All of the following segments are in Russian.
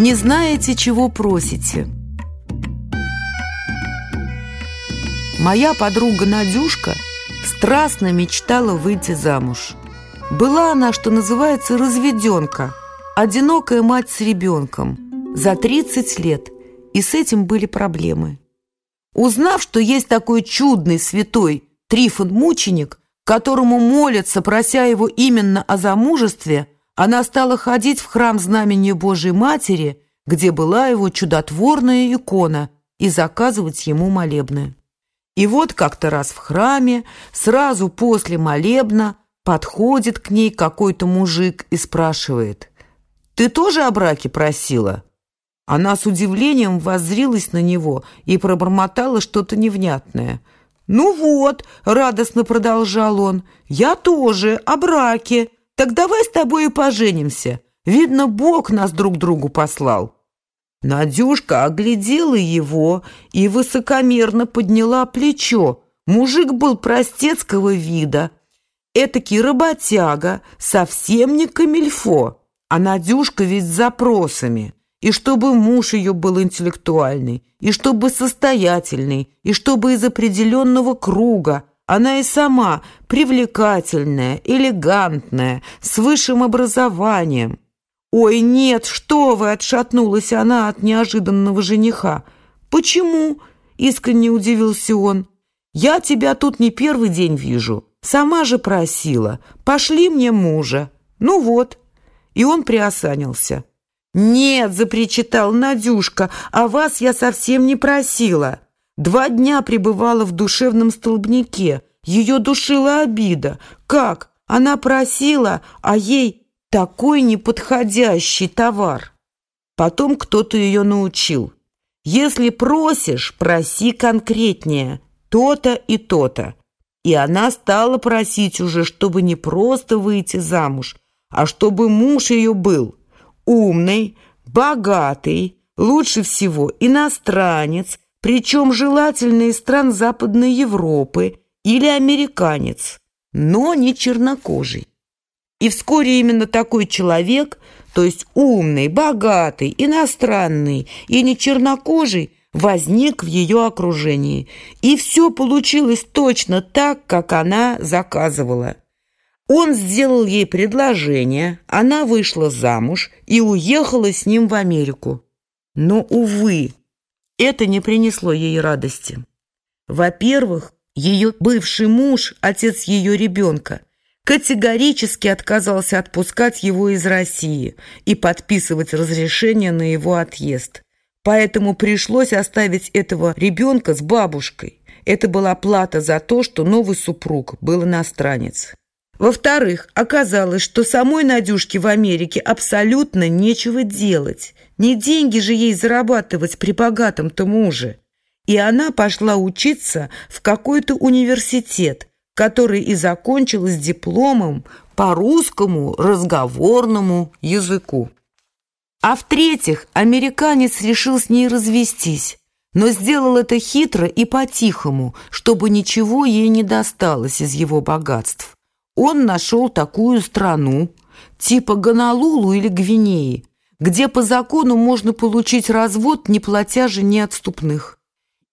Не знаете, чего просите. Моя подруга Надюшка страстно мечтала выйти замуж. Была она, что называется, разведенка, одинокая мать с ребенком, за 30 лет, и с этим были проблемы. Узнав, что есть такой чудный святой Трифон-мученик, которому молятся, прося его именно о замужестве, она стала ходить в храм Знамения Божией Матери, где была его чудотворная икона, и заказывать ему молебны. И вот как-то раз в храме, сразу после молебна, подходит к ней какой-то мужик и спрашивает, «Ты тоже о браке просила?» Она с удивлением воззрилась на него и пробормотала что-то невнятное. «Ну вот», — радостно продолжал он, — «я тоже о браке. Так давай с тобой и поженимся. Видно, Бог нас друг другу послал». Надюшка оглядела его и высокомерно подняла плечо. Мужик был простецкого вида, этакий работяга, совсем не камильфо, а Надюшка ведь с запросами. И чтобы муж ее был интеллектуальный, и чтобы состоятельный, и чтобы из определенного круга, она и сама привлекательная, элегантная, с высшим образованием. «Ой, нет, что вы!» — отшатнулась она от неожиданного жениха. «Почему?» — искренне удивился он. «Я тебя тут не первый день вижу. Сама же просила. Пошли мне мужа. Ну вот». И он приосанился. «Нет!» — запричитал Надюшка. «А вас я совсем не просила. Два дня пребывала в душевном столбнике. Ее душила обида. Как? Она просила, а ей такой неподходящий товар. Потом кто-то ее научил. Если просишь, проси конкретнее, то-то и то-то. И она стала просить уже, чтобы не просто выйти замуж, а чтобы муж ее был умный, богатый, лучше всего иностранец, причем желательно из стран Западной Европы или американец, но не чернокожий. И вскоре именно такой человек, то есть умный, богатый, иностранный и не чернокожий, возник в ее окружении. И все получилось точно так, как она заказывала. Он сделал ей предложение, она вышла замуж и уехала с ним в Америку. Но, увы, это не принесло ей радости. Во-первых, ее бывший муж, отец ее ребенка, категорически отказался отпускать его из России и подписывать разрешение на его отъезд. Поэтому пришлось оставить этого ребенка с бабушкой. Это была плата за то, что новый супруг был иностранец. Во-вторых, оказалось, что самой Надюшке в Америке абсолютно нечего делать. Не деньги же ей зарабатывать при богатом-то муже. И она пошла учиться в какой-то университет, который и закончил с дипломом по русскому разговорному языку. А в-третьих, американец решил с ней развестись, но сделал это хитро и по-тихому, чтобы ничего ей не досталось из его богатств. Он нашел такую страну, типа Гонолулу или Гвинеи, где по закону можно получить развод, не платя жене отступных.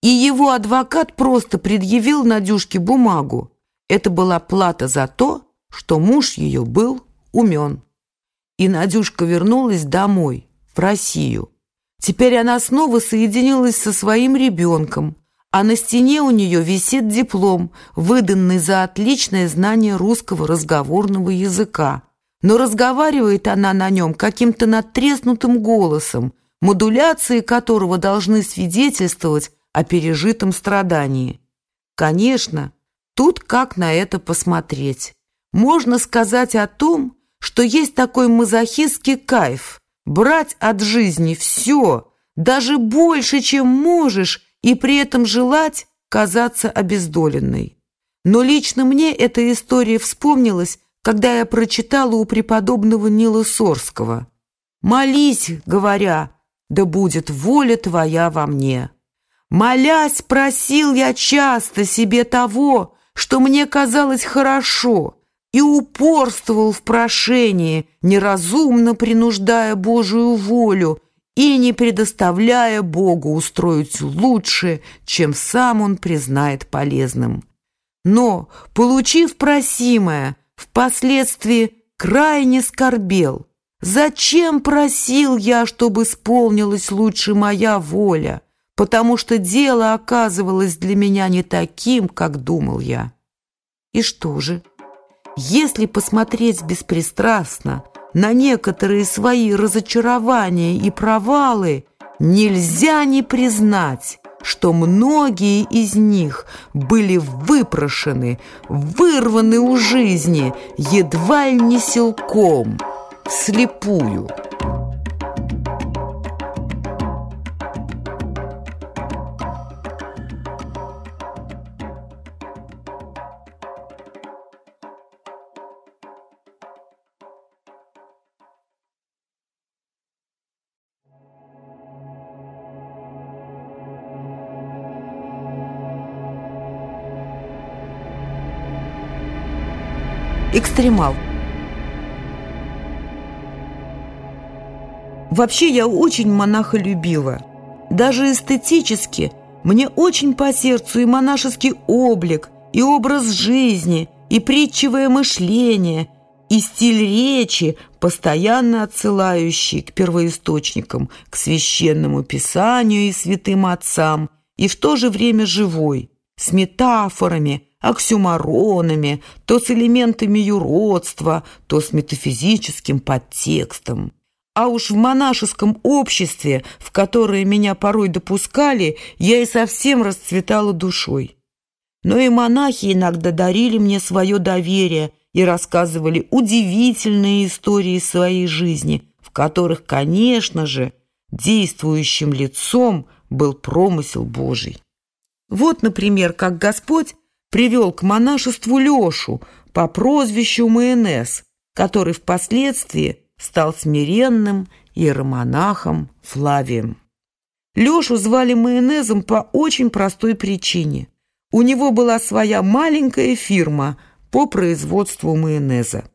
И его адвокат просто предъявил Надюшке бумагу, это была плата за то, что муж ее был умен. И Надюшка вернулась домой, в Россию. Теперь она снова соединилась со своим ребенком, а на стене у нее висит диплом, выданный за отличное знание русского разговорного языка. Но разговаривает она на нем каким-то надтреснутым голосом, модуляции которого должны свидетельствовать о пережитом страдании. Конечно, Тут как на это посмотреть? Можно сказать о том, что есть такой мазохистский кайф – брать от жизни все, даже больше, чем можешь, и при этом желать казаться обездоленной. Но лично мне эта история вспомнилась, когда я прочитала у преподобного Нила Сорского. «Молись, говоря, да будет воля твоя во мне». Молясь, просил я часто себе того, что мне казалось хорошо, и упорствовал в прошении, неразумно принуждая Божию волю, и не предоставляя Богу устроить лучше, чем сам он признает полезным. Но, получив просимое, впоследствии крайне скорбел. Зачем просил я, чтобы исполнилась лучше моя воля? Потому что дело оказывалось для меня не таким, как думал я. И что же? Если посмотреть беспристрастно на некоторые свои разочарования и провалы, нельзя не признать, что многие из них были выпрошены, вырваны у жизни едва ли не силком, вслепую. Экстремал. Вообще я очень монаха любила. Даже эстетически мне очень по сердцу и монашеский облик, и образ жизни, и притчевое мышление, и стиль речи, постоянно отсылающий к первоисточникам, к священному писанию и святым отцам, и в то же время живой, с метафорами, оксюмаронами, то с элементами юродства, то с метафизическим подтекстом. А уж в монашеском обществе, в которое меня порой допускали, я и совсем расцветала душой. Но и монахи иногда дарили мне свое доверие и рассказывали удивительные истории своей жизни, в которых, конечно же, действующим лицом был промысел Божий. Вот, например, как Господь привел к монашеству Лешу по прозвищу Майонез, который впоследствии стал смиренным иеромонахом Флавием. Лешу звали Майонезом по очень простой причине. У него была своя маленькая фирма по производству майонеза.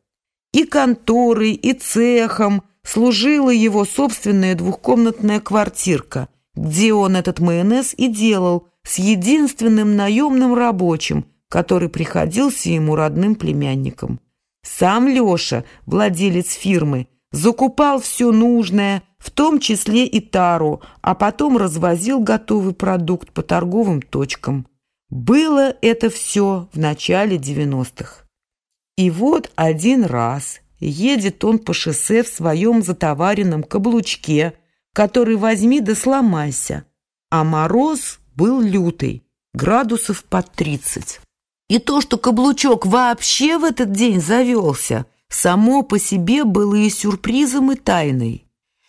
И конторой, и цехом служила его собственная двухкомнатная квартирка, где он этот майонез и делал с единственным наемным рабочим, который приходился ему родным племянником. Сам Леша, владелец фирмы, закупал все нужное, в том числе и тару, а потом развозил готовый продукт по торговым точкам. Было это все в начале 90-х. И вот один раз едет он по шоссе в своем затоваренном каблучке, который возьми да сломайся, а мороз был лютый, градусов под тридцать. И то, что каблучок вообще в этот день завелся, само по себе было и сюрпризом, и тайной.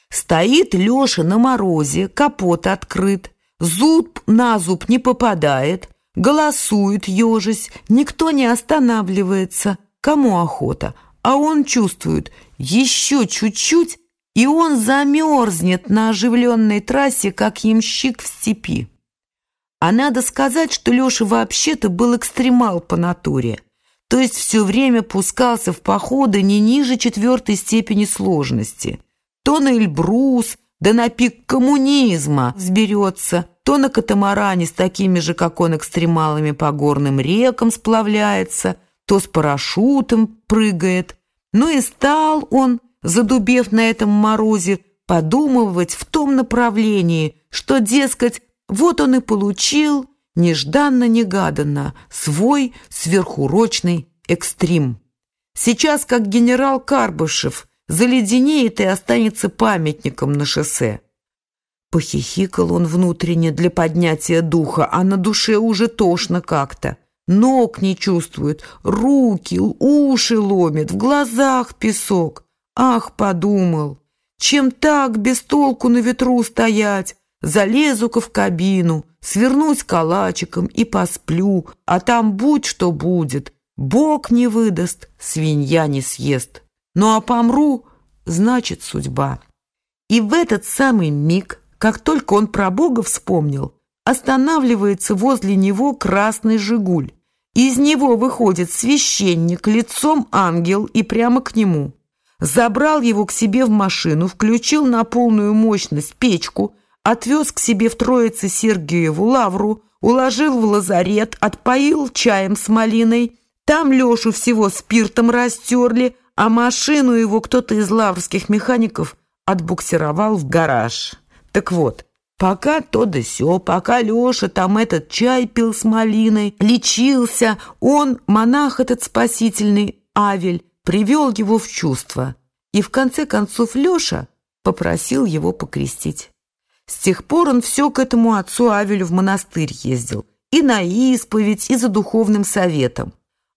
Стоит Леша на морозе, капот открыт, зуб на зуб не попадает, голосует ежась, никто не останавливается, кому охота, а он чувствует, еще чуть-чуть, и он замерзнет на оживленной трассе, как ямщик в степи. А надо сказать, что Леша вообще-то был экстремал по натуре, то есть все время пускался в походы не ниже четвертой степени сложности. То на Эльбрус, да на пик коммунизма взберется, то на катамаране с такими же, как он, экстремалами по горным рекам сплавляется, то с парашютом прыгает. Ну и стал он, задубев на этом морозе, подумывать в том направлении, что, дескать, вот он и получил нежданно-негаданно свой сверхурочный экстрим. Сейчас, как генерал Карбышев, заледенеет и останется памятником на шоссе. Похихикал он внутренне для поднятия духа, а на душе уже тошно как-то. Ног не чувствует, руки, уши ломит, в глазах песок. Ах, подумал, чем так без толку на ветру стоять, Залезу-ка в кабину, свернусь калачиком и посплю, а там будь что будет. Бог не выдаст, свинья не съест. Ну а помру, значит судьба. И в этот самый миг, как только он про Бога вспомнил, останавливается возле него красный «Жигуль». Из него выходит священник, лицом ангел и прямо к нему. забрал его к себе в машину, включил на полную мощность печку, отвез к себе в Троице Сергиеву лавру, уложил в лазарет, отпоил чаем с малиной. Там Лешу всего спиртом растерли, а машину его кто-то из лаврских механиков отбуксировал в гараж. Так вот, пока то да сё, пока Леша там этот чай пил с малиной, лечился, он, монах этот спасительный, Авель, привел его в чувство. И в конце концов Леша попросил его покрестить. С тех пор он все к этому отцу Авелю в монастырь ездил. И на исповедь, и за духовным советом.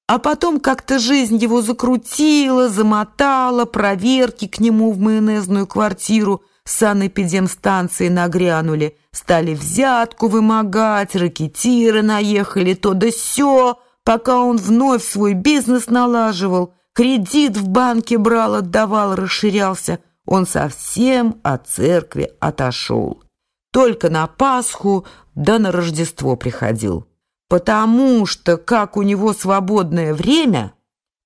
А потом как-то жизнь его закрутила, замотала, проверки к нему в майонезную квартиру санэпидемстанции нагрянули, стали взятку вымогать, ракетиры наехали, то да сё, пока он вновь свой бизнес налаживал, кредит в банке брал, отдавал, расширялся, он совсем от церкви отошел. Только на Пасху да на Рождество приходил потому что, как у него свободное время,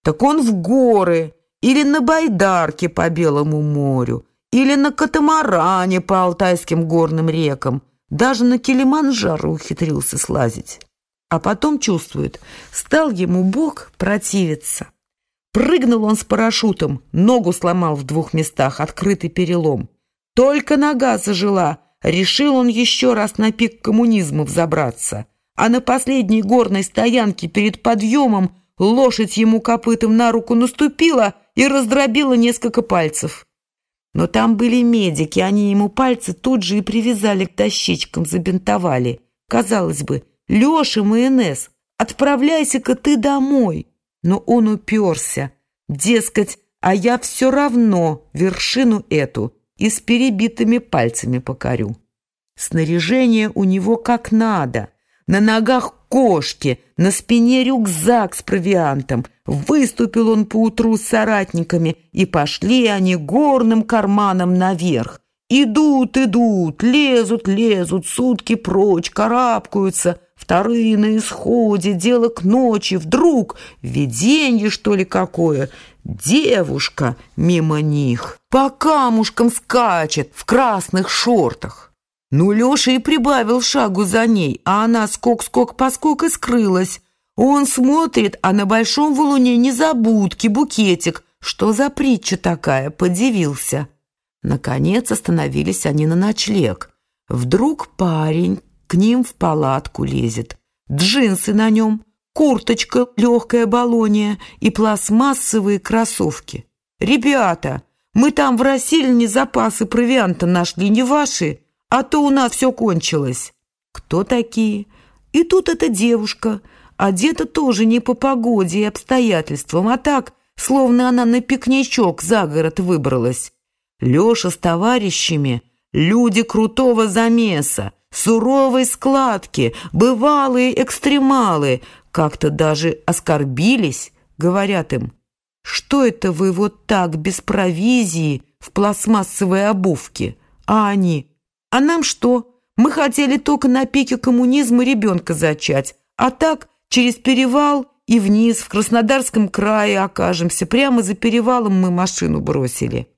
так он в горы или на байдарке по Белому морю, или на катамаране по Алтайским горным рекам, даже на Килиманджаро ухитрился слазить. А потом чувствует, стал ему Бог противиться. Прыгнул он с парашютом, ногу сломал в двух местах, открытый перелом. Только нога зажила, решил он еще раз на пик коммунизма взобраться а на последней горной стоянке перед подъемом лошадь ему копытом на руку наступила и раздробила несколько пальцев. Но там были медики, они ему пальцы тут же и привязали к дощечкам, забинтовали. Казалось бы, Леша майонез, отправляйся-ка ты домой. Но он уперся, дескать, а я все равно вершину эту и с перебитыми пальцами покорю. Снаряжение у него как надо — на ногах кошки, на спине рюкзак с провиантом. Выступил он поутру с соратниками, и пошли они горным карманом наверх. Идут, идут, лезут, лезут, сутки прочь, карабкаются. Вторые на исходе, дело к ночи. Вдруг виденье, что ли, какое? Девушка мимо них по камушкам скачет в красных шортах. Ну, Леша и прибавил шагу за ней, а она скок-скок-поскок и скрылась. Он смотрит, а на большом валуне незабудки, букетик. Что за притча такая? Подивился. Наконец остановились они на ночлег. Вдруг парень к ним в палатку лезет. Джинсы на нем, курточка легкая балония и пластмассовые кроссовки. «Ребята, мы там в рассельне запасы провианта нашли, не ваши?» а то у нас все кончилось». «Кто такие?» «И тут эта девушка, одета тоже не по погоде и обстоятельствам, а так, словно она на пикничок за город выбралась. Леша с товарищами — люди крутого замеса, суровой складки, бывалые экстремалы, как-то даже оскорбились, говорят им. Что это вы вот так без провизии в пластмассовой обувке? А они а нам что? Мы хотели только на пике коммунизма ребенка зачать, а так через перевал и вниз в Краснодарском крае окажемся. Прямо за перевалом мы машину бросили.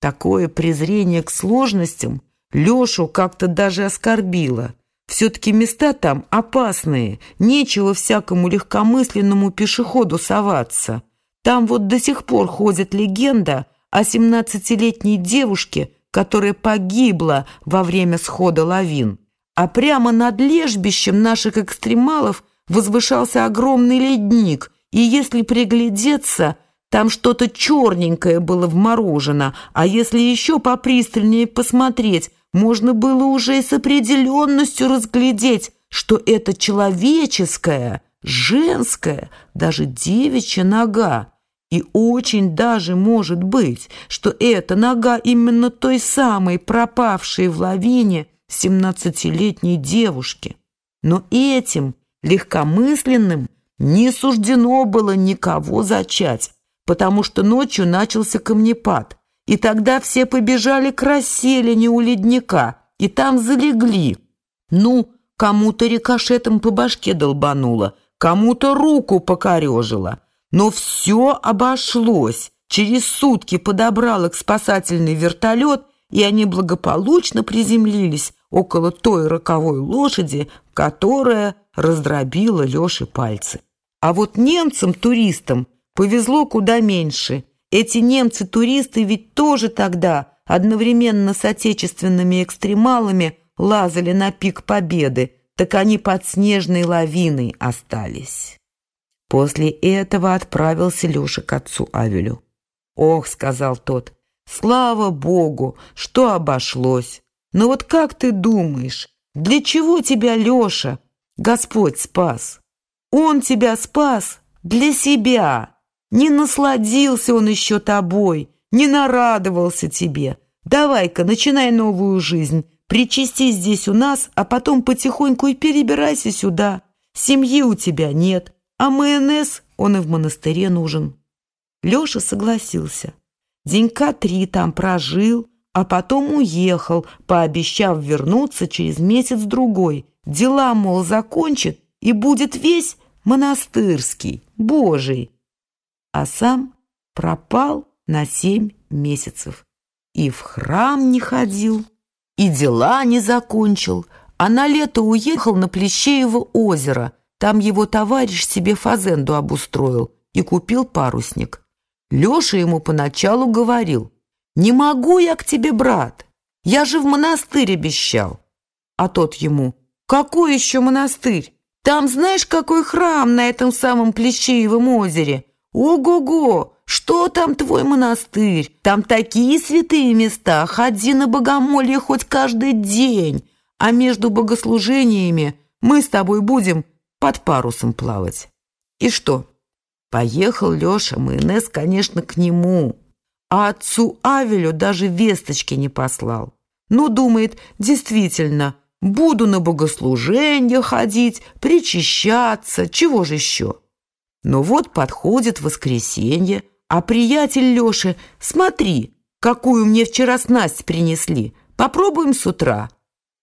Такое презрение к сложностям Лешу как-то даже оскорбило. Все-таки места там опасные, нечего всякому легкомысленному пешеходу соваться. Там вот до сих пор ходит легенда о семнадцатилетней девушке, которая погибла во время схода лавин. А прямо над лежбищем наших экстремалов возвышался огромный ледник, и если приглядеться, там что-то черненькое было вморожено, а если еще попристальнее посмотреть, можно было уже и с определенностью разглядеть, что это человеческая, женская, даже девичья нога. И очень даже может быть, что эта нога именно той самой пропавшей в лавине семнадцатилетней девушки. Но этим легкомысленным не суждено было никого зачать, потому что ночью начался камнепад, и тогда все побежали к расселине у ледника, и там залегли. Ну, кому-то рикошетом по башке долбануло, кому-то руку покорежило, но все обошлось, Через сутки подобрал их спасательный вертолет, и они благополучно приземлились около той роковой лошади, которая раздробила Лёше пальцы. А вот немцам-туристам повезло куда меньше. Эти немцы-туристы ведь тоже тогда одновременно с отечественными экстремалами лазали на пик победы, так они под снежной лавиной остались. После этого отправился Леша к отцу Авелю. «Ох», — сказал тот, — «слава Богу, что обошлось. Но вот как ты думаешь, для чего тебя, Леша, Господь спас? Он тебя спас для себя. Не насладился он еще тобой, не нарадовался тебе. Давай-ка, начинай новую жизнь, Причасти здесь у нас, а потом потихоньку и перебирайся сюда. Семьи у тебя нет, а майонез, он и в монастыре нужен». Леша согласился. Денька три там прожил, а потом уехал, пообещав вернуться через месяц-другой. Дела, мол, закончит, и будет весь монастырский, божий. А сам пропал на семь месяцев. И в храм не ходил, и дела не закончил, а на лето уехал на Плещеево озеро. Там его товарищ себе фазенду обустроил и купил парусник. Леша ему поначалу говорил, «Не могу я к тебе, брат, я же в монастырь обещал». А тот ему, «Какой еще монастырь? Там знаешь, какой храм на этом самом Плещеевом озере? Ого-го! Что там твой монастырь? Там такие святые места, ходи на богомолье хоть каждый день. А между богослужениями мы с тобой будем под парусом плавать. И что? Поехал Леша, майонез, конечно, к нему. А отцу Авелю даже весточки не послал. Ну, думает, действительно, буду на богослужение ходить, причащаться, чего же еще? Но вот подходит воскресенье, а приятель Лёши, смотри, какую мне вчера снасть принесли. Попробуем с утра.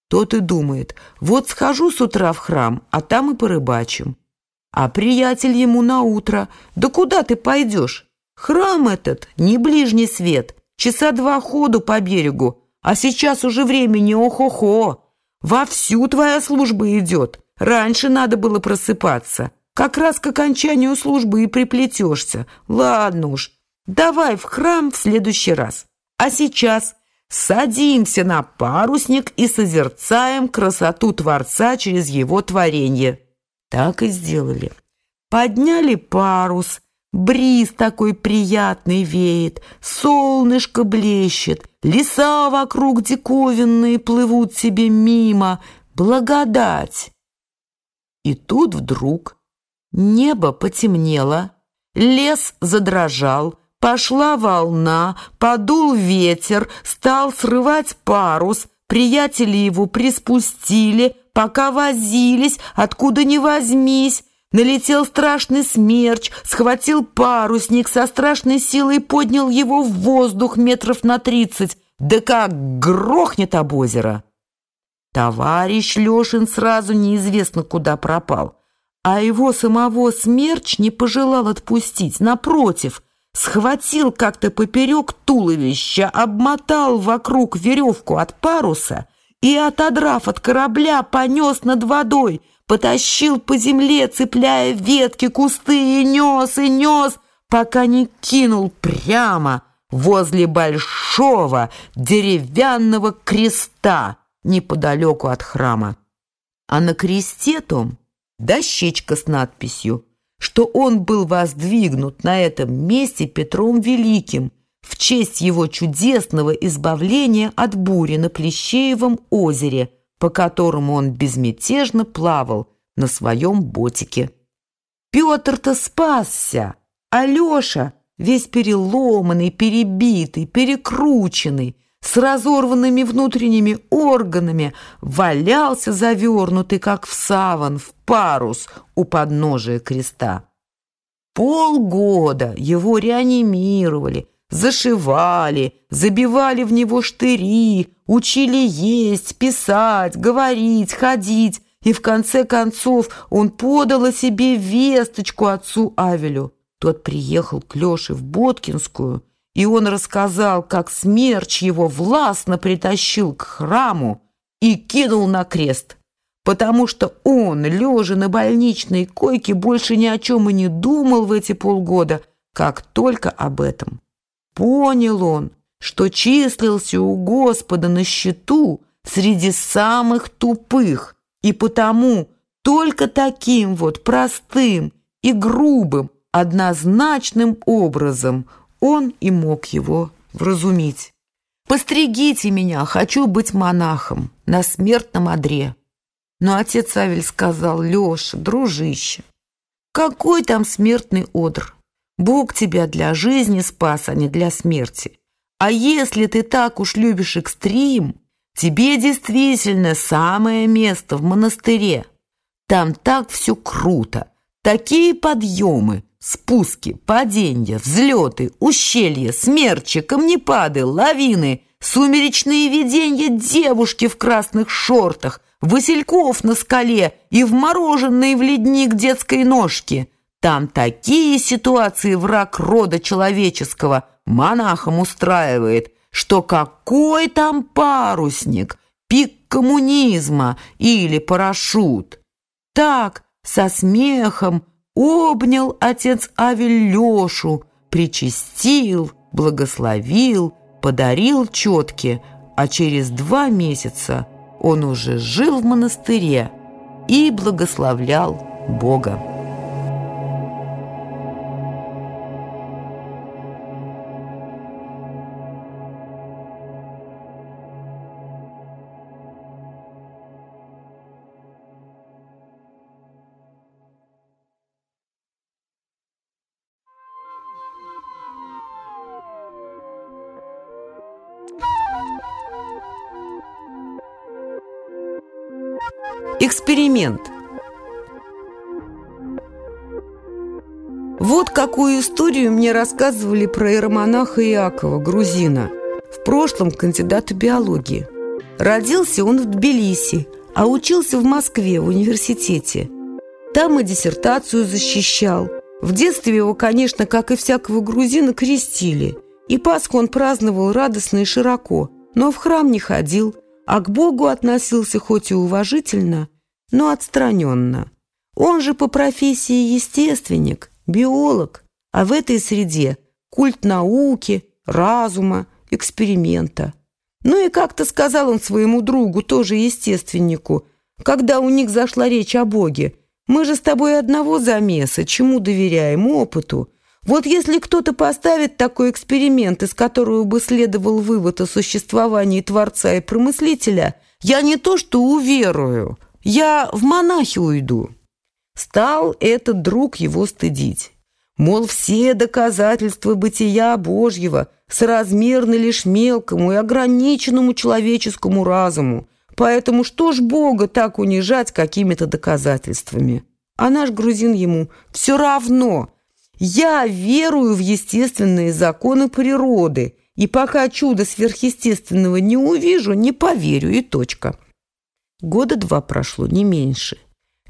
Тот и думает, вот схожу с утра в храм, а там и порыбачим. А приятель ему на утро, да куда ты пойдешь? Храм этот, не ближний свет, часа два ходу по берегу, а сейчас уже времени ох-охо. Вовсю твоя служба идет, раньше надо было просыпаться. Как раз к окончанию службы и приплетешься. Ладно уж, давай в храм в следующий раз. А сейчас садимся на парусник и созерцаем красоту Творца через его творение. Так и сделали. Подняли парус, бриз такой приятный веет, солнышко блещет, леса вокруг диковинные плывут себе мимо. Благодать! И тут вдруг Небо потемнело, лес задрожал, пошла волна, подул ветер, стал срывать парус, приятели его приспустили, пока возились, откуда ни возьмись, Налетел страшный смерч, схватил парусник, со страшной силой поднял его в воздух метров на тридцать. Да как грохнет об озеро! Товарищ Лешин сразу неизвестно куда пропал а его самого смерч не пожелал отпустить. Напротив, схватил как-то поперек туловища, обмотал вокруг веревку от паруса и, отодрав от корабля, понес над водой, потащил по земле, цепляя ветки, кусты и нес, и нес, пока не кинул прямо возле большого деревянного креста неподалеку от храма. А на кресте том дощечка с надписью, что он был воздвигнут на этом месте Петром Великим в честь его чудесного избавления от бури на Плещеевом озере, по которому он безмятежно плавал на своем ботике. Петр-то спасся, а Леша, весь переломанный, перебитый, перекрученный, с разорванными внутренними органами, валялся завернутый, как в саван, в парус у подножия креста. Полгода его реанимировали, зашивали, забивали в него штыри, учили есть, писать, говорить, ходить, и в конце концов он подал о себе весточку отцу Авелю. Тот приехал к Лёше в Боткинскую, и он рассказал, как смерч его властно притащил к храму и кинул на крест, потому что он, лежа на больничной койке, больше ни о чем и не думал в эти полгода, как только об этом. Понял он, что числился у Господа на счету среди самых тупых, и потому только таким вот простым и грубым, однозначным образом он и мог его вразумить. «Постригите меня, хочу быть монахом на смертном одре». Но отец Авель сказал, «Леша, дружище, какой там смертный одр? Бог тебя для жизни спас, а не для смерти. А если ты так уж любишь экстрим, тебе действительно самое место в монастыре. Там так все круто, такие подъемы, спуски, падения, взлеты, ущелья, смерчи, камнепады, лавины, сумеречные видения девушки в красных шортах, васильков на скале и вмороженные в ледник детской ножки. Там такие ситуации враг рода человеческого – монахом устраивает, что какой там парусник, пик коммунизма или парашют. Так, со смехом обнял отец Авель Лешу, причастил, благословил, подарил четки, а через два месяца он уже жил в монастыре и благословлял Бога. Эксперимент. Вот какую историю мне рассказывали про иеромонаха Иакова, грузина, в прошлом кандидата биологии. Родился он в Тбилиси, а учился в Москве в университете. Там и диссертацию защищал. В детстве его, конечно, как и всякого грузина, крестили. И Пасху он праздновал радостно и широко, но в храм не ходил – а к Богу относился хоть и уважительно, но отстраненно. Он же по профессии естественник, биолог, а в этой среде культ науки, разума, эксперимента. Ну и как-то сказал он своему другу, тоже естественнику, когда у них зашла речь о Боге, «Мы же с тобой одного замеса, чему доверяем, опыту». Вот если кто-то поставит такой эксперимент, из которого бы следовал вывод о существовании Творца и Промыслителя, я не то что уверую, я в монахи уйду. Стал этот друг его стыдить. Мол, все доказательства бытия Божьего соразмерны лишь мелкому и ограниченному человеческому разуму, поэтому что ж Бога так унижать какими-то доказательствами? А наш грузин ему все равно – я верую в естественные законы природы, и пока чуда сверхъестественного не увижу, не поверю, и точка. Года два прошло, не меньше.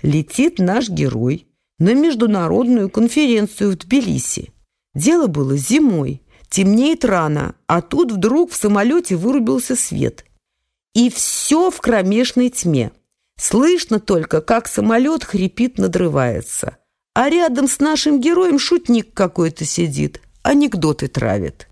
Летит наш герой на международную конференцию в Тбилиси. Дело было зимой, темнеет рано, а тут вдруг в самолете вырубился свет. И все в кромешной тьме. Слышно только, как самолет хрипит, надрывается а рядом с нашим героем шутник какой-то сидит, анекдоты травит.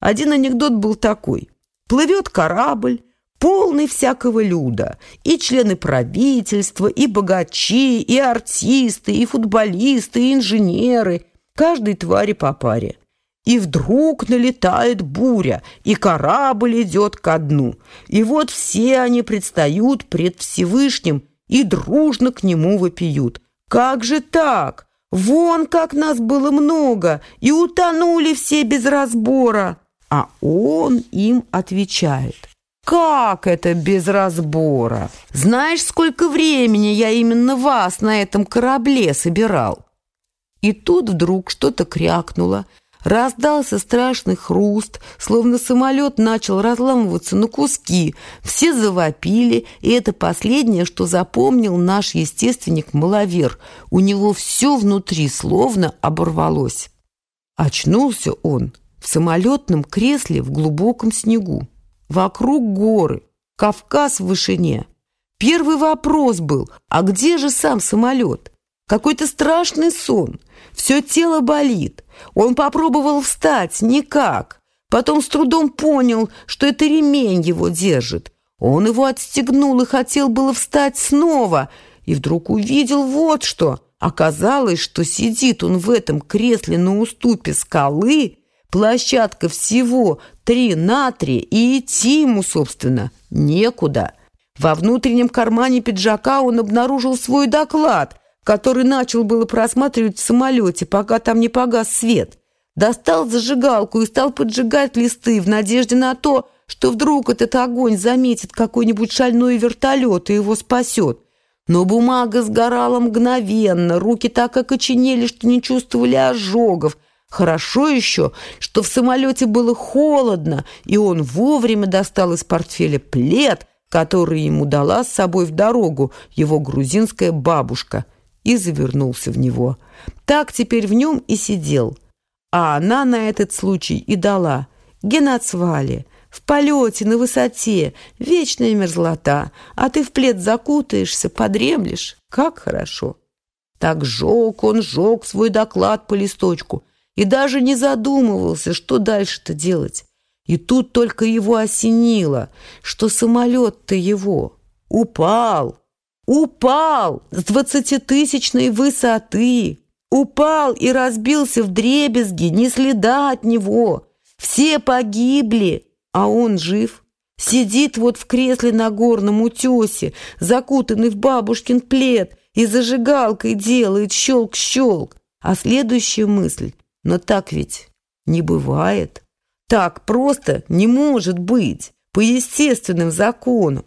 Один анекдот был такой. Плывет корабль, полный всякого люда, и члены правительства, и богачи, и артисты, и футболисты, и инженеры, каждой твари по паре. И вдруг налетает буря, и корабль идет ко дну. И вот все они предстают пред Всевышним и дружно к нему вопиют. Как же так? Вон как нас было много, и утонули все без разбора. А он им отвечает. «Как это без разбора? Знаешь, сколько времени я именно вас на этом корабле собирал?» И тут вдруг что-то крякнуло, Раздался страшный хруст, словно самолет начал разламываться на куски. Все завопили, и это последнее, что запомнил наш естественник-маловер. У него все внутри словно оборвалось. Очнулся он в самолетном кресле в глубоком снегу. Вокруг горы, Кавказ в вышине. Первый вопрос был, а где же сам самолет? Какой-то страшный сон. Все тело болит. Он попробовал встать, никак. Потом с трудом понял, что это ремень его держит. Он его отстегнул и хотел было встать снова. И вдруг увидел вот что. Оказалось, что сидит он в этом кресле на уступе скалы. Площадка всего три на три, и идти ему, собственно, некуда. Во внутреннем кармане пиджака он обнаружил свой доклад – который начал было просматривать в самолете, пока там не погас свет. Достал зажигалку и стал поджигать листы в надежде на то, что вдруг этот огонь заметит какой-нибудь шальной вертолет и его спасет. Но бумага сгорала мгновенно, руки так окоченели, что не чувствовали ожогов. Хорошо еще, что в самолете было холодно, и он вовремя достал из портфеля плед, который ему дала с собой в дорогу его грузинская бабушка – и завернулся в него. Так теперь в нем и сидел. А она на этот случай и дала. Геноцвали. В полете, на высоте, вечная мерзлота, а ты в плед закутаешься, подремлешь. Как хорошо. Так жег он, жег свой доклад по листочку и даже не задумывался, что дальше-то делать. И тут только его осенило, что самолет-то его упал. Упал с двадцатитысячной высоты. Упал и разбился в дребезги, ни следа от него. Все погибли, а он жив. Сидит вот в кресле на горном утесе, закутанный в бабушкин плед, и зажигалкой делает щелк-щелк. А следующая мысль, но так ведь не бывает. Так просто не может быть по естественным законам.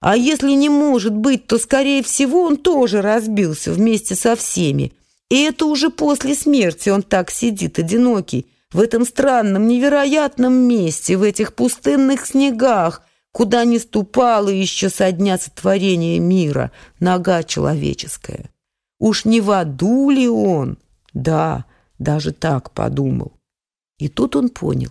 А если не может быть, то, скорее всего, он тоже разбился вместе со всеми. И это уже после смерти он так сидит, одинокий, в этом странном, невероятном месте, в этих пустынных снегах, куда не ступала еще со дня сотворения мира нога человеческая. Уж не в аду ли он? Да, даже так подумал. И тут он понял.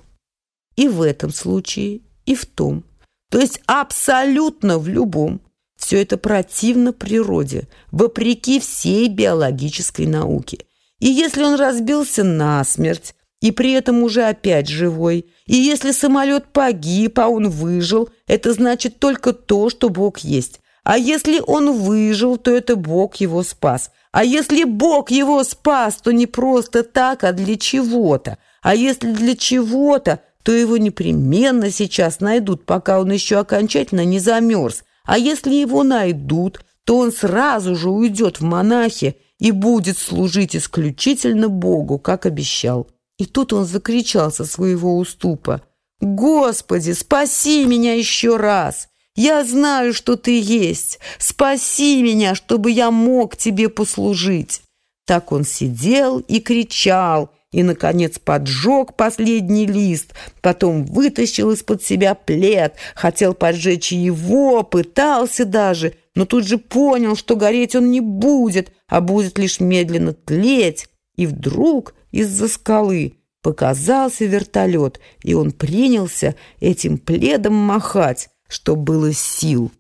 И в этом случае, и в том – то есть абсолютно в любом. Все это противно природе, вопреки всей биологической науке. И если он разбился насмерть, и при этом уже опять живой, и если самолет погиб, а он выжил, это значит только то, что Бог есть. А если он выжил, то это Бог его спас. А если Бог его спас, то не просто так, а для чего-то. А если для чего-то, то его непременно сейчас найдут, пока он еще окончательно не замерз. А если его найдут, то он сразу же уйдет в монахи и будет служить исключительно Богу, как обещал. И тут он закричал со своего уступа. «Господи, спаси меня еще раз! Я знаю, что Ты есть! Спаси меня, чтобы я мог Тебе послужить!» Так он сидел и кричал, и, наконец, поджег последний лист, потом вытащил из-под себя плед, хотел поджечь его, пытался даже, но тут же понял, что гореть он не будет, а будет лишь медленно тлеть. И вдруг из-за скалы показался вертолет, и он принялся этим пледом махать, что было сил.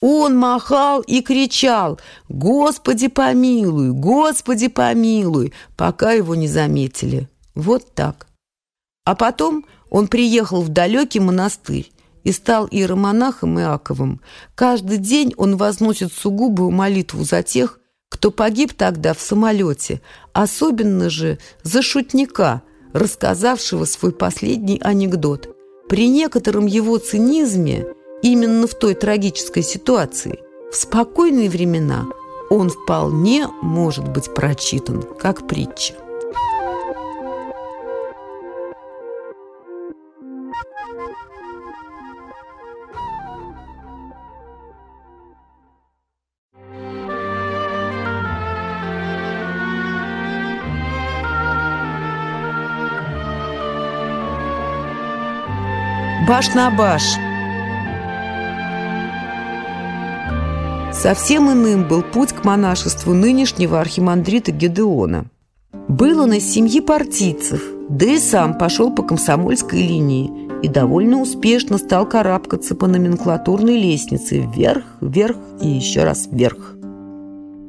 Он махал и кричал «Господи помилуй! Господи помилуй!», пока его не заметили. Вот так. А потом он приехал в далекий монастырь и стал иеромонахом Иаковым. Каждый день он возносит сугубую молитву за тех, кто погиб тогда в самолете, особенно же за шутника, рассказавшего свой последний анекдот. При некотором его цинизме – именно в той трагической ситуации. В спокойные времена он вполне может быть прочитан как притча. Баш на баш – Совсем иным был путь к монашеству нынешнего архимандрита Гедеона. Был он из семьи партийцев, Да и сам пошел по комсомольской линии и довольно успешно стал карабкаться по номенклатурной лестнице вверх, вверх и еще раз вверх.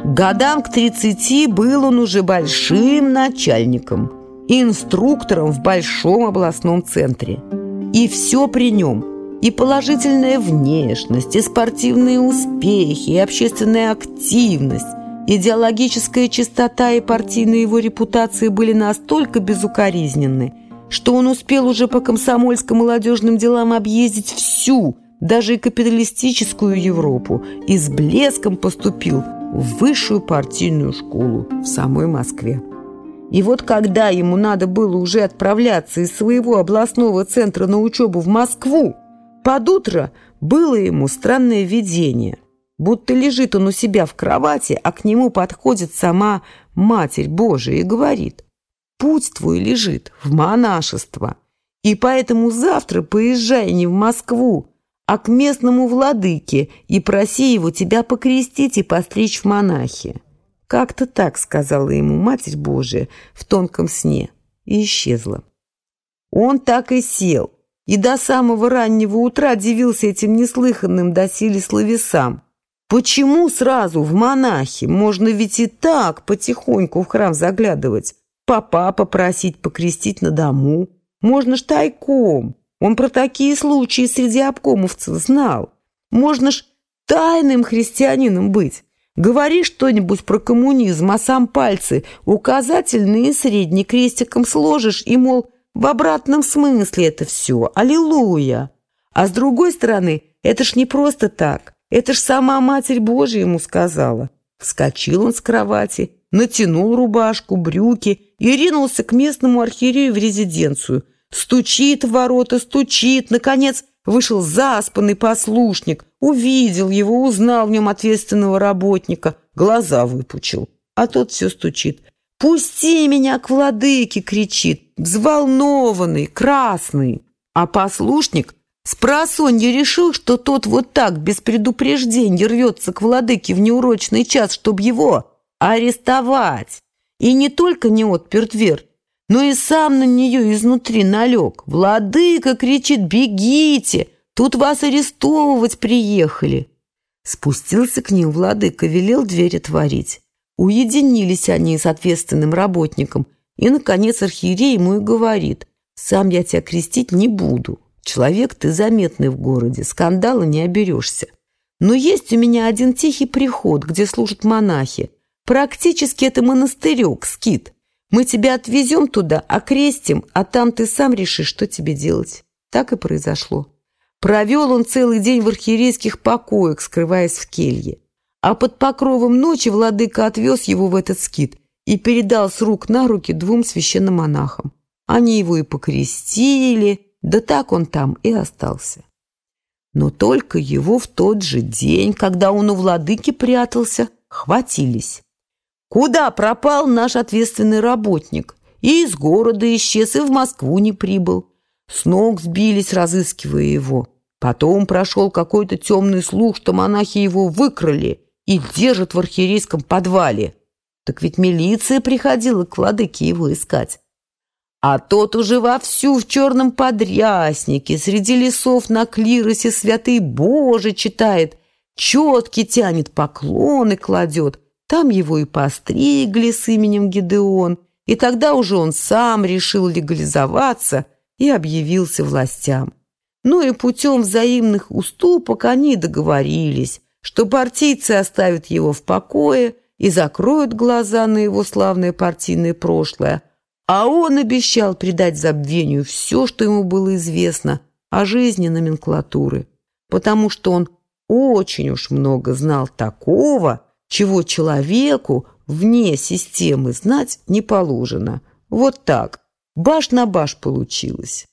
Годам к 30 был он уже большим начальником, инструктором в большом областном центре. И все при нем – и положительная внешность, и спортивные успехи, и общественная активность, идеологическая чистота и партийная его репутация были настолько безукоризненны, что он успел уже по комсомольско-молодежным делам объездить всю, даже и капиталистическую Европу, и с блеском поступил в высшую партийную школу в самой Москве. И вот когда ему надо было уже отправляться из своего областного центра на учебу в Москву, под утро было ему странное видение, будто лежит он у себя в кровати, а к нему подходит сама Матерь Божия и говорит, «Путь твой лежит в монашество, и поэтому завтра поезжай не в Москву, а к местному владыке и проси его тебя покрестить и постричь в монахи». Как-то так сказала ему Матерь Божия в тонком сне и исчезла. Он так и сел – и до самого раннего утра дивился этим неслыханным доселе словесам. Почему сразу в монахи? Можно ведь и так потихоньку в храм заглядывать. Папа попросить покрестить на дому. Можно ж тайком. Он про такие случаи среди обкомовцев знал. Можно ж тайным христианином быть. Говори что-нибудь про коммунизм, а сам пальцы указательный и средний крестиком сложишь и, мол, в обратном смысле это все. Аллилуйя! А с другой стороны, это ж не просто так. Это ж сама Матерь Божия ему сказала. Вскочил он с кровати, натянул рубашку, брюки и ринулся к местному архиерею в резиденцию. Стучит в ворота, стучит. Наконец вышел заспанный послушник. Увидел его, узнал в нем ответственного работника. Глаза выпучил. А тот все стучит. «Пусти меня к владыке!» — кричит, взволнованный, красный. А послушник с просонья решил, что тот вот так, без предупреждения, рвется к владыке в неурочный час, чтобы его арестовать. И не только не отпер дверь, но и сам на нее изнутри налег. «Владыка!» — кричит, «бегите! Тут вас арестовывать приехали!» Спустился к ним владыка, велел дверь отворить. Уединились они с ответственным работником, и, наконец, архиерей ему и говорит, «Сам я тебя крестить не буду. Человек ты заметный в городе, скандала не оберешься. Но есть у меня один тихий приход, где служат монахи. Практически это монастырек, скит. Мы тебя отвезем туда, окрестим, а там ты сам решишь, что тебе делать». Так и произошло. Провел он целый день в архиерейских покоях, скрываясь в келье. А под покровом ночи владыка отвез его в этот скит и передал с рук на руки двум священным монахам. Они его и покрестили, да так он там и остался. Но только его в тот же день, когда он у владыки прятался, хватились. Куда пропал наш ответственный работник? И из города исчез, и в Москву не прибыл. С ног сбились, разыскивая его. Потом прошел какой-то темный слух, что монахи его выкрали и держат в архиерейском подвале. Так ведь милиция приходила к владыке его искать. А тот уже вовсю в черном подряснике, среди лесов на клиросе святый Боже читает, четки тянет, поклоны кладет. Там его и постригли с именем Гидеон, и тогда уже он сам решил легализоваться и объявился властям. Ну и путем взаимных уступок они договорились, что партийцы оставят его в покое и закроют глаза на его славное партийное прошлое, а он обещал придать забвению все, что ему было известно о жизни номенклатуры, потому что он очень уж много знал такого, чего человеку вне системы знать не положено. Вот так, баш на баш получилось.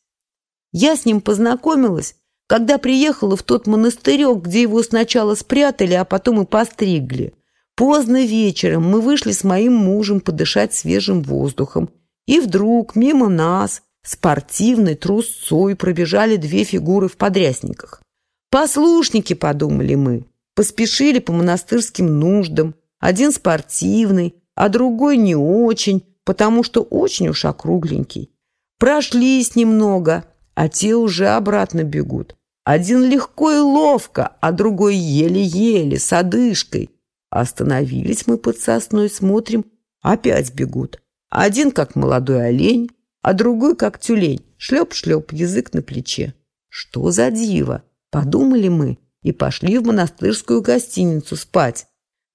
Я с ним познакомилась когда приехала в тот монастырек, где его сначала спрятали, а потом и постригли. Поздно вечером мы вышли с моим мужем подышать свежим воздухом. И вдруг мимо нас спортивной трусцой пробежали две фигуры в подрясниках. Послушники, подумали мы, поспешили по монастырским нуждам. Один спортивный, а другой не очень, потому что очень уж округленький. Прошлись немного, а те уже обратно бегут. Один легко и ловко, а другой еле-еле, с одышкой. Остановились мы под сосной, смотрим, опять бегут. Один как молодой олень, а другой как тюлень. Шлеп-шлеп, язык на плече. Что за диво? Подумали мы и пошли в монастырскую гостиницу спать.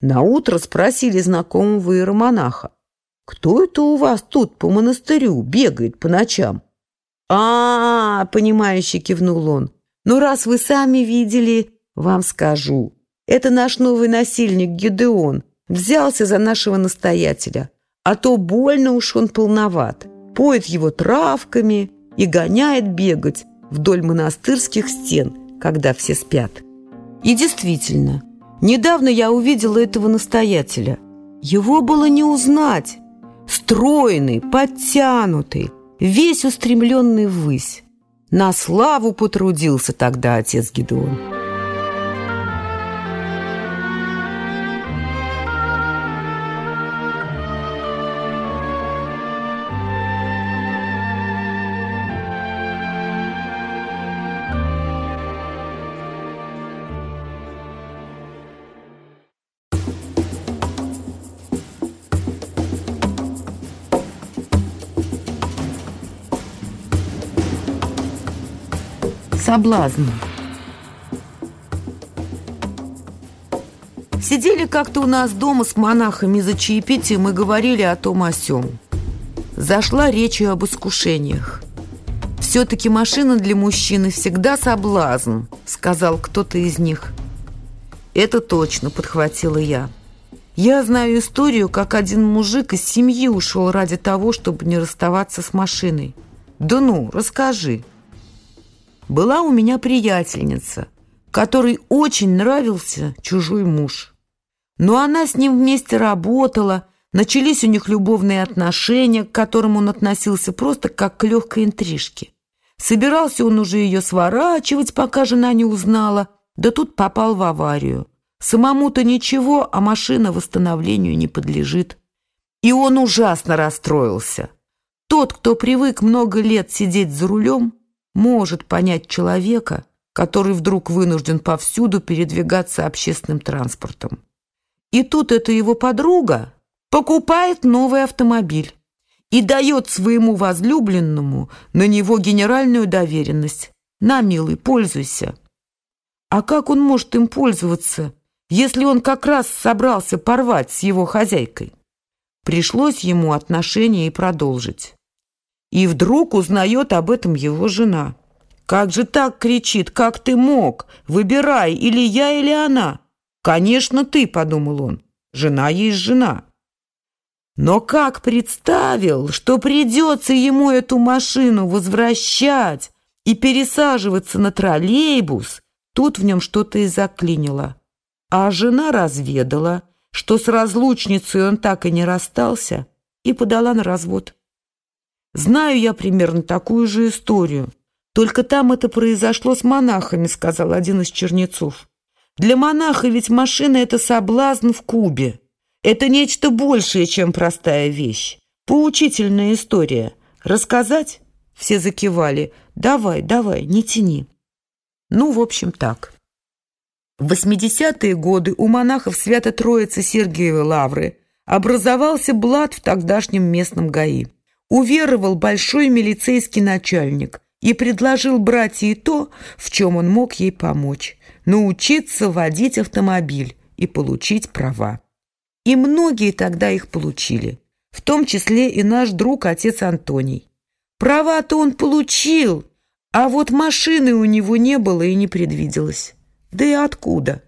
На утро спросили знакомого иеромонаха. «Кто это у вас тут по монастырю бегает по ночам?» «А, -а, -а понимающе кивнул он. «Ну, раз вы сами видели, вам скажу. Это наш новый насильник Гедеон. Взялся за нашего настоятеля. А то больно уж он полноват. Поет его травками и гоняет бегать вдоль монастырских стен, когда все спят». И действительно, недавно я увидела этого настоятеля. Его было не узнать. Стройный, подтянутый, весь устремленный ввысь. На славу потрудился тогда отец Гедеон. Соблазн. Сидели как-то у нас дома с монахами за чаепитием и говорили о том о сём. Зашла речь об искушениях. «Все-таки машина для мужчины всегда соблазн», — сказал кто-то из них. «Это точно», — подхватила я. «Я знаю историю, как один мужик из семьи ушел ради того, чтобы не расставаться с машиной». «Да ну, расскажи». Была у меня приятельница, которой очень нравился чужой муж. Но она с ним вместе работала, начались у них любовные отношения, к которым он относился просто как к легкой интрижке. Собирался он уже ее сворачивать, пока жена не узнала, да тут попал в аварию. Самому-то ничего, а машина восстановлению не подлежит. И он ужасно расстроился. Тот, кто привык много лет сидеть за рулем, может понять человека, который вдруг вынужден повсюду передвигаться общественным транспортом. И тут эта его подруга покупает новый автомобиль и дает своему возлюбленному на него генеральную доверенность. На, милый, пользуйся. А как он может им пользоваться, если он как раз собрался порвать с его хозяйкой? Пришлось ему отношения и продолжить. И вдруг узнает об этом его жена. «Как же так?» — кричит. «Как ты мог? Выбирай, или я, или она». «Конечно, ты», — подумал он. «Жена есть жена». Но как представил, что придется ему эту машину возвращать и пересаживаться на троллейбус, тут в нем что-то и заклинило. А жена разведала, что с разлучницей он так и не расстался, и подала на развод. Знаю я примерно такую же историю. Только там это произошло с монахами, сказал один из чернецов. Для монаха ведь машина — это соблазн в кубе. Это нечто большее, чем простая вещь. Поучительная история. Рассказать? Все закивали. Давай, давай, не тяни. Ну, в общем, так. В 80-е годы у монахов Свято-Троицы Сергиевой Лавры образовался блат в тогдашнем местном ГАИ уверовал большой милицейский начальник и предложил брать ей то, в чем он мог ей помочь – научиться водить автомобиль и получить права. И многие тогда их получили, в том числе и наш друг отец Антоний. Права-то он получил, а вот машины у него не было и не предвиделось. Да и откуда?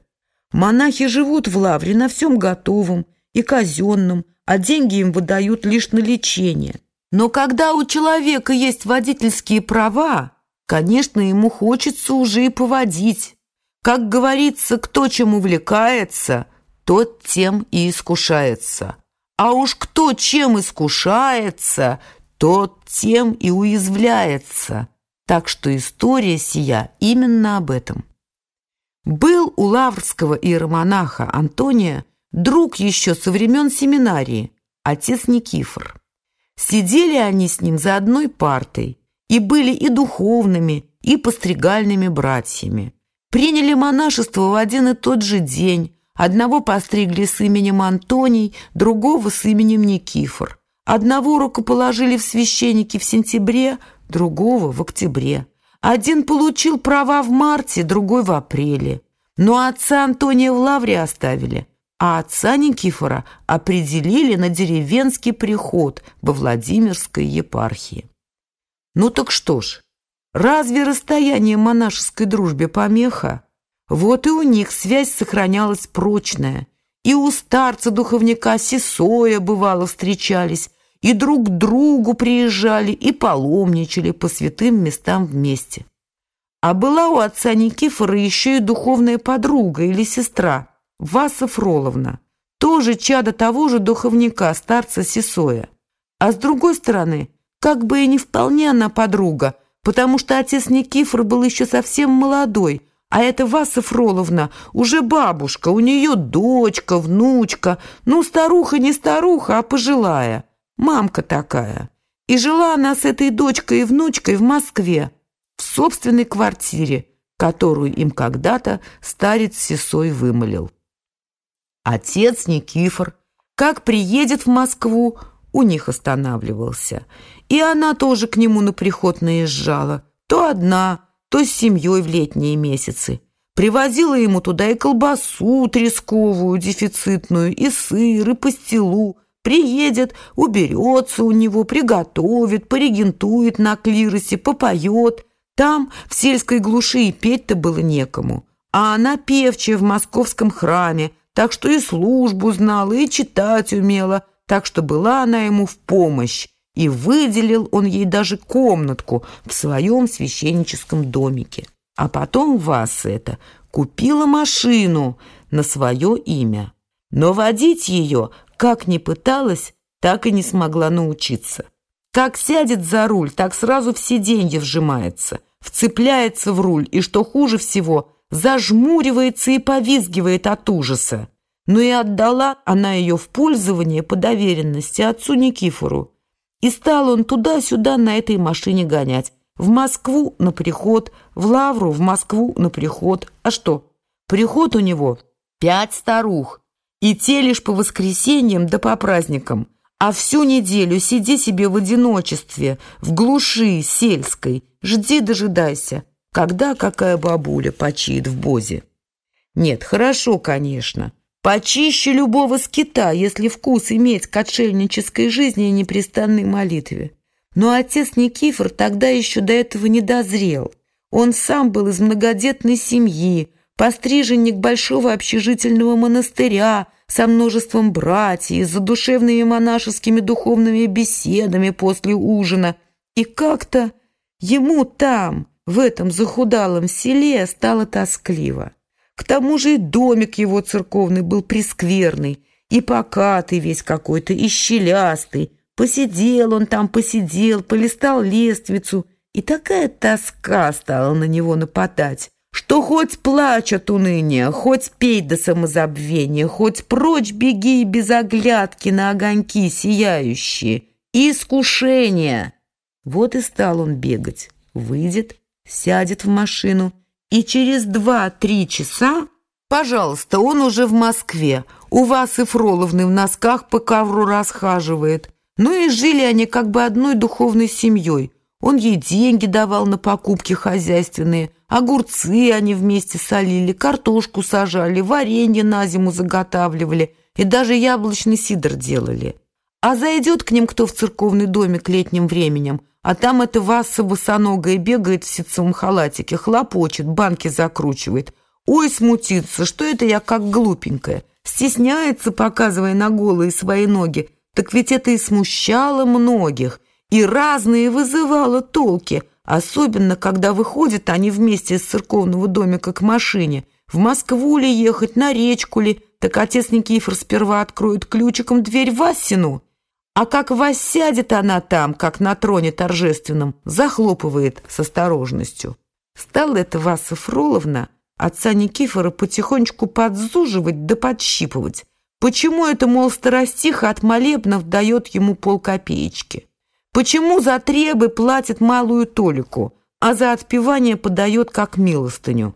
Монахи живут в лавре на всем готовом и казенном, а деньги им выдают лишь на лечение. Но когда у человека есть водительские права, конечно, ему хочется уже и поводить. Как говорится, кто чем увлекается, тот тем и искушается. А уж кто чем искушается, тот тем и уязвляется. Так что история сия именно об этом. Был у лаврского иеромонаха Антония друг еще со времен семинарии, отец Никифор. Сидели они с ним за одной партой и были и духовными, и постригальными братьями. Приняли монашество в один и тот же день. Одного постригли с именем Антоний, другого с именем Никифор. Одного рукоположили в священники в сентябре, другого в октябре. Один получил права в марте, другой в апреле. Но отца Антония в лавре оставили, а отца Никифора определили на деревенский приход во Владимирской епархии. Ну так что ж, разве расстояние монашеской дружбе помеха? Вот и у них связь сохранялась прочная. И у старца-духовника Сесоя бывало встречались, и друг к другу приезжали, и паломничали по святым местам вместе. А была у отца Никифора еще и духовная подруга или сестра, Васа Фроловна, тоже чада того же духовника, старца Сесоя. А с другой стороны, как бы и не вполне она подруга, потому что отец Никифор был еще совсем молодой, а эта Васа Фроловна уже бабушка, у нее дочка, внучка, ну, старуха не старуха, а пожилая, мамка такая. И жила она с этой дочкой и внучкой в Москве, в собственной квартире, которую им когда-то старец Сесой вымолил. Отец Никифор, как приедет в Москву, у них останавливался. И она тоже к нему на приход наезжала. То одна, то с семьей в летние месяцы. Привозила ему туда и колбасу тресковую, дефицитную, и сыр, и пастилу. Приедет, уберется у него, приготовит, порегентует на клиросе, попоет. Там, в сельской глуши, и петь-то было некому. А она певчая в московском храме, так что и службу знала, и читать умела, так что была она ему в помощь. И выделил он ей даже комнатку в своем священническом домике. А потом Васа это купила машину на свое имя. Но водить ее, как ни пыталась, так и не смогла научиться. Как сядет за руль, так сразу все деньги вжимается, вцепляется в руль и, что хуже всего, зажмуривается и повизгивает от ужаса. Но и отдала она ее в пользование по доверенности отцу Никифору. И стал он туда-сюда на этой машине гонять. В Москву на приход, в Лавру в Москву на приход. А что? Приход у него пять старух. И те лишь по воскресеньям да по праздникам а всю неделю сиди себе в одиночестве, в глуши сельской, жди дожидайся, когда какая бабуля почиет в бозе. Нет, хорошо, конечно, почище любого скита, если вкус иметь к отшельнической жизни и непрестанной молитве. Но отец Никифор тогда еще до этого не дозрел. Он сам был из многодетной семьи, постриженник большого общежительного монастыря, со множеством братьев, с задушевными монашескими духовными беседами после ужина. И как-то ему там, в этом захудалом селе, стало тоскливо. К тому же и домик его церковный был прескверный, и покатый весь какой-то, и щелястый. Посидел он там, посидел, полистал лествицу, и такая тоска стала на него нападать что хоть плачь от уныния, хоть пей до самозабвения, хоть прочь беги без оглядки на огоньки сияющие, искушения. Вот и стал он бегать, выйдет, сядет в машину, и через два-три часа, пожалуйста, он уже в Москве, у вас и Фроловны в носках по ковру расхаживает. Ну и жили они как бы одной духовной семьей. Он ей деньги давал на покупки хозяйственные, огурцы они вместе солили, картошку сажали, варенье на зиму заготавливали и даже яблочный сидр делали. А зайдет к ним кто в церковный домик летним временем, а там эта Васса босоногая бегает в ситцевом халатике, хлопочет, банки закручивает. Ой, смутится, что это я как глупенькая. Стесняется, показывая на голые свои ноги. Так ведь это и смущало многих и разные вызывало толки, особенно когда выходят они вместе из церковного домика к машине. В Москву ли ехать, на речку ли, так отец Никифор сперва откроет ключиком дверь Васину, а как воссядет она там, как на троне торжественном, захлопывает с осторожностью. Стала это Васа Фроловна отца Никифора потихонечку подзуживать да подщипывать, Почему это, мол, старостиха от молебнов дает ему полкопеечки? Почему за требы платит малую толику, а за отпевание подает как милостыню?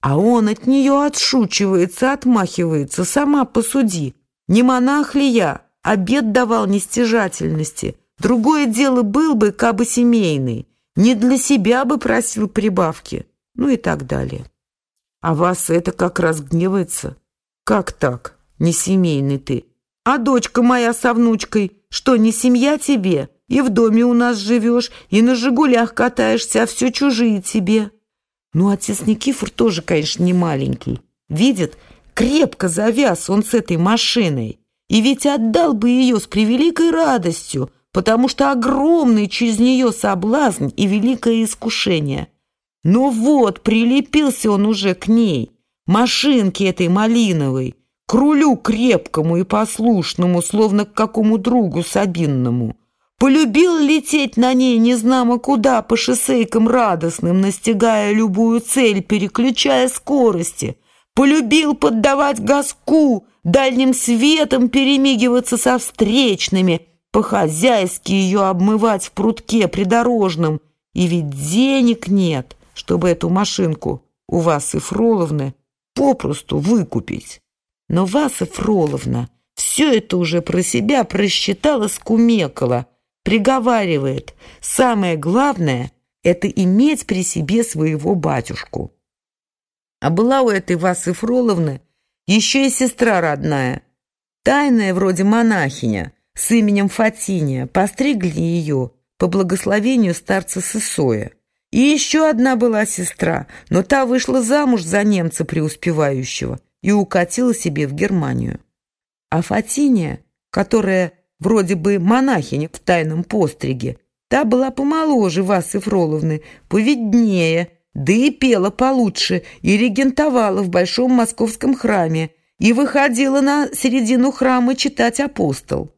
А он от нее отшучивается, отмахивается, сама посуди. Не монах ли я, обед давал нестяжательности. Другое дело был бы, кабы семейный. Не для себя бы просил прибавки. Ну и так далее. А вас это как раз гневается. Как так? Не семейный ты. А дочка моя со внучкой, что, не семья тебе? И в доме у нас живешь, и на «Жигулях» катаешься, а все чужие тебе. Ну, отец Никифор тоже, конечно, не маленький. Видит, крепко завяз он с этой машиной. И ведь отдал бы ее с превеликой радостью, потому что огромный через нее соблазн и великое искушение. Но вот, прилепился он уже к ней, машинке этой малиновой, к рулю крепкому и послушному, словно к какому другу Сабинному. Полюбил лететь на ней незнамо куда по шоссейкам радостным, настигая любую цель, переключая скорости. Полюбил поддавать газку, дальним светом перемигиваться со встречными, по-хозяйски ее обмывать в прутке придорожном. И ведь денег нет, чтобы эту машинку у Васы Фроловны попросту выкупить. Но Васа Фроловна все это уже про себя просчитала, скумекала – приговаривает, самое главное – это иметь при себе своего батюшку. А была у этой Васы Фроловны еще и сестра родная, тайная вроде монахиня, с именем Фатиния, постригли ее по благословению старца Сысоя. И еще одна была сестра, но та вышла замуж за немца преуспевающего и укатила себе в Германию. А Фатиния, которая вроде бы монахиня в тайном постриге. Та была помоложе Васы Фроловны, поведнее, да и пела получше, и регентовала в Большом Московском храме, и выходила на середину храма читать апостол.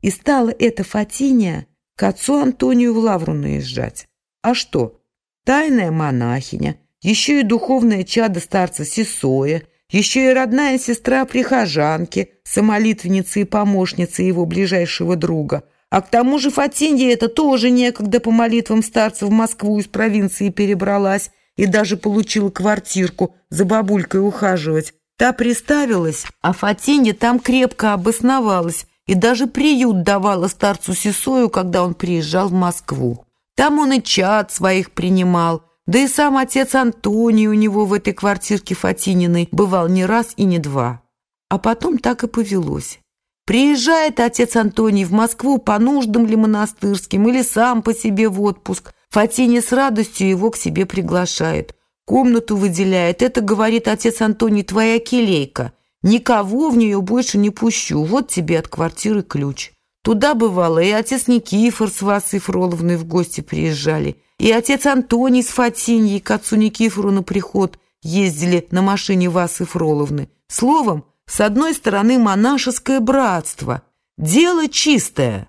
И стала эта Фатиния к отцу Антонию в Лавру наезжать. А что? Тайная монахиня, еще и духовное чадо старца Сесоя, еще и родная сестра прихожанки, самолитвенницы и помощницы его ближайшего друга. А к тому же Фатинья это тоже некогда по молитвам старца в Москву из провинции перебралась и даже получила квартирку за бабулькой ухаживать. Та приставилась, а Фатинья там крепко обосновалась и даже приют давала старцу Сесою, когда он приезжал в Москву. Там он и чад своих принимал – да и сам отец Антоний у него в этой квартирке Фатининой бывал не раз и не два. А потом так и повелось. Приезжает отец Антоний в Москву по нуждам ли монастырским или сам по себе в отпуск. Фатине с радостью его к себе приглашает. Комнату выделяет. Это, говорит отец Антоний, твоя келейка. Никого в нее больше не пущу. Вот тебе от квартиры ключ. Туда бывало и отец Никифор с Васой Фроловной в гости приезжали – и отец Антоний с Фатиньей к отцу Никифору на приход ездили на машине Васы Фроловны. Словом, с одной стороны монашеское братство, дело чистое,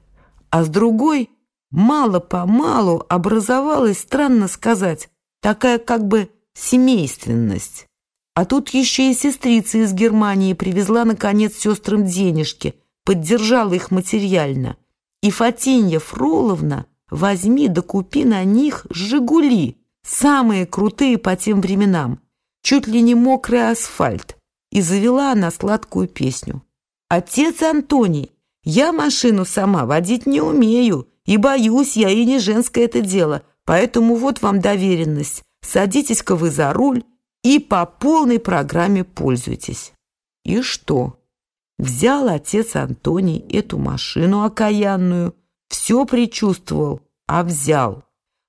а с другой мало-помалу образовалась, странно сказать, такая как бы семейственность. А тут еще и сестрица из Германии привезла, наконец, сестрам денежки, поддержала их материально. И Фатинья Фроловна Возьми да купи на них «Жигули», самые крутые по тем временам, чуть ли не мокрый асфальт. И завела она сладкую песню. «Отец Антоний, я машину сама водить не умею, и боюсь я, и не женское это дело, поэтому вот вам доверенность. Садитесь-ка вы за руль и по полной программе пользуйтесь». И что? Взял отец Антоний эту машину окаянную, все предчувствовал, а взял.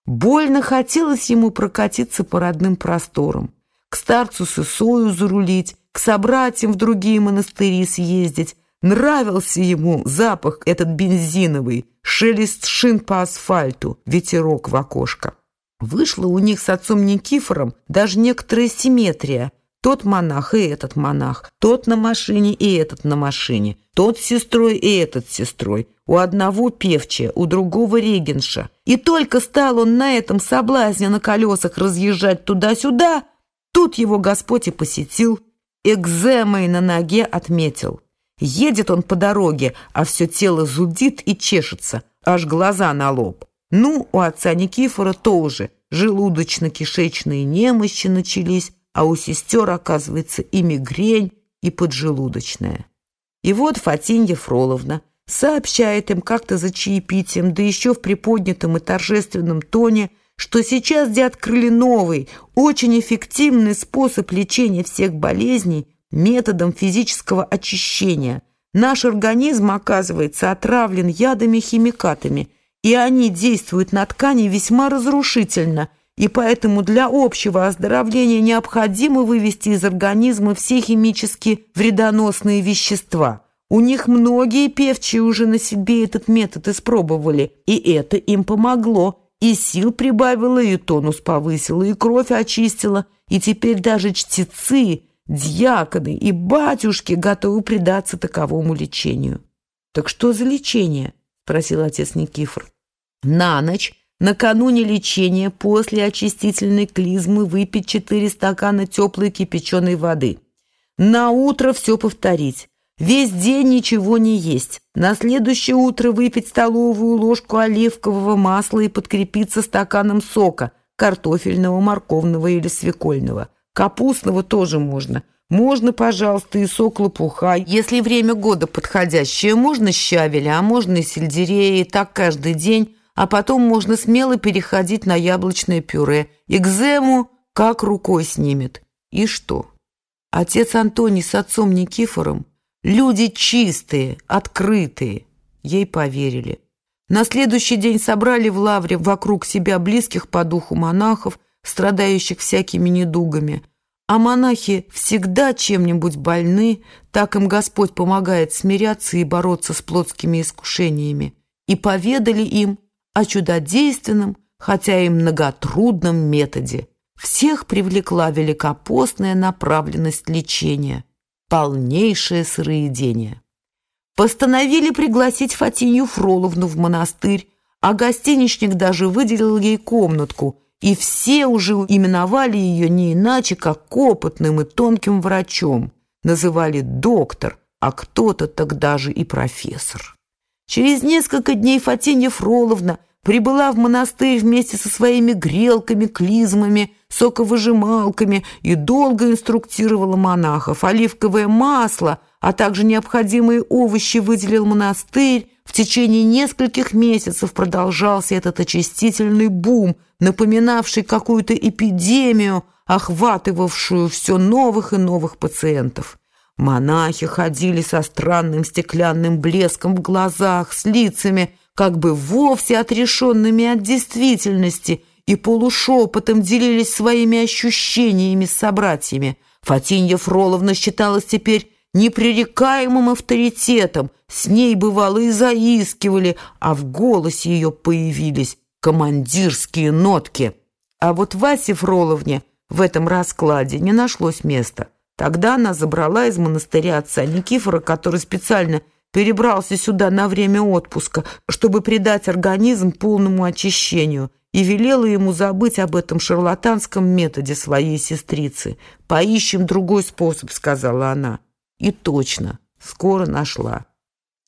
Больно хотелось ему прокатиться по родным просторам, к старцу с Исою зарулить, к собратьям в другие монастыри съездить. Нравился ему запах этот бензиновый, шелест шин по асфальту, ветерок в окошко. Вышла у них с отцом Никифором даже некоторая симметрия – тот монах и этот монах, тот на машине и этот на машине, тот с сестрой и этот с сестрой, у одного певчая, у другого регенша. И только стал он на этом соблазне на колесах разъезжать туда-сюда, тут его Господь и посетил, экземой на ноге отметил. Едет он по дороге, а все тело зудит и чешется, аж глаза на лоб. Ну, у отца Никифора тоже желудочно-кишечные немощи начались, а у сестер, оказывается, и мигрень, и поджелудочная. И вот Фатинья Фроловна сообщает им как-то за чаепитием, да еще в приподнятом и торжественном тоне, что сейчас где открыли новый, очень эффективный способ лечения всех болезней методом физического очищения. Наш организм, оказывается, отравлен ядами-химикатами, и они действуют на ткани весьма разрушительно, и поэтому для общего оздоровления необходимо вывести из организма все химически вредоносные вещества. У них многие певчие уже на себе этот метод испробовали, и это им помогло, и сил прибавило, и тонус повысило, и кровь очистило, и теперь даже чтецы – дьяконы и батюшки готовы предаться таковому лечению. «Так что за лечение?» – спросил отец Никифор. «На ночь, накануне лечения, после очистительной клизмы выпить четыре стакана теплой кипяченой воды. На утро все повторить. Весь день ничего не есть. На следующее утро выпить столовую ложку оливкового масла и подкрепиться стаканом сока, картофельного, морковного или свекольного. Капустного тоже можно. Можно, пожалуйста, и сок лопуха. Если время года подходящее, можно щавеля, а можно и сельдерея, и так каждый день. А потом можно смело переходить на яблочное пюре. Экзему как рукой снимет. И что? Отец Антоний с отцом Никифором люди чистые, открытые. Ей поверили. На следующий день собрали в лавре вокруг себя близких по духу монахов, страдающих всякими недугами. А монахи всегда чем-нибудь больны, так им Господь помогает смиряться и бороться с плотскими искушениями. И поведали им о чудодейственном, хотя и многотрудном методе. Всех привлекла великопостная направленность лечения, полнейшее сыроедение. Постановили пригласить Фатинью Фроловну в монастырь, а гостиничник даже выделил ей комнатку – и все уже именовали ее не иначе, как опытным и тонким врачом. Называли доктор, а кто-то тогда же и профессор. Через несколько дней Фатинья Фроловна прибыла в монастырь вместе со своими грелками, клизмами, соковыжималками и долго инструктировала монахов. Оливковое масло, а также необходимые овощи выделил монастырь, в течение нескольких месяцев продолжался этот очистительный бум, напоминавший какую-то эпидемию, охватывавшую все новых и новых пациентов. Монахи ходили со странным стеклянным блеском в глазах, с лицами, как бы вовсе отрешенными от действительности, и полушепотом делились своими ощущениями с собратьями. Фатинья Фроловна считалась теперь непререкаемым авторитетом, с ней, бывало, и заискивали, а в голосе ее появились командирские нотки. А вот Васе Фроловне в этом раскладе не нашлось места. Тогда она забрала из монастыря отца Никифора, который специально перебрался сюда на время отпуска, чтобы придать организм полному очищению, и велела ему забыть об этом шарлатанском методе своей сестрицы. «Поищем другой способ», — сказала она. И точно, скоро нашла.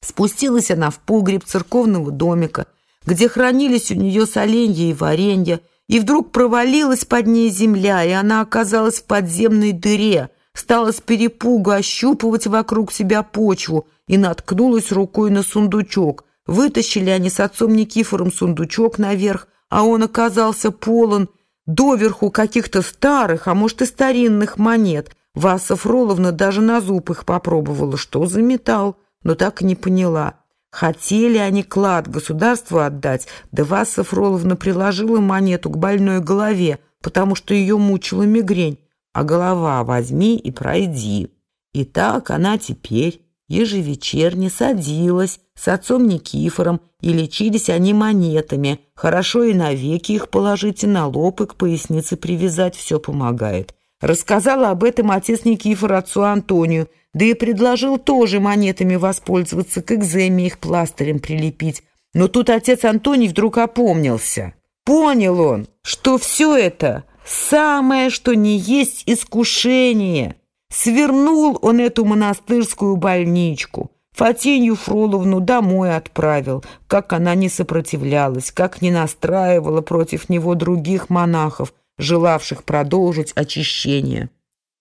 Спустилась она в погреб церковного домика, где хранились у нее соленья и варенья, и вдруг провалилась под ней земля, и она оказалась в подземной дыре, стала с перепугу ощупывать вокруг себя почву и наткнулась рукой на сундучок. Вытащили они с отцом Никифором сундучок наверх, а он оказался полон доверху каких-то старых, а может и старинных монет. Васа Фроловна даже на зуб их попробовала, что за металл, но так и не поняла. Хотели они клад государству отдать, да Васа Фроловна приложила монету к больной голове, потому что ее мучила мигрень, а голова возьми и пройди. И так она теперь ежевечерне садилась с отцом Никифором, и лечились они монетами. Хорошо и навеки их положить, на лоб, и к пояснице привязать, все помогает. Рассказала об этом отец Никифор отцу Антонию, да и предложил тоже монетами воспользоваться, к экземе их пластырем прилепить. Но тут отец Антоний вдруг опомнился. Понял он, что все это самое, что не есть искушение. Свернул он эту монастырскую больничку. Фатинью Фроловну домой отправил, как она не сопротивлялась, как не настраивала против него других монахов, желавших продолжить очищение.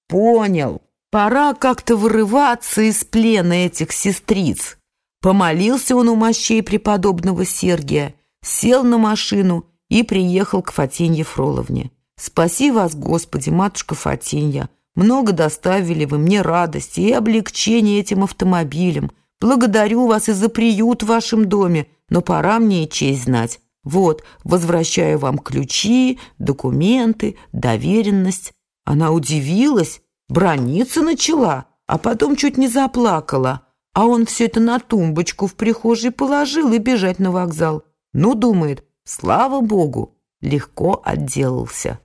Понял, пора как-то вырываться из плена этих сестриц. Помолился он у мощей преподобного Сергия, сел на машину и приехал к Фатинье Фроловне. «Спаси вас, Господи, матушка Фатинья! Много доставили вы мне радости и облегчения этим автомобилем. Благодарю вас и за приют в вашем доме, но пора мне и честь знать. Вот, возвращаю вам ключи, документы, доверенность». Она удивилась, брониться начала, а потом чуть не заплакала. А он все это на тумбочку в прихожей положил и бежать на вокзал. Ну, думает, слава богу, легко отделался.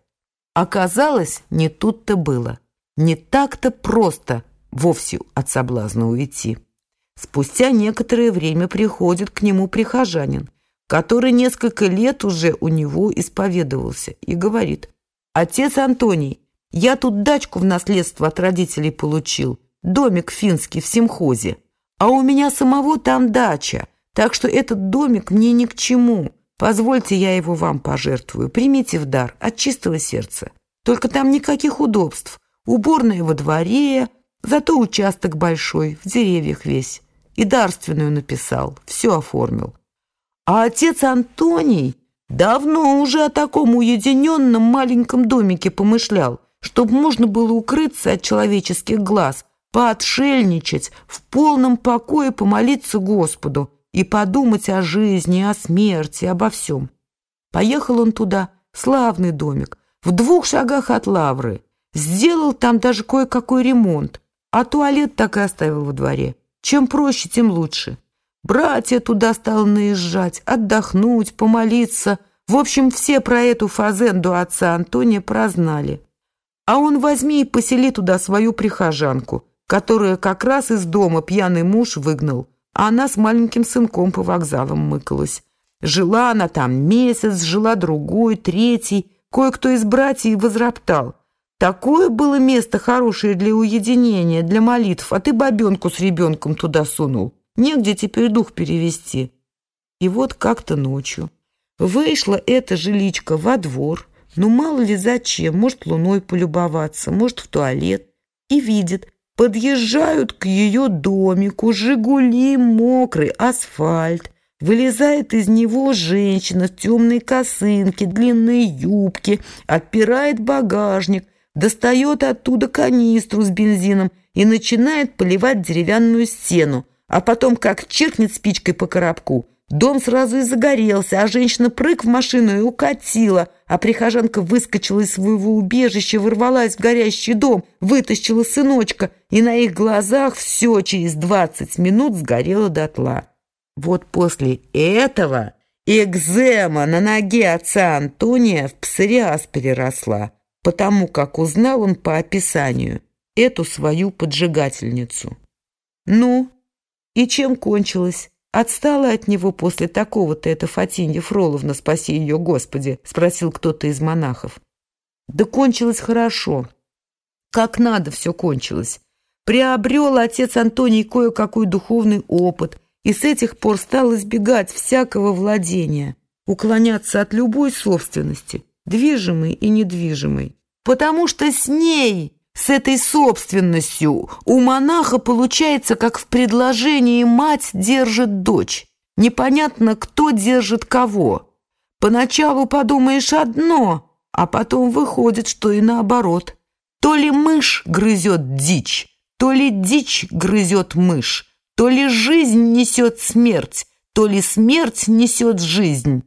Оказалось, не тут-то было. Не так-то просто вовсе от соблазна уйти. Спустя некоторое время приходит к нему прихожанин, который несколько лет уже у него исповедовался, и говорит, «Отец Антоний, я тут дачку в наследство от родителей получил, домик финский в Симхозе, а у меня самого там дача, так что этот домик мне ни к чему. Позвольте, я его вам пожертвую. Примите в дар от чистого сердца. Только там никаких удобств. Уборная во дворе, зато участок большой, в деревьях весь. И дарственную написал, все оформил. А отец Антоний давно уже о таком уединенном маленьком домике помышлял, чтобы можно было укрыться от человеческих глаз, поотшельничать, в полном покое помолиться Господу, и подумать о жизни, о смерти, обо всем. Поехал он туда, славный домик, в двух шагах от лавры. Сделал там даже кое-какой ремонт, а туалет так и оставил во дворе. Чем проще, тем лучше. Братья туда стал наезжать, отдохнуть, помолиться. В общем, все про эту фазенду отца Антония прознали. А он возьми и посели туда свою прихожанку, которая как раз из дома пьяный муж выгнал а она с маленьким сынком по вокзалам мыкалась. Жила она там месяц, жила другой, третий. Кое-кто из братьев возроптал. Такое было место хорошее для уединения, для молитв, а ты бабенку с ребенком туда сунул. Негде теперь дух перевести. И вот как-то ночью вышла эта жиличка во двор, ну мало ли зачем, может луной полюбоваться, может в туалет, и видит, Подъезжают к ее домику, «Жигули» мокрый, асфальт. Вылезает из него женщина в темной косынке, длинной юбке, отпирает багажник, достает оттуда канистру с бензином и начинает поливать деревянную стену, а потом как чиркнет спичкой по коробку – Дом сразу и загорелся, а женщина прыг в машину и укатила, а прихожанка выскочила из своего убежища, ворвалась в горящий дом, вытащила сыночка, и на их глазах все через двадцать минут сгорело дотла. Вот после этого экзема на ноге отца Антония в псориаз переросла, потому как узнал он по описанию эту свою поджигательницу. Ну, и чем кончилось? «Отстала от него после такого-то эта Фатинья Фроловна, спаси ее, Господи?» — спросил кто-то из монахов. «Да кончилось хорошо. Как надо все кончилось. Приобрел отец Антоний кое-какой духовный опыт и с этих пор стал избегать всякого владения, уклоняться от любой собственности, движимой и недвижимой, потому что с ней с этой собственностью у монаха получается, как в предложении «мать держит дочь». Непонятно, кто держит кого. Поначалу подумаешь одно, а потом выходит, что и наоборот. То ли мышь грызет дичь, то ли дичь грызет мышь, то ли жизнь несет смерть, то ли смерть несет жизнь.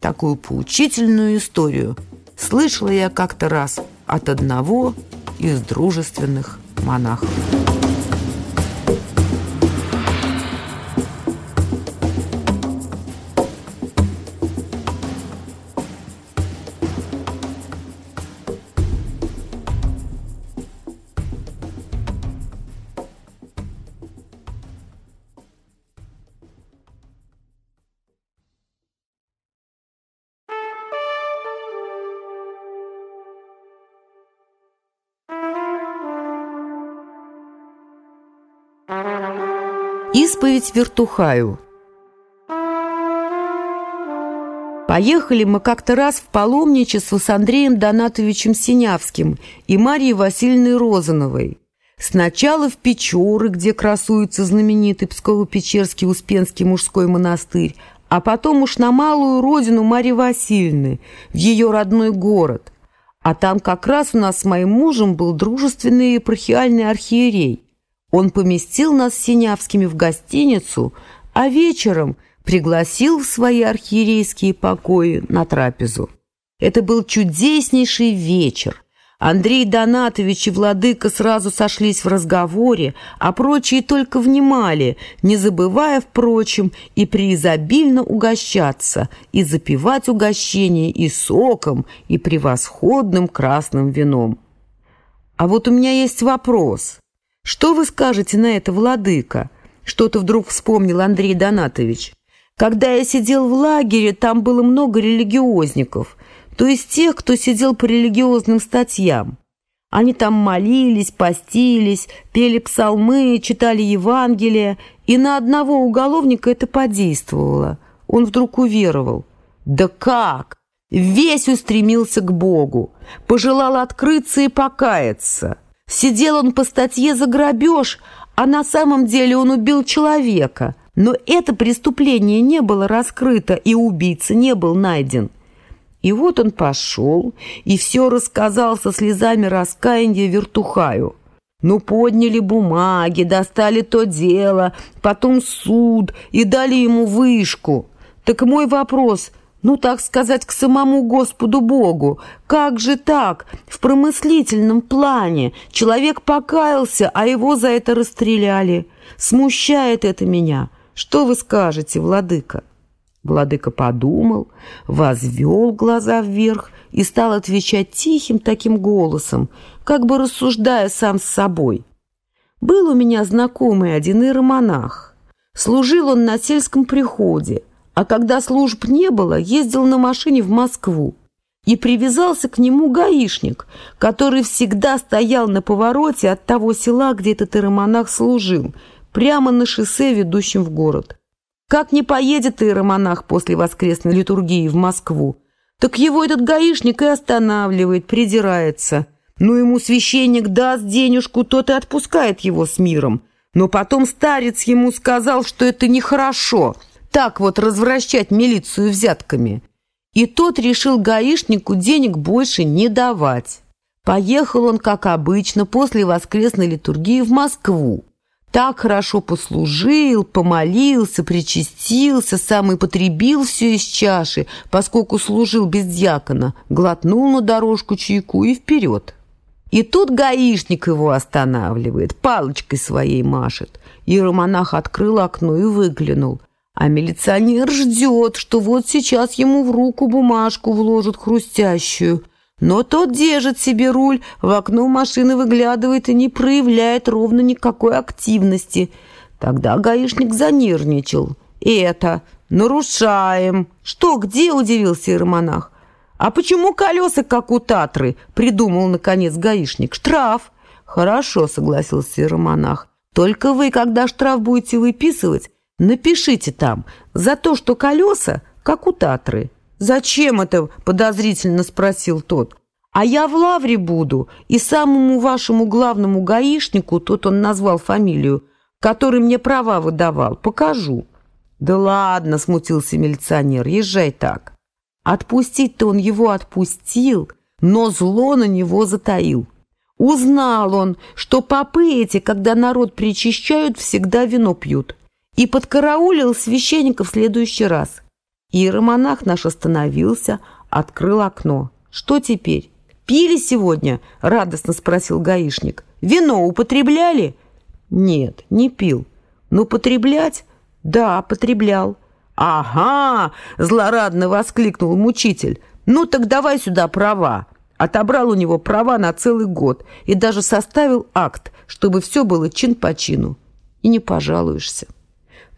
Такую поучительную историю слышала я как-то раз от одного из дружественных монахов. Исповедь Вертухаю Поехали мы как-то раз в паломничество с Андреем Донатовичем Синявским и Марией Васильевной Розановой. Сначала в Печоры, где красуется знаменитый Псково-Печерский Успенский мужской монастырь, а потом уж на малую родину Марьи Васильевны, в ее родной город. А там как раз у нас с моим мужем был дружественный епархиальный архиерей. Он поместил нас с Синявскими в гостиницу, а вечером – пригласил в свои архиерейские покои на трапезу. Это был чудеснейший вечер. Андрей Донатович и Владыка сразу сошлись в разговоре, а прочие только внимали, не забывая, впрочем, и преизобильно угощаться, и запивать угощение и соком, и превосходным красным вином. А вот у меня есть вопрос. Что вы скажете на это, Владыка? Что-то вдруг вспомнил Андрей Донатович. Когда я сидел в лагере, там было много религиозников, то есть тех, кто сидел по религиозным статьям. Они там молились, постились, пели псалмы, читали Евангелие, и на одного уголовника это подействовало. Он вдруг уверовал. Да как? Весь устремился к Богу, пожелал открыться и покаяться. Сидел он по статье за грабеж, а на самом деле он убил человека – но это преступление не было раскрыто, и убийца не был найден. И вот он пошел и все рассказал со слезами раскаяния вертухаю. Ну, подняли бумаги, достали то дело, потом суд и дали ему вышку. Так мой вопрос, ну, так сказать, к самому Господу Богу, как же так, в промыслительном плане? Человек покаялся, а его за это расстреляли. Смущает это меня. Что вы скажете, владыка?» Владыка подумал, возвел глаза вверх и стал отвечать тихим таким голосом, как бы рассуждая сам с собой. «Был у меня знакомый один иеромонах. Служил он на сельском приходе, а когда служб не было, ездил на машине в Москву. И привязался к нему гаишник, который всегда стоял на повороте от того села, где этот иеромонах служил – прямо на шоссе, ведущем в город. Как не поедет иеромонах после воскресной литургии в Москву, так его этот гаишник и останавливает, придирается. Ну, ему священник даст денежку, тот и отпускает его с миром. Но потом старец ему сказал, что это нехорошо, так вот развращать милицию взятками. И тот решил гаишнику денег больше не давать. Поехал он, как обычно, после воскресной литургии в Москву. Так хорошо послужил, помолился, причастился, сам и потребил все из чаши, поскольку служил без дьякона, глотнул на дорожку чайку и вперед. И тут гаишник его останавливает, палочкой своей машет. Иеромонах открыл окно и выглянул. А милиционер ждет, что вот сейчас ему в руку бумажку вложат хрустящую – но тот держит себе руль, в окно машины выглядывает и не проявляет ровно никакой активности. Тогда гаишник занервничал. «Это, нарушаем!» «Что, где?» – удивился иеромонах. «А почему колеса, как у Татры?» – придумал, наконец, гаишник. «Штраф!» «Хорошо», – согласился иеромонах. «Только вы, когда штраф будете выписывать, напишите там за то, что колеса, как у Татры». «Зачем это?» – подозрительно спросил тот. «А я в лавре буду, и самому вашему главному гаишнику, тот он назвал фамилию, который мне права выдавал, покажу». «Да ладно», – смутился милиционер, – «езжай так». Отпустить-то он его отпустил, но зло на него затаил. Узнал он, что попы эти, когда народ причащают, всегда вино пьют, и подкараулил священника в следующий раз – Иеромонах наш остановился, открыл окно. «Что теперь? Пили сегодня?» – радостно спросил гаишник. «Вино употребляли?» «Нет, не пил. Но потреблять?» «Да, потреблял». «Ага!» – злорадно воскликнул мучитель. «Ну так давай сюда права». Отобрал у него права на целый год и даже составил акт, чтобы все было чин по чину. И не пожалуешься.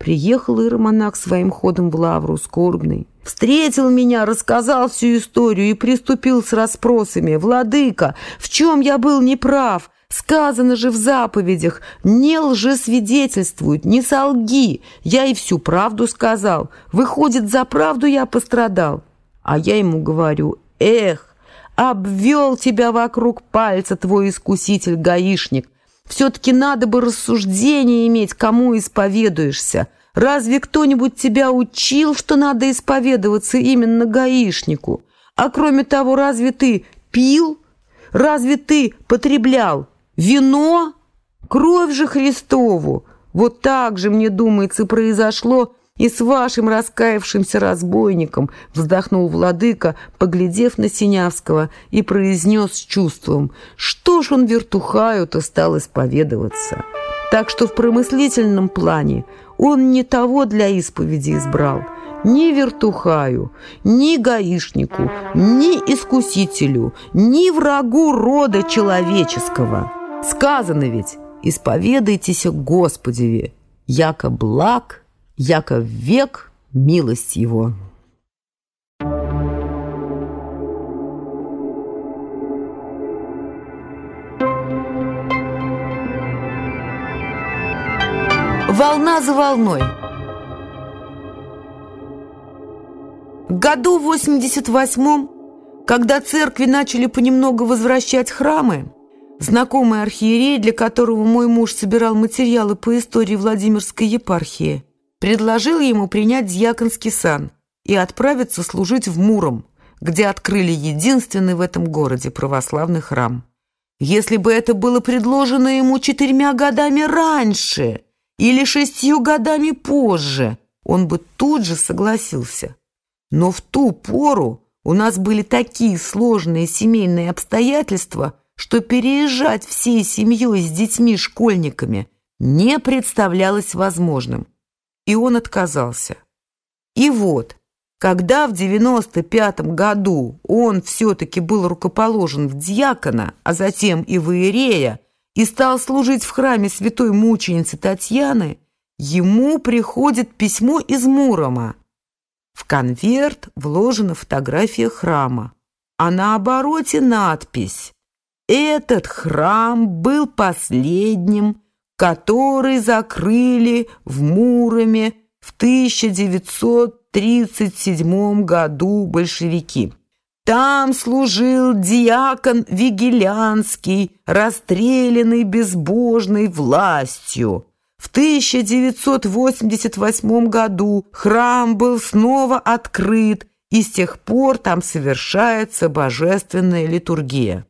Приехал иеромонах своим ходом в лавру, скорбный. Встретил меня, рассказал всю историю и приступил с расспросами. «Владыка, в чем я был неправ? Сказано же в заповедях, не лжесвидетельствуют, не солги. Я и всю правду сказал. Выходит, за правду я пострадал. А я ему говорю, эх, обвел тебя вокруг пальца твой искуситель-гаишник. Все-таки надо бы рассуждение иметь, кому исповедуешься. Разве кто-нибудь тебя учил, что надо исповедоваться именно гаишнику? А кроме того, разве ты пил? Разве ты потреблял? Вино? Кровь же Христову! Вот так же, мне думается, произошло и с вашим раскаявшимся разбойником, вздохнул владыка, поглядев на Синявского, и произнес с чувством, что ж он вертухаю-то стал исповедоваться. Так что в промыслительном плане он не того для исповеди избрал, ни вертухаю, ни гаишнику, ни искусителю, ни врагу рода человеческого. Сказано ведь, исповедайтесь Господеве, яко благ, яко век милость его». Волна за волной. Году в 88-м, когда церкви начали понемногу возвращать храмы, Знакомый архиерей, для которого мой муж собирал материалы по истории Владимирской епархии, предложил ему принять дьяконский сан и отправиться служить в Муром, где открыли единственный в этом городе православный храм. Если бы это было предложено ему четырьмя годами раньше или шестью годами позже, он бы тут же согласился. Но в ту пору у нас были такие сложные семейные обстоятельства – что переезжать всей семьей с детьми-школьниками не представлялось возможным, и он отказался. И вот, когда в 95 году он все-таки был рукоположен в диакона, а затем и в иерея, и стал служить в храме святой мученицы Татьяны, ему приходит письмо из Мурома. В конверт вложена фотография храма, а на обороте надпись этот храм был последним, который закрыли в Муроме в 1937 году большевики. Там служил диакон Вигелянский, расстрелянный безбожной властью. В 1988 году храм был снова открыт, и с тех пор там совершается божественная литургия.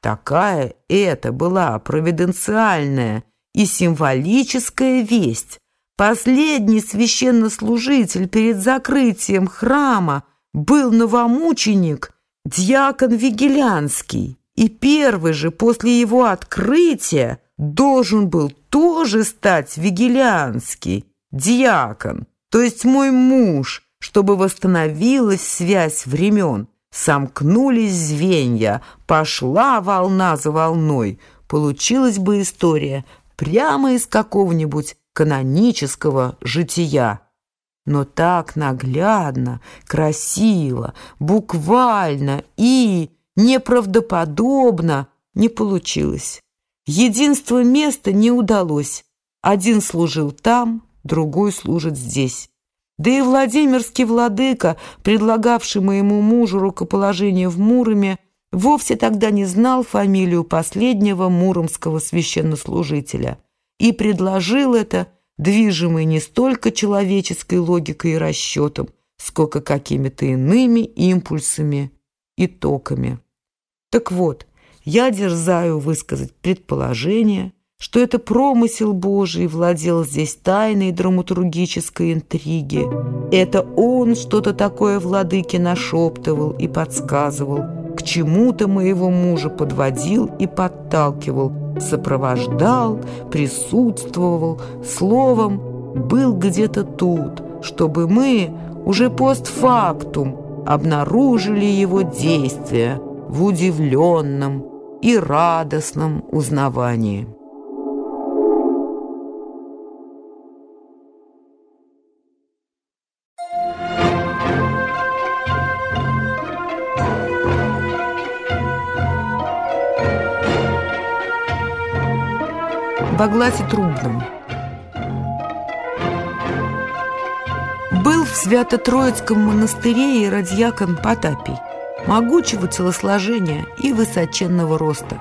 Такая это была провиденциальная и символическая весть. Последний священнослужитель перед закрытием храма был новомученик, диакон Вигелянский, и первый же после его открытия должен был тоже стать Вигелянский, диакон, то есть мой муж, чтобы восстановилась связь времен. Сомкнулись звенья, пошла волна за волной. Получилась бы история прямо из какого-нибудь канонического жития. Но так наглядно, красиво, буквально и неправдоподобно не получилось. Единство места не удалось. Один служил там, другой служит здесь. Да и Владимирский владыка, предлагавший моему мужу рукоположение в Муроме, вовсе тогда не знал фамилию последнего муромского священнослужителя и предложил это, движимый не столько человеческой логикой и расчетом, сколько какими-то иными импульсами и токами. Так вот, я дерзаю высказать предположение, что это промысел Божий владел здесь тайной драматургической интриги. Это он что-то такое владыке нашептывал и подсказывал, к чему-то моего мужа подводил и подталкивал, сопровождал, присутствовал, словом, был где-то тут, чтобы мы уже постфактум обнаружили его действия в удивленном и радостном узнавании. Во гласе трубном. Был в Свято-Троицком монастыре и радьякон Потапий, могучего телосложения и высоченного роста.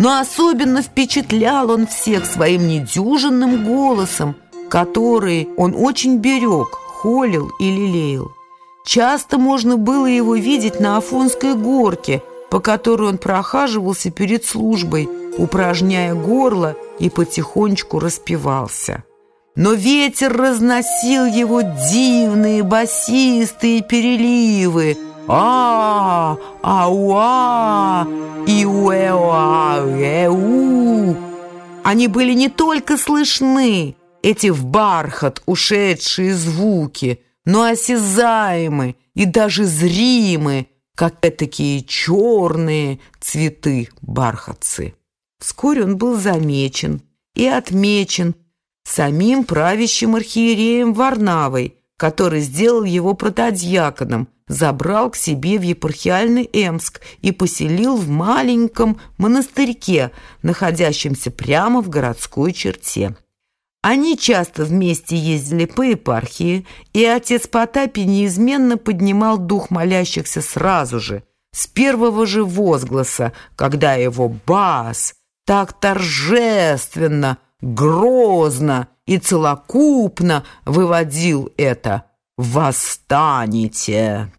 Но особенно впечатлял он всех своим недюжинным голосом, который он очень берег, холил и лелеял. Часто можно было его видеть на Афонской горке, по которой он прохаживался перед службой, упражняя горло и потихонечку распевался. Но ветер разносил его дивные басистые переливы а ауа и уэуа Они были не только слышны, эти в бархат ушедшие звуки, но осязаемы и даже зримы, как такие черные цветы бархатцы. Вскоре он был замечен и отмечен самим правящим архиереем Варнавой, который сделал его протодьяконом, забрал к себе в епархиальный Эмск и поселил в маленьком монастырьке, находящемся прямо в городской черте. Они часто вместе ездили по епархии, и отец Потапий неизменно поднимал дух молящихся сразу же, с первого же возгласа, когда его бас так торжественно, грозно и целокупно выводил это «Восстанете!».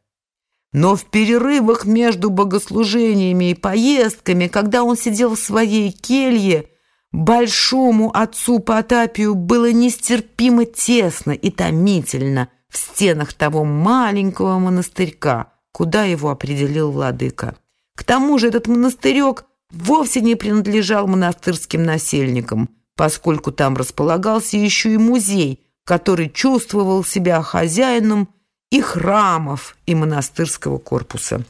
Но в перерывах между богослужениями и поездками, когда он сидел в своей келье, большому отцу Потапию было нестерпимо тесно и томительно в стенах того маленького монастырька, куда его определил владыка. К тому же этот монастырек вовсе не принадлежал монастырским насельникам, поскольку там располагался еще и музей, который чувствовал себя хозяином и храмов, и монастырского корпуса.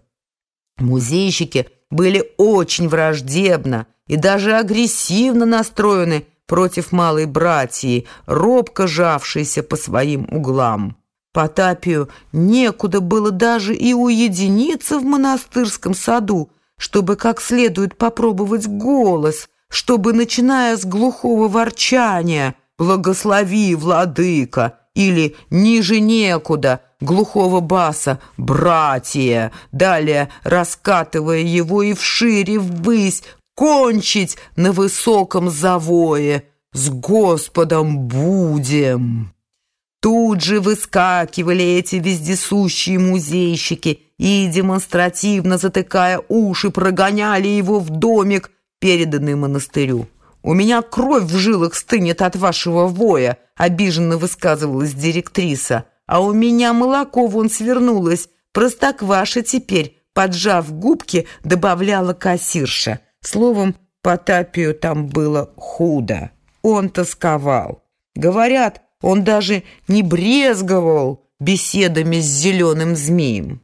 Музейщики были очень враждебно и даже агрессивно настроены против малой братьи, робко жавшейся по своим углам. Потапию некуда было даже и уединиться в монастырском саду, чтобы как следует попробовать голос, чтобы, начиная с глухого ворчания «Благослови, владыка!» или «Ниже некуда!» глухого баса «Братья!» далее раскатывая его и вшире ввысь, кончить на высоком завое «С Господом будем!» Тут же выскакивали эти вездесущие музейщики и, демонстративно затыкая уши, прогоняли его в домик, переданный монастырю. «У меня кровь в жилах стынет от вашего воя», — обиженно высказывалась директриса. «А у меня молоко вон свернулось. Простокваша теперь, поджав губки, добавляла кассирша. Словом, Потапию там было худо. Он тосковал. Говорят, он даже не брезговал беседами с зеленым змеем.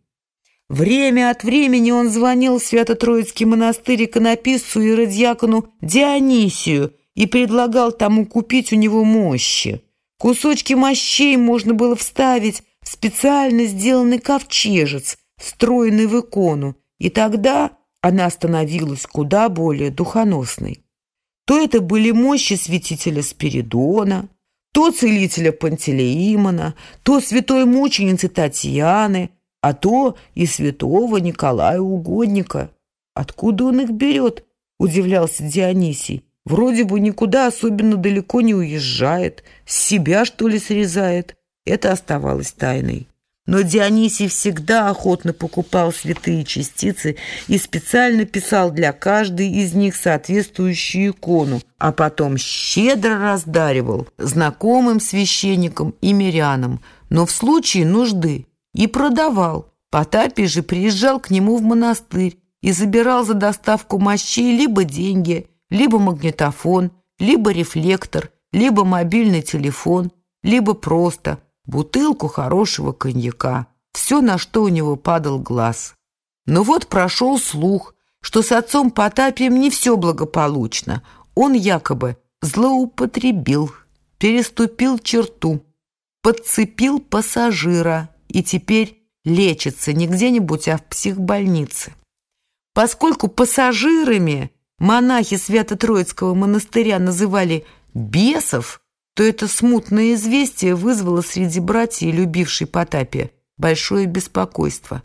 Время от времени он звонил в Свято-Троицкий монастырь иконописцу и радиакону Дионисию и предлагал тому купить у него мощи. Кусочки мощей можно было вставить в специально сделанный ковчежец, встроенный в икону, и тогда она становилась куда более духоносной. То это были мощи святителя Спиридона, то целителя Пантелеимона, то святой мученицы Татьяны, а то и святого Николая Угодника. Откуда он их берет? Удивлялся Дионисий. Вроде бы никуда особенно далеко не уезжает, с себя, что ли, срезает. Это оставалось тайной. Но Дионисий всегда охотно покупал святые частицы и специально писал для каждой из них соответствующую икону, а потом щедро раздаривал знакомым священникам и мирянам, но в случае нужды и продавал. Потапий же приезжал к нему в монастырь и забирал за доставку мощей либо деньги, либо магнитофон, либо рефлектор, либо мобильный телефон, либо просто – бутылку хорошего коньяка, все, на что у него падал глаз. Но вот прошел слух, что с отцом Потапием не все благополучно. Он якобы злоупотребил, переступил черту, подцепил пассажира и теперь лечится не где-нибудь, а в психбольнице. Поскольку пассажирами монахи Свято-Троицкого монастыря называли «бесов», то это смутное известие вызвало среди братьев, любившей Потапия, большое беспокойство.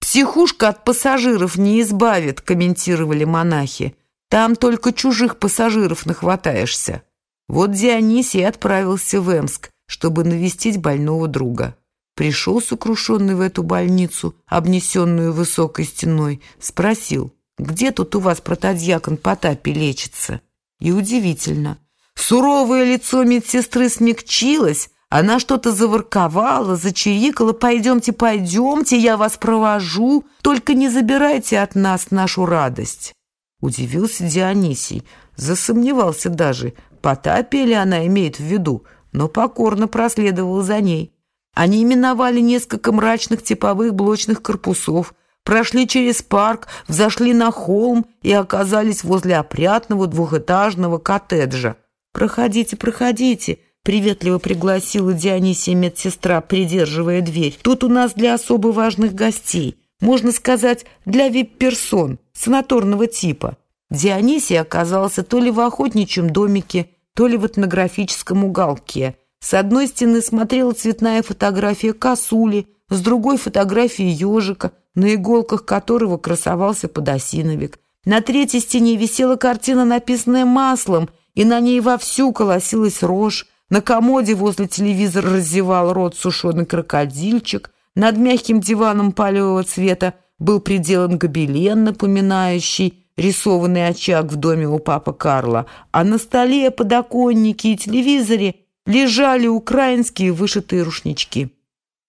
«Психушка от пассажиров не избавит», — комментировали монахи. «Там только чужих пассажиров нахватаешься». Вот Дионисий отправился в Эмск, чтобы навестить больного друга. Пришел сокрушенный в эту больницу, обнесенную высокой стеной, спросил, где тут у вас протодьякон Потапий лечится? И удивительно, суровое лицо медсестры смягчилось, она что-то заворковала, зачирикала «Пойдемте, пойдемте, я вас провожу, только не забирайте от нас нашу радость». Удивился Дионисий, засомневался даже, Потапия ли она имеет в виду, но покорно проследовал за ней. Они именовали несколько мрачных типовых блочных корпусов, прошли через парк, взошли на холм и оказались возле опрятного двухэтажного коттеджа. «Проходите, проходите», — приветливо пригласила Дионисия медсестра, придерживая дверь. «Тут у нас для особо важных гостей, можно сказать, для вип-персон, санаторного типа». Дионисий оказался то ли в охотничьем домике, то ли в этнографическом уголке. С одной стены смотрела цветная фотография косули, с другой фотография ежика, на иголках которого красовался подосиновик. На третьей стене висела картина, написанная маслом, и на ней вовсю колосилась рожь. На комоде возле телевизора разевал рот сушеный крокодильчик. Над мягким диваном палевого цвета был приделан гобелен, напоминающий рисованный очаг в доме у папы Карла, а на столе, подоконнике и телевизоре лежали украинские вышитые рушнички.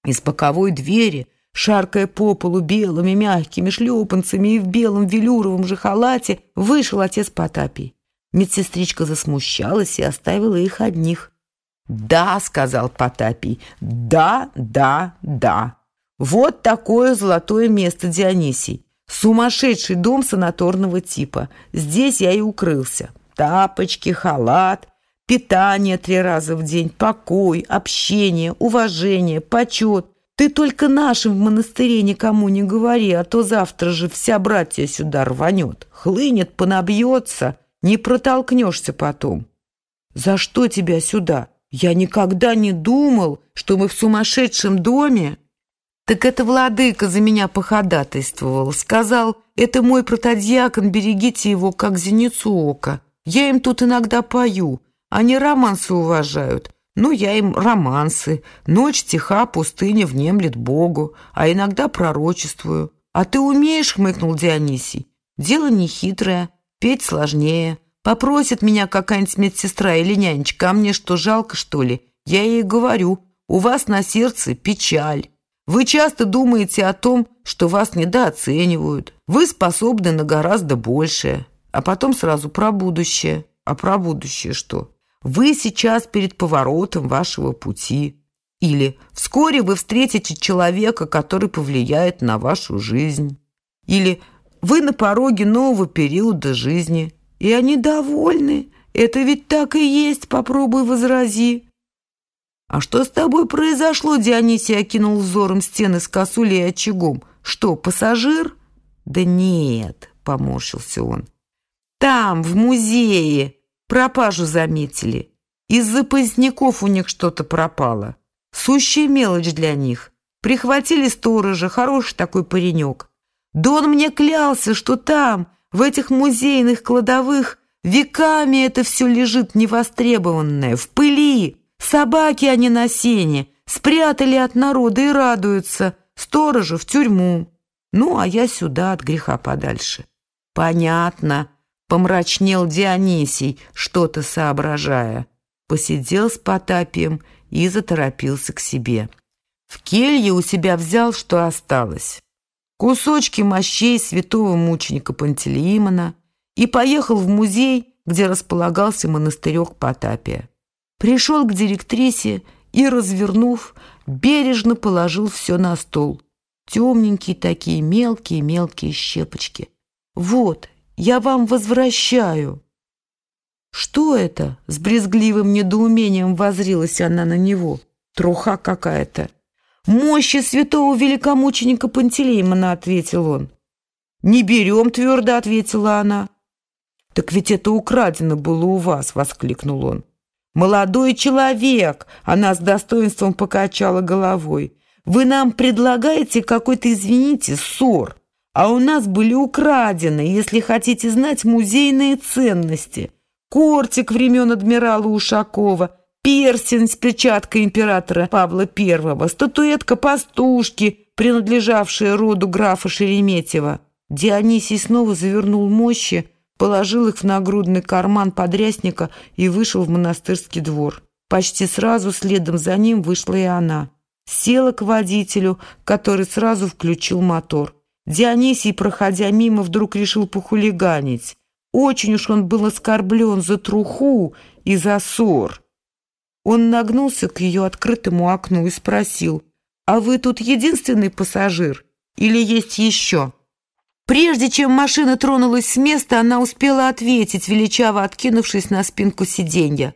Из боковой двери, шаркая по полу белыми мягкими шлепанцами и в белом велюровом же халате, вышел отец Потапий. Медсестричка засмущалась и оставила их одних. «Да», — сказал Потапий, — «да, да, да. Вот такое золотое место, Дионисий. Сумасшедший дом санаторного типа. Здесь я и укрылся. Тапочки, халат, питание три раза в день, покой, общение, уважение, почет. Ты только нашим в монастыре никому не говори, а то завтра же вся братья сюда рванет. Хлынет, понабьется, не протолкнешься потом. За что тебя сюда? Я никогда не думал, что мы в сумасшедшем доме. Так это владыка за меня походатайствовал. Сказал, это мой протодьякон, берегите его, как зеницу ока. Я им тут иногда пою. Они романсы уважают. Ну, я им романсы. Ночь тиха, пустыня внемлет Богу. А иногда пророчествую. А ты умеешь, хмыкнул Дионисий. Дело нехитрое, петь сложнее. Попросит меня какая-нибудь медсестра или нянечка, а мне что, жалко, что ли? Я ей говорю, у вас на сердце печаль. Вы часто думаете о том, что вас недооценивают. Вы способны на гораздо большее. А потом сразу про будущее. А про будущее что? Вы сейчас перед поворотом вашего пути. Или вскоре вы встретите человека, который повлияет на вашу жизнь. Или вы на пороге нового периода жизни. И они довольны. Это ведь так и есть, попробуй возрази. «А что с тобой произошло?» Дионисий окинул взором стены с косулей и очагом. «Что, пассажир?» «Да нет», — поморщился он. «Там, в музее, пропажу заметили. Из-за поздняков у них что-то пропало. Сущая мелочь для них. Прихватили сторожа, хороший такой паренек. Да он мне клялся, что там, в этих музейных кладовых, веками это все лежит невостребованное, в пыли, Собаки они на сене, спрятали от народа и радуются. Сторожа в тюрьму. Ну, а я сюда от греха подальше. Понятно, помрачнел Дионисий, что-то соображая. Посидел с Потапием и заторопился к себе. В келье у себя взял, что осталось. Кусочки мощей святого мученика Пантелеимона и поехал в музей, где располагался монастырек Потапия пришел к директрисе и, развернув, бережно положил все на стол. Темненькие такие мелкие-мелкие щепочки. «Вот, я вам возвращаю». «Что это?» — с брезгливым недоумением возрилась она на него. «Труха какая-то». «Мощи святого великомученика Пантелеймона», — ответил он. «Не берем», — твердо ответила она. «Так ведь это украдено было у вас!» — воскликнул он. «Молодой человек!» — она с достоинством покачала головой. «Вы нам предлагаете какой-то, извините, ссор, а у нас были украдены, если хотите знать, музейные ценности. Кортик времен адмирала Ушакова, перстень с печаткой императора Павла I, статуэтка пастушки, принадлежавшая роду графа Шереметьева». Дионисий снова завернул мощи, положил их в нагрудный карман подрясника и вышел в монастырский двор. Почти сразу следом за ним вышла и она. Села к водителю, который сразу включил мотор. Дионисий, проходя мимо, вдруг решил похулиганить. Очень уж он был оскорблен за труху и за ссор. Он нагнулся к ее открытому окну и спросил, «А вы тут единственный пассажир или есть еще?» Прежде чем машина тронулась с места, она успела ответить, величаво откинувшись на спинку сиденья.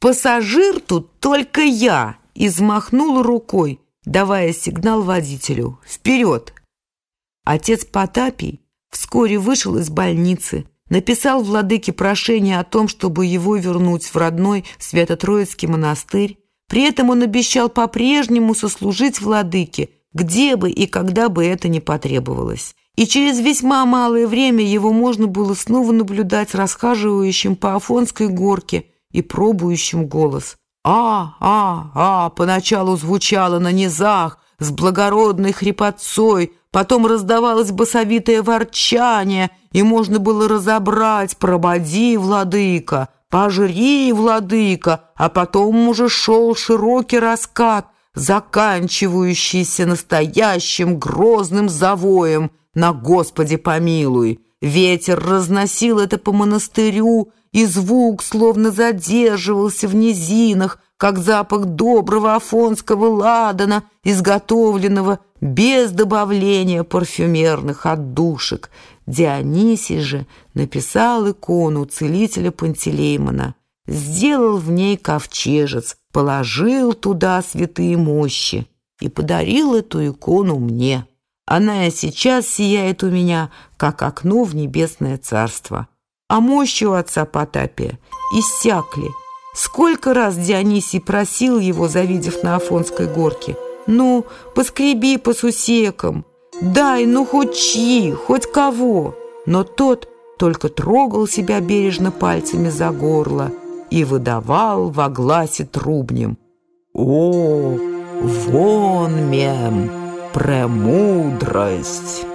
«Пассажир тут только я!» и взмахнула рукой, давая сигнал водителю. «Вперед!» Отец Потапий вскоре вышел из больницы, написал владыке прошение о том, чтобы его вернуть в родной Свято-Троицкий монастырь. При этом он обещал по-прежнему сослужить владыке, где бы и когда бы это ни потребовалось и через весьма малое время его можно было снова наблюдать расхаживающим по Афонской горке и пробующим голос. «А, а, а!» поначалу звучало на низах с благородной хрипотцой, потом раздавалось басовитое ворчание, и можно было разобрать «Прободи, владыка!» «Пожри, владыка!» а потом уже шел широкий раскат, заканчивающийся настоящим грозным завоем – на «Господи помилуй». Ветер разносил это по монастырю, и звук словно задерживался в низинах, как запах доброго афонского ладана, изготовленного без добавления парфюмерных отдушек. Дионисий же написал икону целителя Пантелеймона, сделал в ней ковчежец, положил туда святые мощи и подарил эту икону мне. Она и сейчас сияет у меня, как окно в небесное царство. А мощи у отца Потапия иссякли. Сколько раз Дионисий просил его, завидев на Афонской горке, «Ну, поскреби по сусекам, дай, ну, хоть чьи, хоть кого». Но тот только трогал себя бережно пальцами за горло и выдавал во гласе трубнем. «О, вон мем!» премудрость.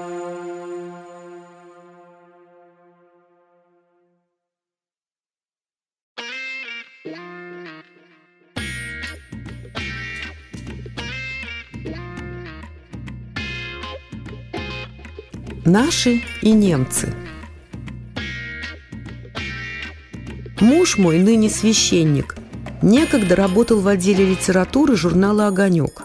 Наши и немцы. Муж мой, ныне священник, некогда работал в отделе литературы журнала «Огонек».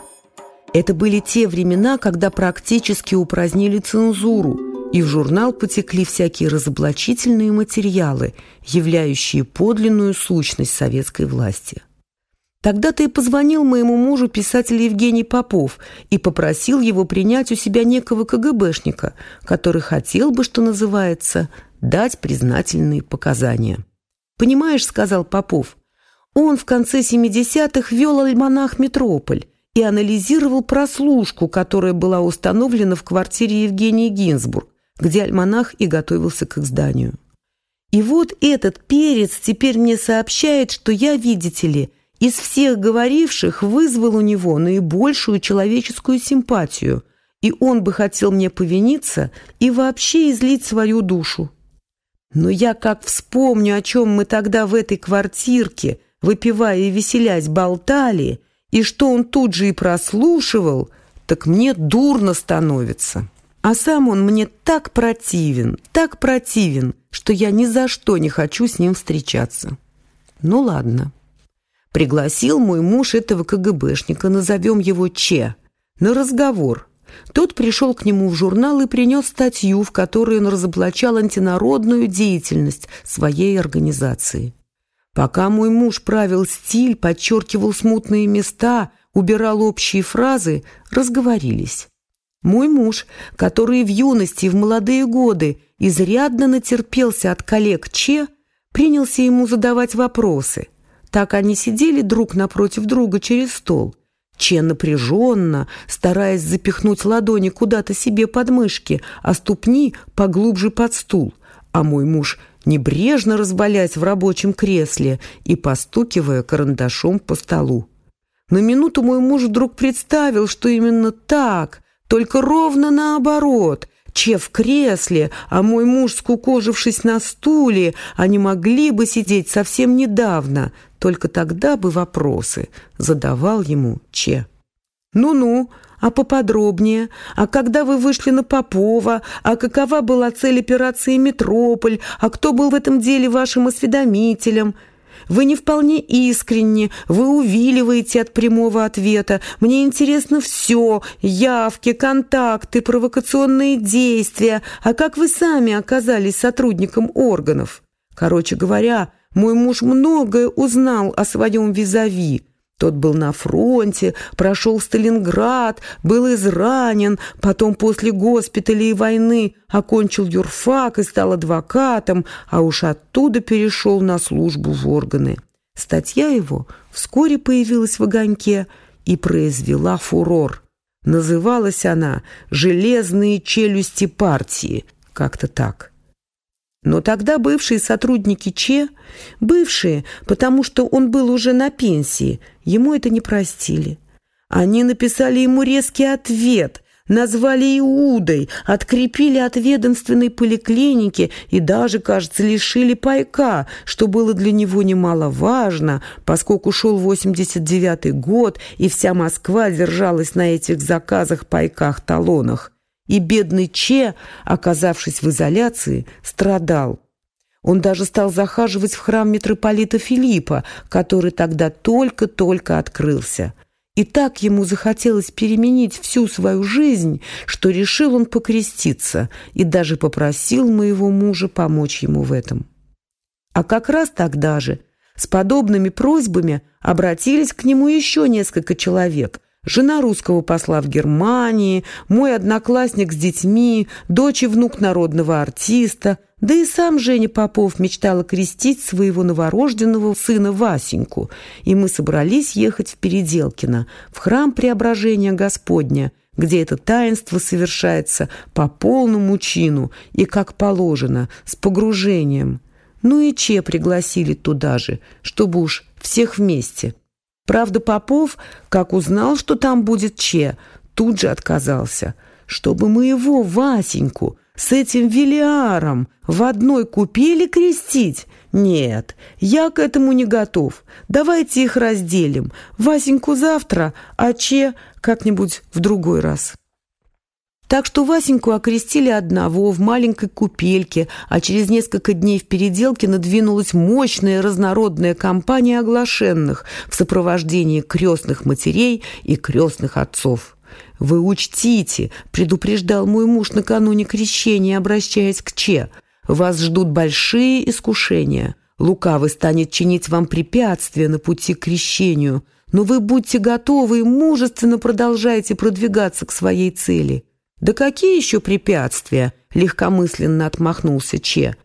Это были те времена, когда практически упразднили цензуру, и в журнал потекли всякие разоблачительные материалы, являющие подлинную сущность советской власти. Тогда-то и позвонил моему мужу писатель Евгений Попов и попросил его принять у себя некого КГБшника, который хотел бы, что называется, дать признательные показания. «Понимаешь, — сказал Попов, — он в конце 70-х вел альманах «Метрополь», и анализировал прослушку, которая была установлена в квартире Евгении Гинзбург, где альманах и готовился к изданию. И вот этот перец теперь мне сообщает, что я, видите ли, из всех говоривших вызвал у него наибольшую человеческую симпатию, и он бы хотел мне повиниться и вообще излить свою душу. Но я как вспомню, о чем мы тогда в этой квартирке, выпивая и веселясь, болтали – и что он тут же и прослушивал, так мне дурно становится. А сам он мне так противен, так противен, что я ни за что не хочу с ним встречаться. Ну ладно. Пригласил мой муж этого КГБшника, назовем его Че, на разговор. Тот пришел к нему в журнал и принес статью, в которой он разоблачал антинародную деятельность своей организации. Пока мой муж правил стиль, подчеркивал смутные места, убирал общие фразы, разговорились. Мой муж, который в юности и в молодые годы изрядно натерпелся от коллег Че, принялся ему задавать вопросы. Так они сидели друг напротив друга через стол. Че напряженно, стараясь запихнуть ладони куда-то себе под мышки, а ступни поглубже под стул, а мой муж небрежно развалясь в рабочем кресле и постукивая карандашом по столу. На минуту мой муж вдруг представил, что именно так, только ровно наоборот. Че в кресле, а мой муж, скукожившись на стуле, они могли бы сидеть совсем недавно. Только тогда бы вопросы задавал ему Че. «Ну-ну, а поподробнее? А когда вы вышли на Попова? А какова была цель операции «Метрополь»? А кто был в этом деле вашим осведомителем?» Вы не вполне искренне, вы увиливаете от прямого ответа. Мне интересно все, явки, контакты, провокационные действия. А как вы сами оказались сотрудником органов? Короче говоря, мой муж многое узнал о своем визави. Тот был на фронте, прошел Сталинград, был изранен, потом после госпиталя и войны окончил юрфак и стал адвокатом, а уж оттуда перешел на службу в органы. Статья его вскоре появилась в «Огоньке» и произвела фурор. Называлась она «Железные челюсти партии», как-то так. Но тогда бывшие сотрудники Че, бывшие, потому что он был уже на пенсии, ему это не простили. Они написали ему резкий ответ, назвали Иудой, открепили от ведомственной поликлиники и даже, кажется, лишили пайка, что было для него немаловажно, поскольку шел 89-й год, и вся Москва держалась на этих заказах, пайках, талонах и бедный Че, оказавшись в изоляции, страдал. Он даже стал захаживать в храм митрополита Филиппа, который тогда только-только открылся. И так ему захотелось переменить всю свою жизнь, что решил он покреститься и даже попросил моего мужа помочь ему в этом. А как раз тогда же с подобными просьбами обратились к нему еще несколько человек – жена русского посла в Германии, мой одноклассник с детьми, дочь и внук народного артиста, да и сам Женя Попов мечтал окрестить своего новорожденного сына Васеньку, и мы собрались ехать в Переделкино, в храм Преображения Господня, где это таинство совершается по полному чину и, как положено, с погружением. Ну и Че пригласили туда же, чтобы уж всех вместе – Правда, Попов, как узнал, что там будет Че, тут же отказался. Чтобы мы его, Васеньку, с этим Велиаром в одной купели крестить? Нет, я к этому не готов. Давайте их разделим. Васеньку завтра, а Че как-нибудь в другой раз». Так что Васеньку окрестили одного в маленькой купельке, а через несколько дней в переделке надвинулась мощная разнородная компания оглашенных в сопровождении крестных матерей и крестных отцов. «Вы учтите», — предупреждал мой муж накануне крещения, обращаясь к Че, «вас ждут большие искушения. Лукавый станет чинить вам препятствия на пути к крещению, но вы будьте готовы и мужественно продолжайте продвигаться к своей цели». «Да какие еще препятствия?» — легкомысленно отмахнулся Че.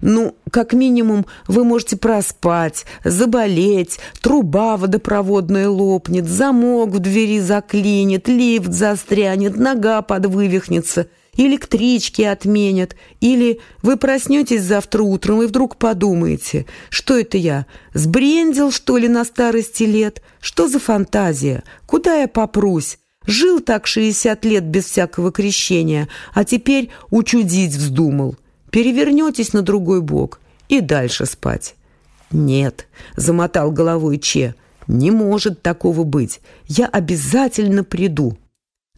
«Ну, как минимум, вы можете проспать, заболеть, труба водопроводная лопнет, замок в двери заклинит, лифт застрянет, нога подвывихнется, электрички отменят, или вы проснетесь завтра утром и вдруг подумаете, что это я, сбрендил, что ли, на старости лет? Что за фантазия? Куда я попрусь? Жил так шестьдесят лет без всякого крещения, а теперь учудить вздумал. Перевернетесь на другой бок и дальше спать». «Нет», — замотал головой Че, — «не может такого быть. Я обязательно приду».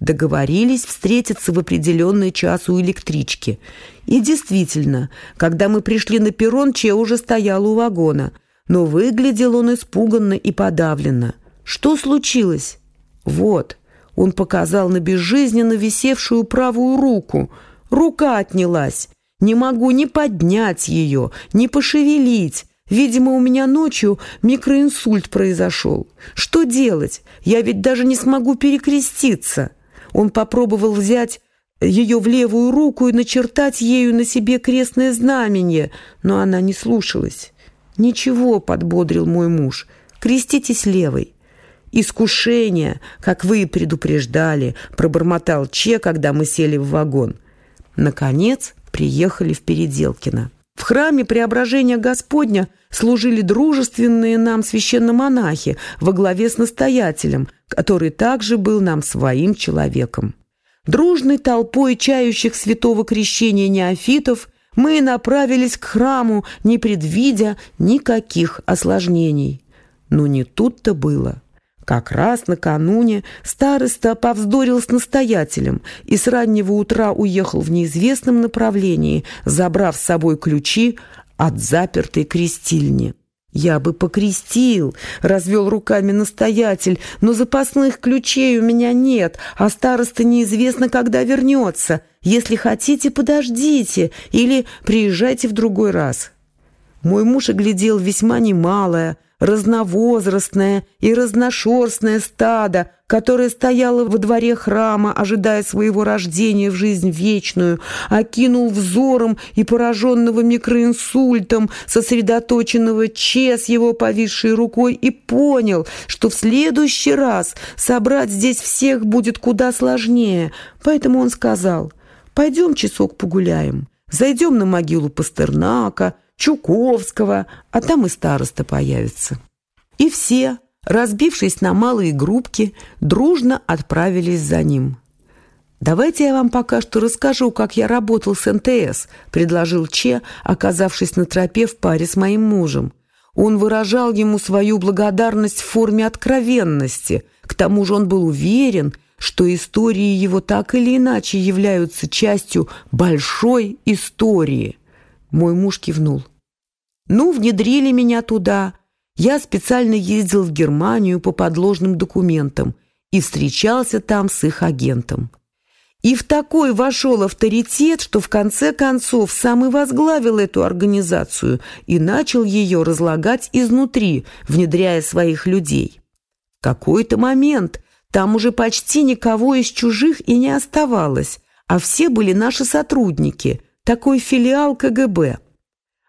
Договорились встретиться в определенный час у электрички. И действительно, когда мы пришли на перрон, Че уже стоял у вагона. Но выглядел он испуганно и подавленно. «Что случилось?» «Вот», он показал на безжизненно висевшую правую руку. Рука отнялась. Не могу ни поднять ее, ни пошевелить. Видимо, у меня ночью микроинсульт произошел. Что делать? Я ведь даже не смогу перекреститься. Он попробовал взять ее в левую руку и начертать ею на себе крестное знамение, но она не слушалась. «Ничего», — подбодрил мой муж, — «креститесь левой». «Искушение, как вы и предупреждали», — пробормотал Че, когда мы сели в вагон. Наконец приехали в Переделкино. В храме Преображения Господня служили дружественные нам священномонахи во главе с настоятелем, который также был нам своим человеком. Дружной толпой чающих святого крещения неофитов мы направились к храму, не предвидя никаких осложнений. Но не тут-то было. Как раз накануне староста повздорил с настоятелем и с раннего утра уехал в неизвестном направлении, забрав с собой ключи от запертой крестильни. «Я бы покрестил», — развел руками настоятель, «но запасных ключей у меня нет, а староста неизвестно, когда вернется. Если хотите, подождите или приезжайте в другой раз». Мой муж оглядел весьма немалое, разновозрастное и разношерстное стадо, которое стояло во дворе храма, ожидая своего рождения в жизнь вечную, окинул взором и пораженного микроинсультом, сосредоточенного Че с его повисшей рукой и понял, что в следующий раз собрать здесь всех будет куда сложнее. Поэтому он сказал, «Пойдем часок погуляем, зайдем на могилу Пастернака, Чуковского, а там и староста появится». И все, разбившись на малые группки, дружно отправились за ним. «Давайте я вам пока что расскажу, как я работал с НТС», предложил Че, оказавшись на тропе в паре с моим мужем. Он выражал ему свою благодарность в форме откровенности. К тому же он был уверен, что истории его так или иначе являются частью большой истории. Мой муж кивнул. Ну, внедрили меня туда. Я специально ездил в Германию по подложным документам и встречался там с их агентом. И в такой вошел авторитет, что в конце концов сам и возглавил эту организацию и начал ее разлагать изнутри, внедряя своих людей. В какой-то момент там уже почти никого из чужих и не оставалось, а все были наши сотрудники, такой филиал КГБ.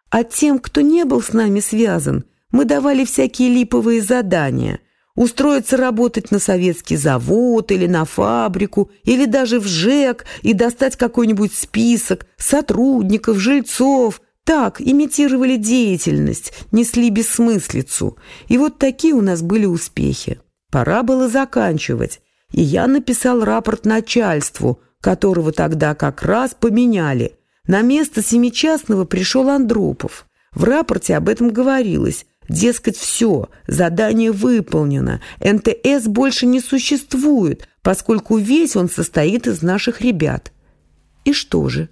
А тем, кто не был с нами связан, мы давали всякие липовые задания. Устроиться работать на советский завод или на фабрику, или даже в ЖЭК и достать какой-нибудь список сотрудников, жильцов. Так, имитировали деятельность, несли бессмыслицу. И вот такие у нас были успехи. Пора было заканчивать. И я написал рапорт начальству, которого тогда как раз поменяли – на место Семичастного пришел Андропов. В рапорте об этом говорилось. Дескать, все, задание выполнено, НТС больше не существует, поскольку весь он состоит из наших ребят. И что же?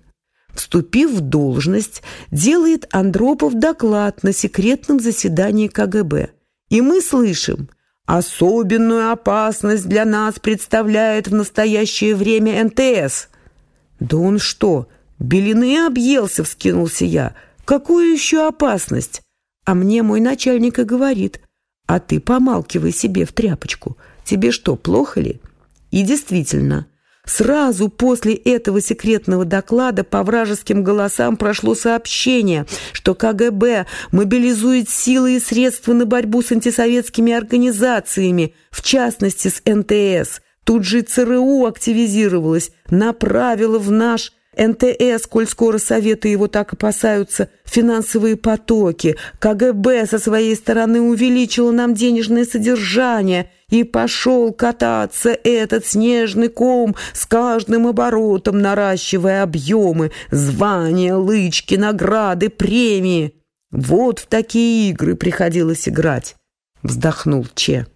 Вступив в должность, делает Андропов доклад на секретном заседании КГБ. И мы слышим, особенную опасность для нас представляет в настоящее время НТС. Да он что, «Белины объелся!» — вскинулся я. «Какую еще опасность?» А мне мой начальник и говорит. «А ты помалкивай себе в тряпочку. Тебе что, плохо ли?» И действительно, сразу после этого секретного доклада по вражеским голосам прошло сообщение, что КГБ мобилизует силы и средства на борьбу с антисоветскими организациями, в частности с НТС. Тут же ЦРУ активизировалась, направила в наш НТС, коль скоро Советы его так опасаются, финансовые потоки, КГБ со своей стороны увеличило нам денежное содержание, и пошел кататься этот снежный ком с каждым оборотом, наращивая объемы, звания, лычки, награды, премии. Вот в такие игры приходилось играть, вздохнул Че.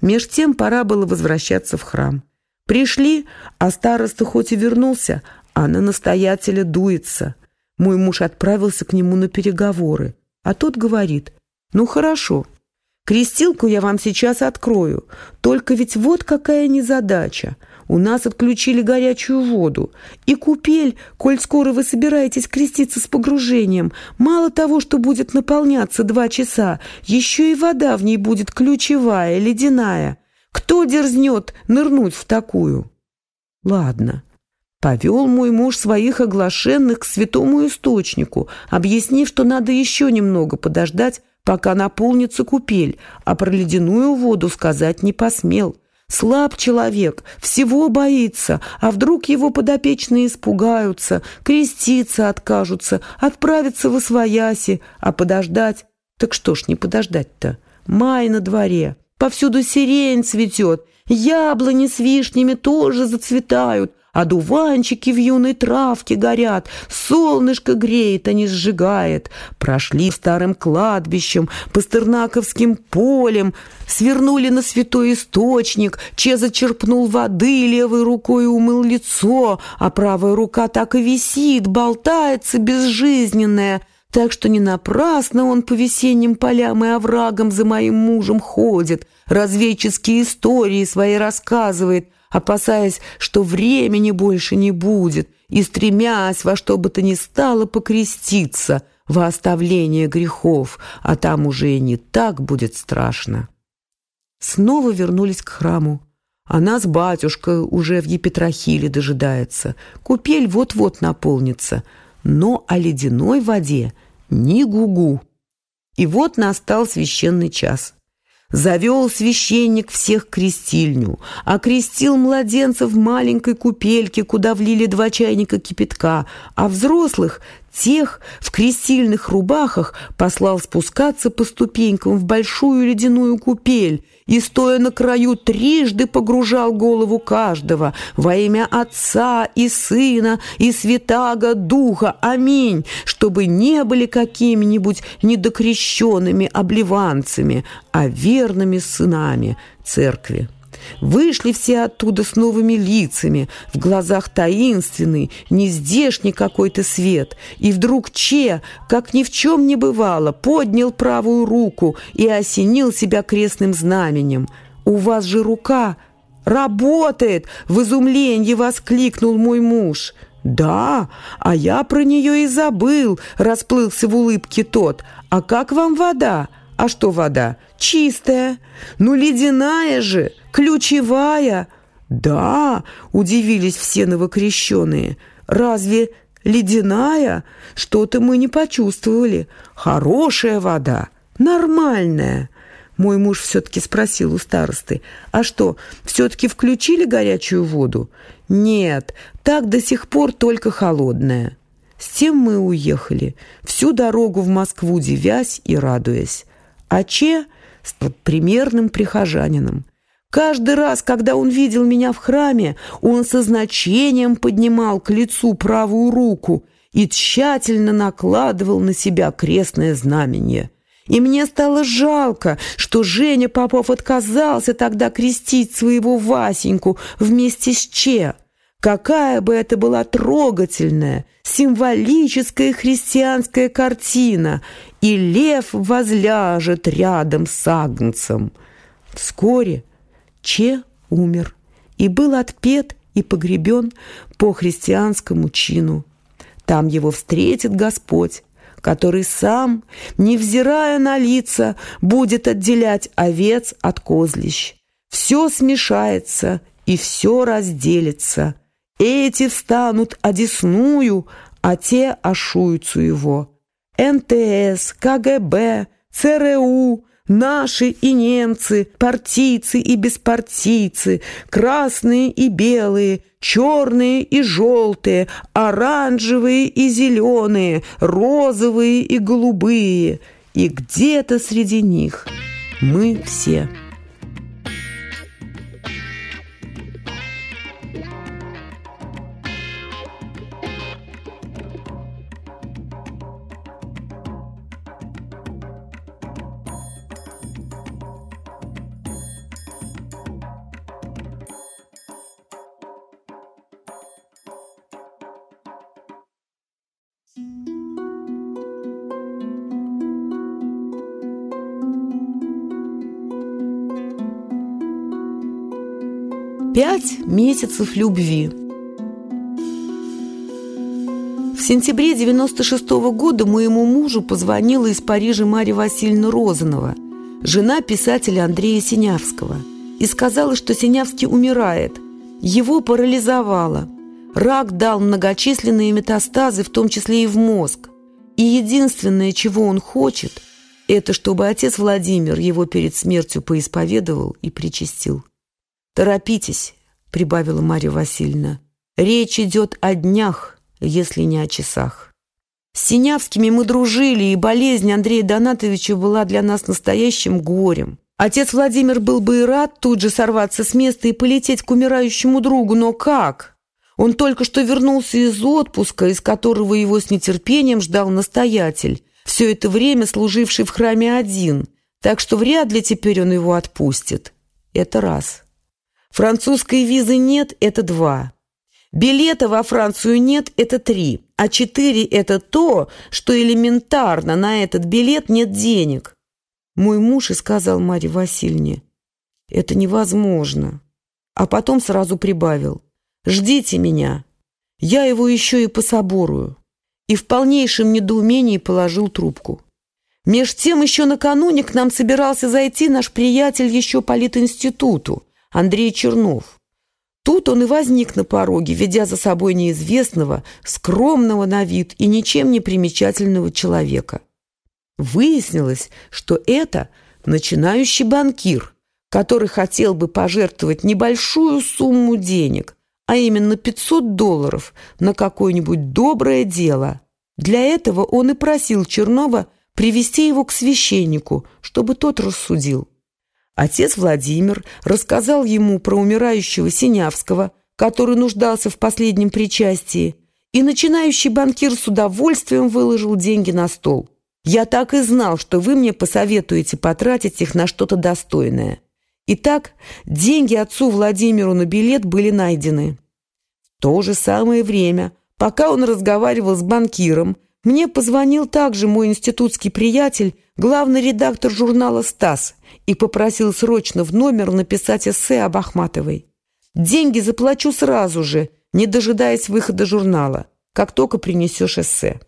Меж тем пора было возвращаться в храм. Пришли, а староста хоть и вернулся, а на настоятеля дуется. Мой муж отправился к нему на переговоры, а тот говорит, «Ну хорошо, крестилку я вам сейчас открою, только ведь вот какая незадача. У нас отключили горячую воду, и купель, коль скоро вы собираетесь креститься с погружением, мало того, что будет наполняться два часа, еще и вода в ней будет ключевая, ледяная. Кто дерзнет нырнуть в такую?» Ладно. Повел мой муж своих оглашенных к святому источнику, объяснив, что надо еще немного подождать, пока наполнится купель, а про ледяную воду сказать не посмел. Слаб человек, всего боится, а вдруг его подопечные испугаются, креститься откажутся, отправиться в освояси, а подождать... Так что ж не подождать-то? Май на дворе, повсюду сирень цветет, яблони с вишнями тоже зацветают, Одуванчики в юной травке горят, солнышко греет, а не сжигает. Прошли старым кладбищем, пастернаковским полем, свернули на святой источник, Че зачерпнул воды, левой рукой умыл лицо, а правая рука так и висит, болтается безжизненная, так что не напрасно он по весенним полям и оврагам за моим мужем ходит, разведческие истории свои рассказывает, опасаясь, что времени больше не будет, и стремясь во что бы то ни стало покреститься во оставление грехов, а там уже и не так будет страшно. Снова вернулись к храму. А нас батюшка уже в Епитрахиле дожидается. Купель вот-вот наполнится, но о ледяной воде ни гугу. И вот настал священный час. Завел священник всех крестильню, окрестил младенцев в маленькой купельке, куда влили два чайника кипятка, а взрослых, тех в крестильных рубахах, послал спускаться по ступенькам в большую ледяную купель, и, стоя на краю, трижды погружал голову каждого во имя Отца и Сына и Святаго Духа. Аминь, чтобы не были какими-нибудь недокрещенными обливанцами, а верными сынами Церкви. Вышли все оттуда с новыми лицами, в глазах таинственный, нездешний какой-то свет. И вдруг Че, как ни в чем не бывало, поднял правую руку и осенил себя крестным знаменем. «У вас же рука работает!» — в изумлении воскликнул мой муж. «Да, а я про нее и забыл», — расплылся в улыбке тот. «А как вам вода?» «А что вода?» «Чистая». «Ну, ледяная же!» «Ключевая?» «Да», — удивились все новокрещенные. «Разве ледяная? Что-то мы не почувствовали. Хорошая вода, нормальная». Мой муж все-таки спросил у старосты, «А что, все-таки включили горячую воду?» «Нет, так до сих пор только холодная». С тем мы уехали, всю дорогу в Москву девясь и радуясь. А Че стал примерным прихожанином. Каждый раз, когда он видел меня в храме, он со значением поднимал к лицу правую руку и тщательно накладывал на себя крестное знамение. И мне стало жалко, что Женя Попов отказался тогда крестить своего Васеньку вместе с Че. Какая бы это была трогательная, символическая христианская картина, и лев возляжет рядом с агнцем. Вскоре Че умер и был отпет и погребен по христианскому чину. Там его встретит Господь, который сам, невзирая на лица, будет отделять овец от козлищ. Все смешается и все разделится. Эти встанут одесную, а те ошуются его. НТС, КГБ, ЦРУ, Наши и немцы, партийцы и беспартийцы, красные и белые, черные и желтые, оранжевые и зеленые, розовые и голубые. И где-то среди них мы все – Пять месяцев любви. В сентябре 96 -го года моему мужу позвонила из Парижа Марья Васильевна Розанова, жена писателя Андрея Синявского, и сказала, что Синявский умирает, Его парализовало. Рак дал многочисленные метастазы, в том числе и в мозг. И единственное, чего он хочет, это чтобы отец Владимир его перед смертью поисповедовал и причастил. «Торопитесь», — прибавила Марья Васильевна. «Речь идет о днях, если не о часах». С Синявскими мы дружили, и болезнь Андрея Донатовича была для нас настоящим горем. Отец Владимир был бы и рад тут же сорваться с места и полететь к умирающему другу, но как? Он только что вернулся из отпуска, из которого его с нетерпением ждал настоятель, все это время служивший в храме один, так что вряд ли теперь он его отпустит. Это раз. Французской визы нет – это два. Билета во Францию нет – это три, а четыре – это то, что элементарно на этот билет нет денег. Мой муж и сказал Марье Васильевне, это невозможно. А потом сразу прибавил, ждите меня, я его еще и пособорую. И в полнейшем недоумении положил трубку. Меж тем еще накануне к нам собирался зайти наш приятель еще политинституту, Андрей Чернов. Тут он и возник на пороге, ведя за собой неизвестного, скромного на вид и ничем не примечательного человека. Выяснилось, что это начинающий банкир, который хотел бы пожертвовать небольшую сумму денег, а именно 500 долларов, на какое-нибудь доброе дело. Для этого он и просил Чернова привести его к священнику, чтобы тот рассудил. Отец Владимир рассказал ему про умирающего Синявского, который нуждался в последнем причастии, и начинающий банкир с удовольствием выложил деньги на стол. «Я так и знал, что вы мне посоветуете потратить их на что-то достойное». Итак, деньги отцу Владимиру на билет были найдены. В то же самое время, пока он разговаривал с банкиром, мне позвонил также мой институтский приятель, главный редактор журнала «Стас», и попросил срочно в номер написать эссе об Ахматовой. Деньги заплачу сразу же, не дожидаясь выхода журнала, как только принесешь эссе.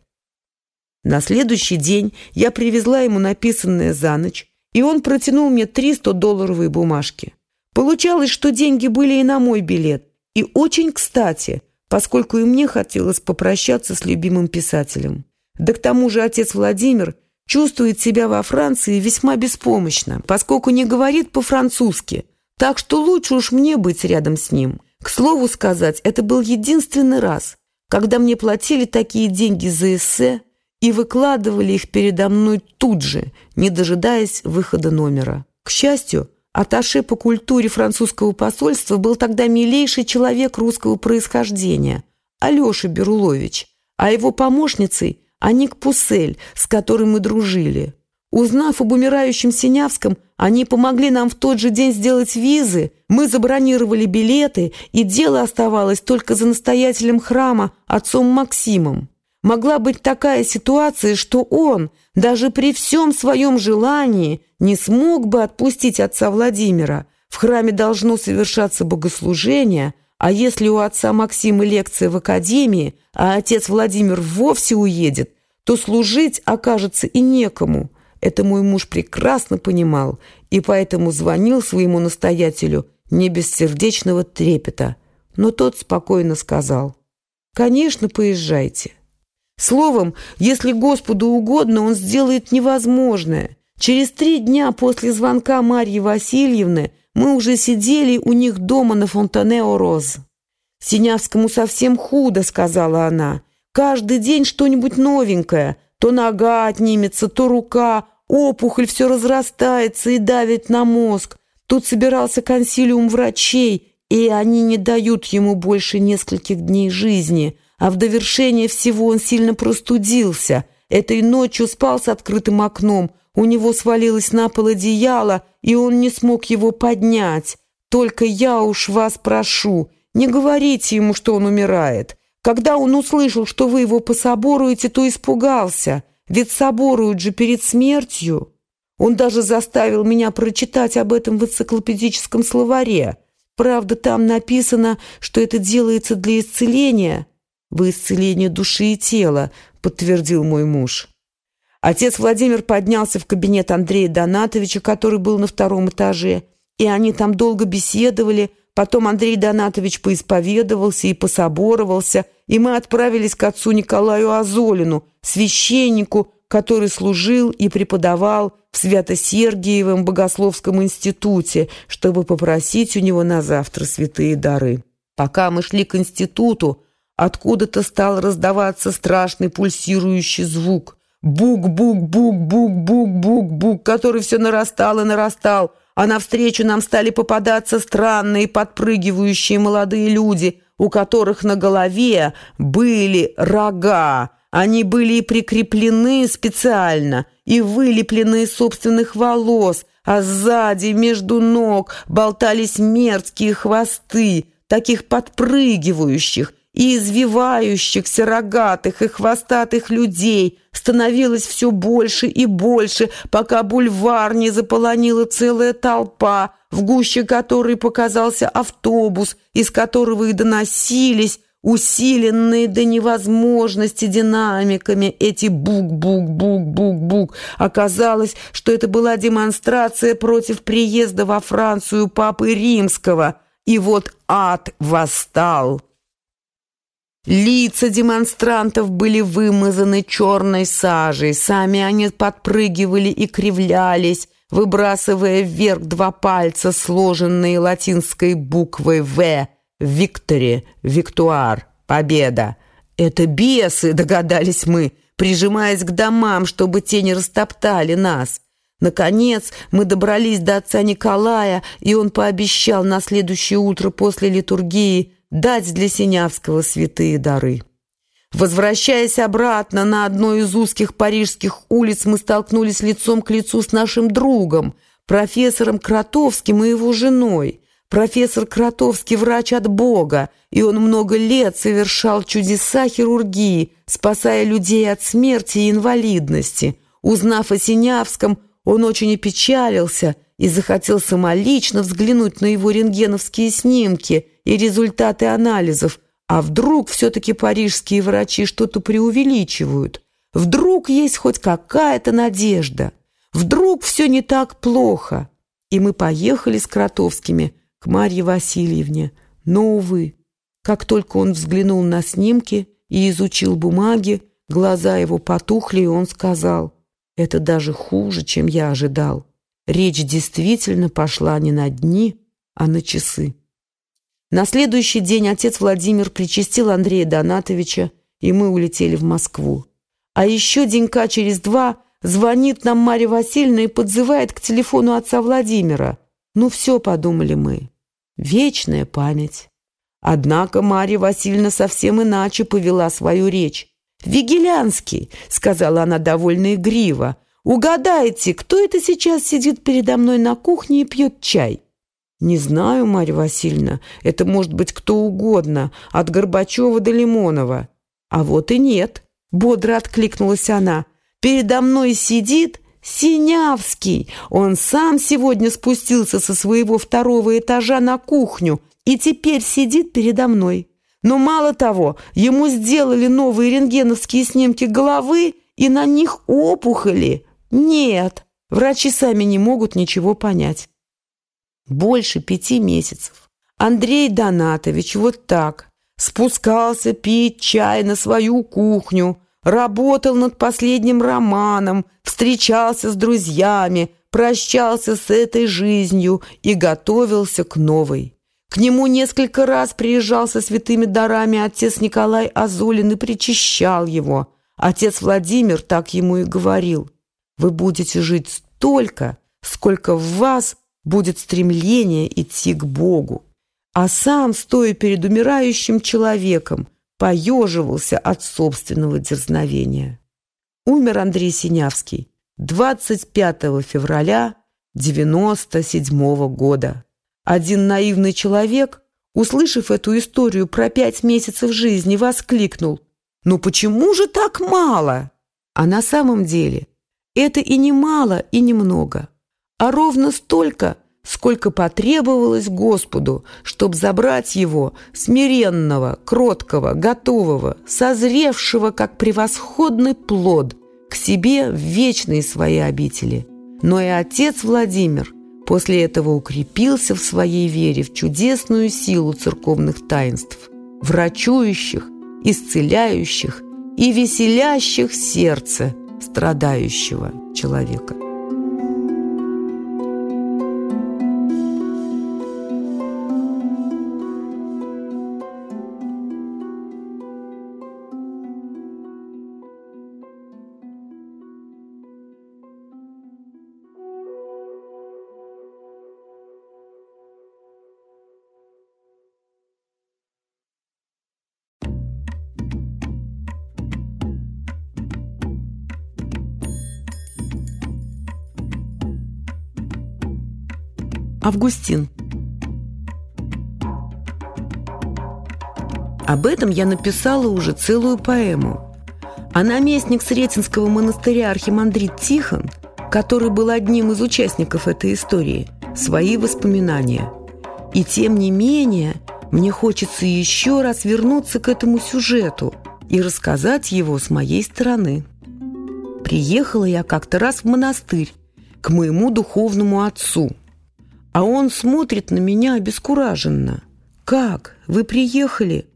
На следующий день я привезла ему написанное за ночь, и он протянул мне три 100-долларовые бумажки. Получалось, что деньги были и на мой билет, и очень кстати, поскольку и мне хотелось попрощаться с любимым писателем. Да к тому же отец Владимир чувствует себя во Франции весьма беспомощно, поскольку не говорит по-французски, так что лучше уж мне быть рядом с ним. К слову сказать, это был единственный раз, когда мне платили такие деньги за эссе и выкладывали их передо мной тут же, не дожидаясь выхода номера. К счастью, Аташе по культуре французского посольства был тогда милейший человек русского происхождения, Алеша Берулович, а его помощницей Аник Пусель, с которым мы дружили. Узнав об умирающем Синявском, они помогли нам в тот же день сделать визы, мы забронировали билеты, и дело оставалось только за настоятелем храма, отцом Максимом. Могла быть такая ситуация, что он, даже при всем своем желании, не смог бы отпустить отца Владимира. В храме должно совершаться богослужение, а если у отца Максима лекция в академии, а отец Владимир вовсе уедет, то служить окажется и некому. Это мой муж прекрасно понимал, и поэтому звонил своему настоятелю не без сердечного трепета. Но тот спокойно сказал, «Конечно, поезжайте». Словом, если Господу угодно, Он сделает невозможное. Через три дня после звонка Марьи Васильевны мы уже сидели у них дома на Фонтане-Ороз. «Синявскому совсем худо», — сказала она. «Каждый день что-нибудь новенькое. То нога отнимется, то рука, опухоль все разрастается и давит на мозг. Тут собирался консилиум врачей, и они не дают ему больше нескольких дней жизни» а в довершение всего он сильно простудился. Этой ночью спал с открытым окном, у него свалилось на пол одеяло, и он не смог его поднять. Только я уж вас прошу, не говорите ему, что он умирает. Когда он услышал, что вы его пособоруете, то испугался, ведь соборуют же перед смертью. Он даже заставил меня прочитать об этом в энциклопедическом словаре. Правда, там написано, что это делается для исцеления, «Вы исцеление души и тела», — подтвердил мой муж. Отец Владимир поднялся в кабинет Андрея Донатовича, который был на втором этаже, и они там долго беседовали, Потом Андрей Донатович поисповедовался и пособоровался, и мы отправились к отцу Николаю Азолину, священнику, который служил и преподавал в Свято-Сергиевом Богословском институте, чтобы попросить у него на завтра святые дары. Пока мы шли к институту, откуда-то стал раздаваться страшный пульсирующий звук. Бук-бук-бук-бук-бук-бук-бук, который все нарастал и нарастал – а навстречу нам стали попадаться странные подпрыгивающие молодые люди, у которых на голове были рога. Они были прикреплены специально и вылеплены из собственных волос, а сзади между ног болтались мерзкие хвосты, таких подпрыгивающих, и извивающихся рогатых и хвостатых людей становилось все больше и больше, пока бульвар не заполонила целая толпа, в гуще которой показался автобус, из которого и доносились усиленные до невозможности динамиками эти бук-бук-бук-бук-бук-бук. Оказалось, что это была демонстрация против приезда во Францию Папы Римского. И вот ад восстал. Лица демонстрантов были вымазаны черной сажей, сами они подпрыгивали и кривлялись, выбрасывая вверх два пальца, сложенные латинской буквой «В», «Виктори», «Виктуар», «Победа». «Это бесы», — догадались мы, прижимаясь к домам, чтобы те не растоптали нас. Наконец мы добрались до отца Николая, и он пообещал на следующее утро после литургии дать для Синявского святые дары. Возвращаясь обратно на одной из узких парижских улиц, мы столкнулись лицом к лицу с нашим другом, профессором Кротовским и его женой. Профессор Кротовский – врач от Бога, и он много лет совершал чудеса хирургии, спасая людей от смерти и инвалидности. Узнав о Синявском, он очень опечалился и захотел самолично взглянуть на его рентгеновские снимки и результаты анализов. А вдруг все-таки парижские врачи что-то преувеличивают? Вдруг есть хоть какая-то надежда? Вдруг все не так плохо? И мы поехали с Кротовскими к Марье Васильевне. Но, увы, как только он взглянул на снимки и изучил бумаги, глаза его потухли, и он сказал, «Это даже хуже, чем я ожидал». Речь действительно пошла не на дни, а на часы. На следующий день отец Владимир причастил Андрея Донатовича, и мы улетели в Москву. А еще денька через два звонит нам Марья Васильевна и подзывает к телефону отца Владимира. Ну все, подумали мы. Вечная память. Однако Марья Васильевна совсем иначе повела свою речь. «Вигелянский», — сказала она довольно игриво, Угадайте, кто это сейчас сидит передо мной на кухне и пьет чай? Не знаю, Марья Васильевна, это может быть кто угодно, от Горбачева до Лимонова. А вот и нет, бодро откликнулась она. Передо мной сидит Синявский. Он сам сегодня спустился со своего второго этажа на кухню и теперь сидит передо мной. Но мало того, ему сделали новые рентгеновские снимки головы, и на них опухоли. Нет, врачи сами не могут ничего понять. Больше пяти месяцев. Андрей Донатович вот так спускался пить чай на свою кухню, работал над последним романом, встречался с друзьями, прощался с этой жизнью и готовился к новой. К нему несколько раз приезжал со святыми дарами отец Николай Азулин и причащал его. Отец Владимир так ему и говорил – вы будете жить столько, сколько в вас будет стремление идти к Богу. А сам, стоя перед умирающим человеком, поеживался от собственного дерзновения. Умер Андрей Синявский 25 февраля 97 года. Один наивный человек, услышав эту историю про пять месяцев жизни, воскликнул «Ну почему же так мало?» А на самом деле – это и не мало, и не много, а ровно столько, сколько потребовалось Господу, чтобы забрать его, смиренного, кроткого, готового, созревшего, как превосходный плод, к себе в вечные свои обители. Но и отец Владимир После этого укрепился в своей вере в чудесную силу церковных таинств, врачующих, исцеляющих и веселящих сердце страдающего человека. Августин. Об этом я написала уже целую поэму. А наместник Сретенского монастыря архимандрит Тихон, который был одним из участников этой истории, свои воспоминания. И тем не менее, мне хочется еще раз вернуться к этому сюжету и рассказать его с моей стороны. Приехала я как-то раз в монастырь к моему духовному отцу – а он смотрит на меня обескураженно. «Как? Вы приехали?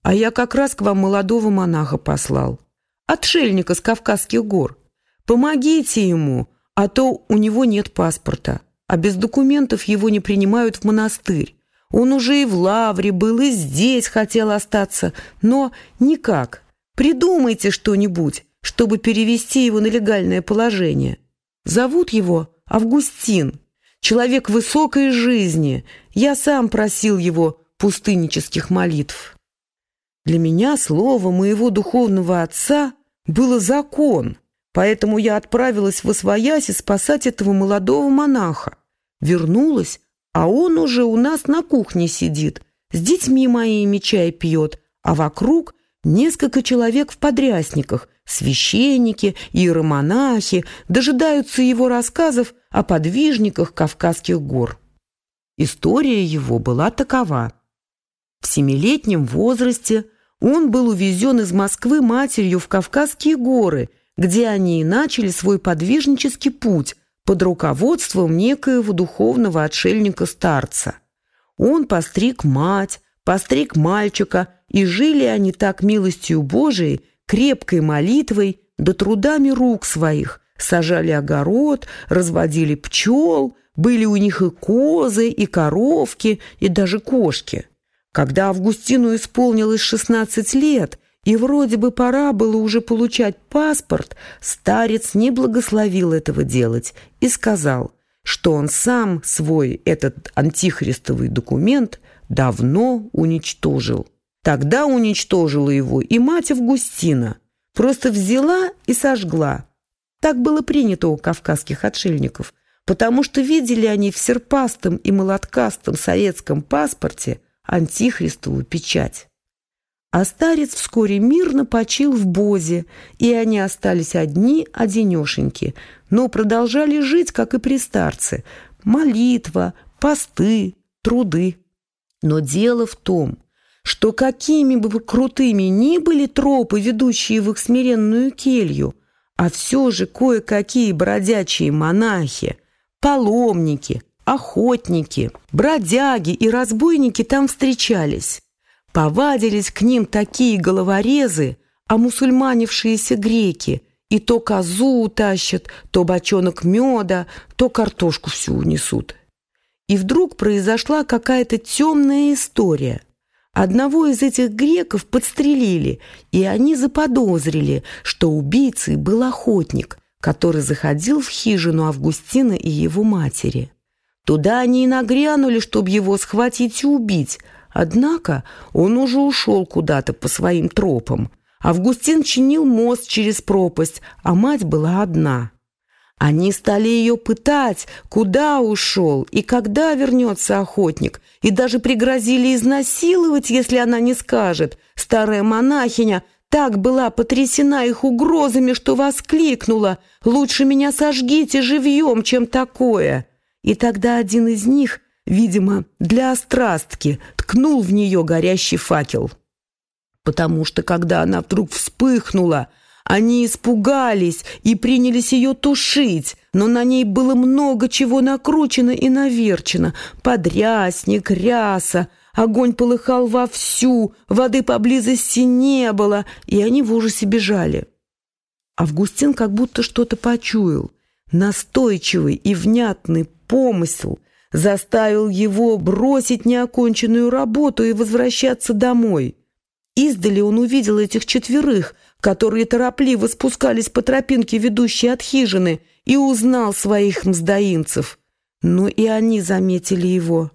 А я как раз к вам молодого монаха послал. Отшельника с Кавказских гор. Помогите ему, а то у него нет паспорта, а без документов его не принимают в монастырь. Он уже и в лавре был, и здесь хотел остаться, но никак. Придумайте что-нибудь, чтобы перевести его на легальное положение. Зовут его Августин» человек высокой жизни. Я сам просил его пустыннических молитв. Для меня слово моего духовного отца было закон, поэтому я отправилась в Освояси спасать этого молодого монаха. Вернулась, а он уже у нас на кухне сидит, с детьми моими чай пьет, а вокруг несколько человек в подрясниках, священники, иеромонахи, дожидаются его рассказов о подвижниках Кавказских гор. История его была такова. В семилетнем возрасте он был увезен из Москвы матерью в Кавказские горы, где они и начали свой подвижнический путь под руководством некоего духовного отшельника-старца. Он постриг мать, постриг мальчика, и жили они так милостью Божией, крепкой молитвой да трудами рук своих, сажали огород, разводили пчел, были у них и козы, и коровки, и даже кошки. Когда Августину исполнилось 16 лет, и вроде бы пора было уже получать паспорт, старец не благословил этого делать и сказал, что он сам свой этот антихристовый документ давно уничтожил. Тогда уничтожила его и мать Августина, просто взяла и сожгла, так было принято у кавказских отшельников, потому что видели они в серпастом и молоткастом советском паспорте антихристовую печать. А старец вскоре мирно почил в Бозе, и они остались одни, одинешеньки, но продолжали жить, как и при старце. Молитва, посты, труды. Но дело в том, что какими бы крутыми ни были тропы, ведущие в их смиренную келью – а все же кое-какие бродячие монахи, паломники, охотники, бродяги и разбойники там встречались. Повадились к ним такие головорезы, а мусульманившиеся греки, и то козу утащат, то бочонок меда, то картошку всю унесут. И вдруг произошла какая-то темная история. Одного из этих греков подстрелили, и они заподозрили, что убийцей был охотник, который заходил в хижину Августина и его матери. Туда они и нагрянули, чтобы его схватить и убить, однако он уже ушел куда-то по своим тропам. Августин чинил мост через пропасть, а мать была одна – они стали ее пытать, куда ушел и когда вернется охотник, и даже пригрозили изнасиловать, если она не скажет. Старая монахиня так была потрясена их угрозами, что воскликнула «Лучше меня сожгите живьем, чем такое!» И тогда один из них, видимо, для острастки, ткнул в нее горящий факел. Потому что, когда она вдруг вспыхнула, они испугались и принялись ее тушить, но на ней было много чего накручено и наверчено. Подрясник, ряса, огонь полыхал вовсю, воды поблизости не было, и они в ужасе бежали. Августин как будто что-то почуял. Настойчивый и внятный помысел заставил его бросить неоконченную работу и возвращаться домой. Издали он увидел этих четверых, которые торопливо спускались по тропинке, ведущей от хижины, и узнал своих мздоимцев. Но и они заметили его.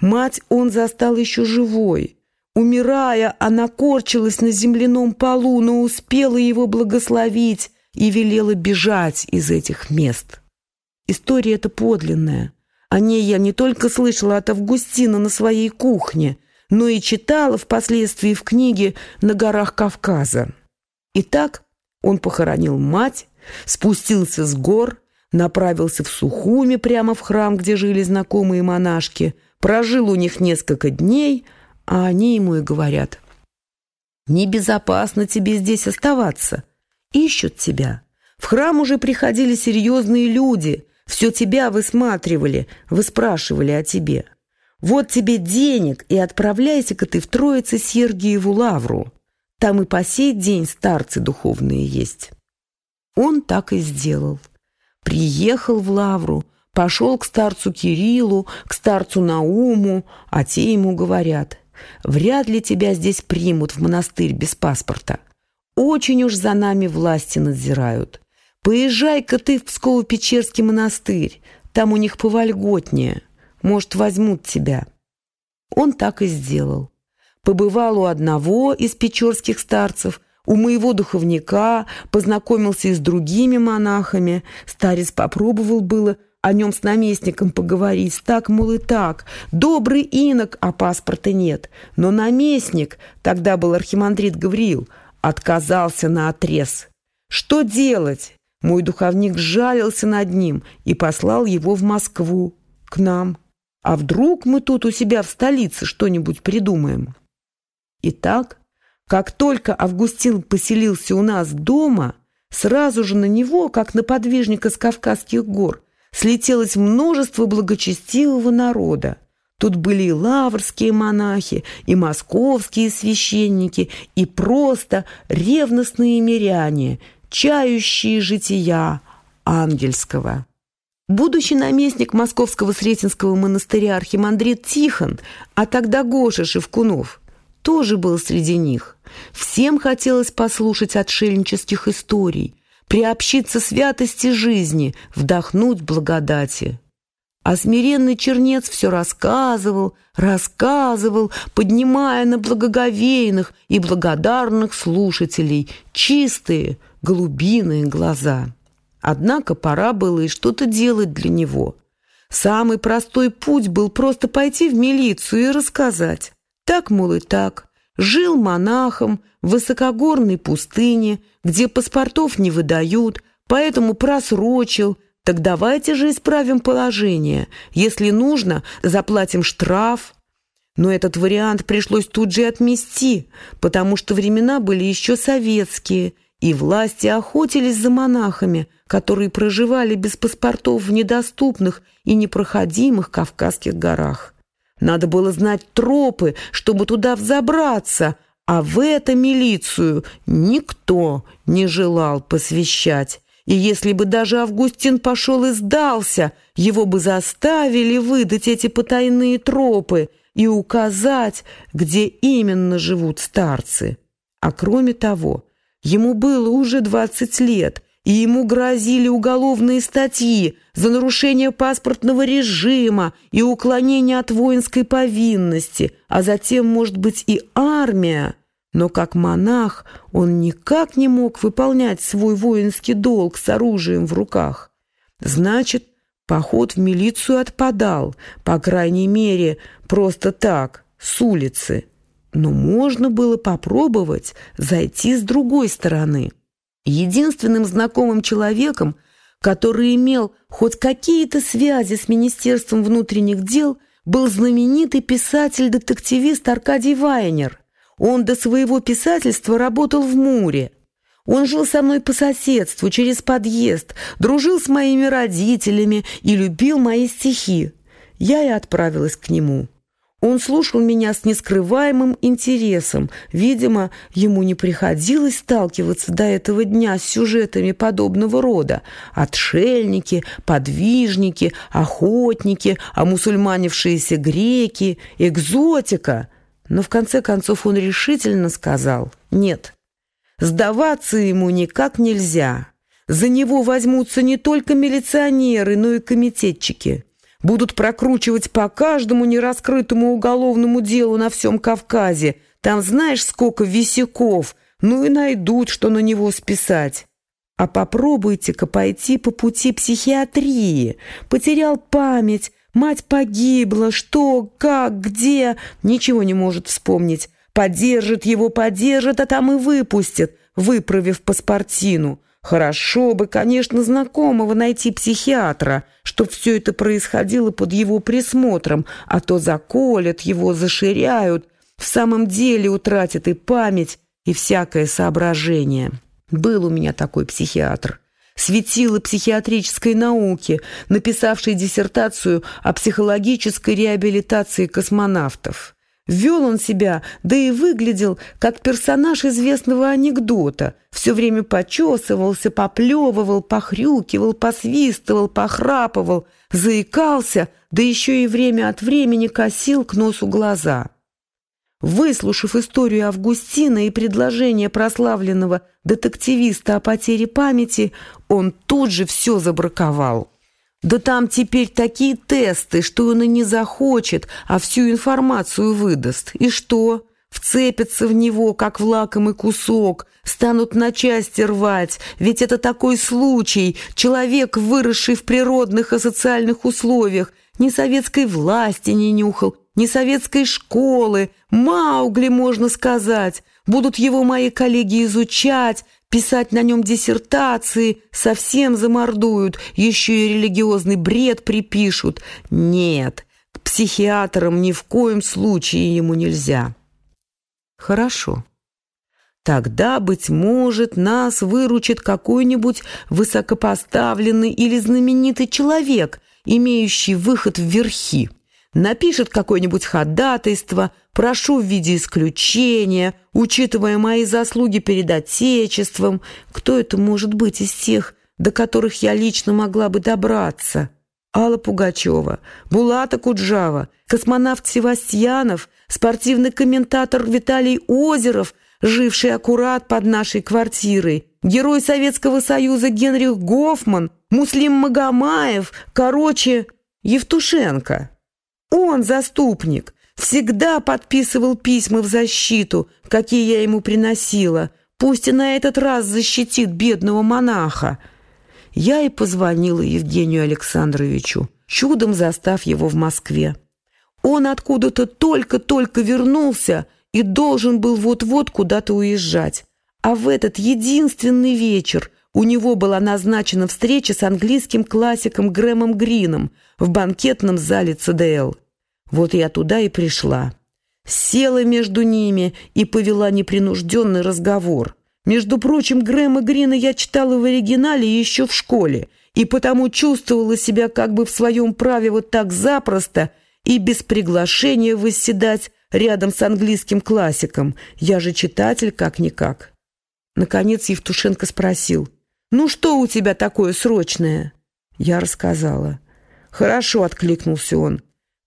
Мать он застал еще живой. Умирая, она корчилась на земляном полу, но успела его благословить и велела бежать из этих мест. История эта подлинная. О ней я не только слышала от Августина на своей кухне, но и читала впоследствии в книге «На горах Кавказа». Итак, он похоронил мать, спустился с гор, направился в Сухуми прямо в храм, где жили знакомые монашки, прожил у них несколько дней – а они ему и говорят, «Небезопасно тебе здесь оставаться. Ищут тебя. В храм уже приходили серьезные люди, все тебя высматривали, выспрашивали о тебе. Вот тебе денег, и отправляйся-ка ты в Троице Сергиеву лавру. Там и по сей день старцы духовные есть». Он так и сделал. Приехал в лавру, пошел к старцу Кириллу, к старцу Науму, а те ему говорят – Вряд ли тебя здесь примут в монастырь без паспорта. Очень уж за нами власти надзирают. Поезжай-ка ты в Псково-Печерский монастырь, там у них повольготнее. Может, возьмут тебя». Он так и сделал. Побывал у одного из печорских старцев, у моего духовника, познакомился и с другими монахами. Старец попробовал было о нем с наместником поговорить, так, мол, и так. Добрый инок, а паспорта нет. Но наместник, тогда был архимандрит Гавриил, отказался на отрез. Что делать? Мой духовник жалился над ним и послал его в Москву, к нам. А вдруг мы тут у себя в столице что-нибудь придумаем? Итак, как только Августин поселился у нас дома, сразу же на него, как на подвижника с Кавказских гор, слетелось множество благочестивого народа. Тут были и лаврские монахи, и московские священники, и просто ревностные миряне, чающие жития ангельского. Будущий наместник Московского Сретенского монастыря архимандрит Тихон, а тогда Гоша Шевкунов, тоже был среди них. Всем хотелось послушать отшельнических историй – приобщиться святости жизни, вдохнуть благодати. А смиренный чернец все рассказывал, рассказывал, поднимая на благоговейных и благодарных слушателей чистые голубиные глаза. Однако пора было и что-то делать для него. Самый простой путь был просто пойти в милицию и рассказать. Так, мол, и так. Жил монахом в высокогорной пустыне, где паспортов не выдают, поэтому просрочил. Так давайте же исправим положение. Если нужно, заплатим штраф. Но этот вариант пришлось тут же отмести, потому что времена были еще советские, и власти охотились за монахами, которые проживали без паспортов в недоступных и непроходимых Кавказских горах. Надо было знать тропы, чтобы туда взобраться, а в это милицию никто не желал посвящать. И если бы даже Августин пошел и сдался, его бы заставили выдать эти потайные тропы и указать, где именно живут старцы. А кроме того, ему было уже двадцать лет, и ему грозили уголовные статьи за нарушение паспортного режима и уклонение от воинской повинности, а затем, может быть, и армия. Но как монах он никак не мог выполнять свой воинский долг с оружием в руках. Значит, поход в милицию отпадал, по крайней мере, просто так, с улицы. Но можно было попробовать зайти с другой стороны. Единственным знакомым человеком, который имел хоть какие-то связи с Министерством внутренних дел, был знаменитый писатель-детективист Аркадий Вайнер. Он до своего писательства работал в Муре. Он жил со мной по соседству, через подъезд, дружил с моими родителями и любил мои стихи. Я и отправилась к нему. Он слушал меня с нескрываемым интересом. Видимо, ему не приходилось сталкиваться до этого дня с сюжетами подобного рода. Отшельники, подвижники, охотники, омусульманившиеся греки, экзотика. Но в конце концов он решительно сказал «нет». Сдаваться ему никак нельзя. За него возьмутся не только милиционеры, но и комитетчики будут прокручивать по каждому нераскрытому уголовному делу на всем Кавказе. Там знаешь, сколько висяков, ну и найдут, что на него списать. А попробуйте-ка пойти по пути психиатрии. Потерял память, мать погибла, что, как, где, ничего не может вспомнить. Подержит его, подержит, а там и выпустят, выправив паспортину. Хорошо бы, конечно, знакомого найти психиатра, чтоб все это происходило под его присмотром, а то заколят его, заширяют, в самом деле утратят и память, и всякое соображение. Был у меня такой психиатр, светило психиатрической науки, написавший диссертацию о психологической реабилитации космонавтов. Вел он себя, да и выглядел, как персонаж известного анекдота. Все время почесывался, поплевывал, похрюкивал, посвистывал, похрапывал, заикался, да еще и время от времени косил к носу глаза. Выслушав историю Августина и предложение прославленного детективиста о потере памяти, он тут же все забраковал. Да там теперь такие тесты, что он и не захочет, а всю информацию выдаст. И что? Вцепятся в него, как в лакомый кусок, станут на части рвать. Ведь это такой случай. Человек, выросший в природных и социальных условиях, ни советской власти не нюхал, ни советской школы. Маугли, можно сказать. Будут его мои коллеги изучать, писать на нем диссертации, совсем замордуют, еще и религиозный бред припишут. Нет, к психиатрам ни в коем случае ему нельзя. Хорошо. Тогда, быть может, нас выручит какой-нибудь высокопоставленный или знаменитый человек, имеющий выход в верхи напишет какое-нибудь ходатайство, прошу в виде исключения, учитывая мои заслуги перед Отечеством. Кто это может быть из тех, до которых я лично могла бы добраться? Алла Пугачева, Булата Куджава, космонавт Севастьянов, спортивный комментатор Виталий Озеров, живший аккурат под нашей квартирой, герой Советского Союза Генрих Гофман, Муслим Магомаев, короче, Евтушенко. Он заступник, всегда подписывал письма в защиту, какие я ему приносила. Пусть и на этот раз защитит бедного монаха. Я и позвонила Евгению Александровичу, чудом застав его в Москве. Он откуда-то только-только вернулся и должен был вот-вот куда-то уезжать. А в этот единственный вечер у него была назначена встреча с английским классиком Грэмом Грином в банкетном зале ЦДЛ. Вот я туда и пришла. Села между ними и повела непринужденный разговор. Между прочим, Грэма Грина я читала в оригинале еще в школе, и потому чувствовала себя как бы в своем праве вот так запросто и без приглашения восседать рядом с английским классиком. Я же читатель как-никак. Наконец Евтушенко спросил, «Ну что у тебя такое срочное?» Я рассказала. «Хорошо», — откликнулся он.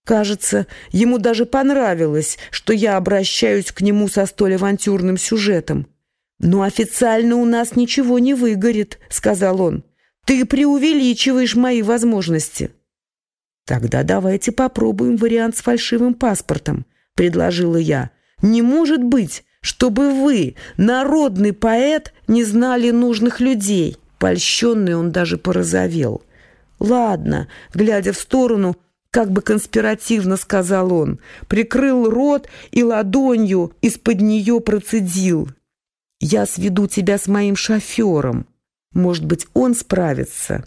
Кажется, ему даже понравилось, что я обращаюсь к нему со столь авантюрным сюжетом. «Но официально у нас ничего не выгорит», — сказал он. «Ты преувеличиваешь мои возможности». «Тогда давайте попробуем вариант с фальшивым паспортом», — предложила я. «Не может быть, чтобы вы, народный поэт, не знали нужных людей». Польщенный он даже порозовел. «Ладно», — глядя в сторону, — как бы конспиративно сказал он, прикрыл рот и ладонью из-под нее процедил. «Я сведу тебя с моим шофером. Может быть, он справится.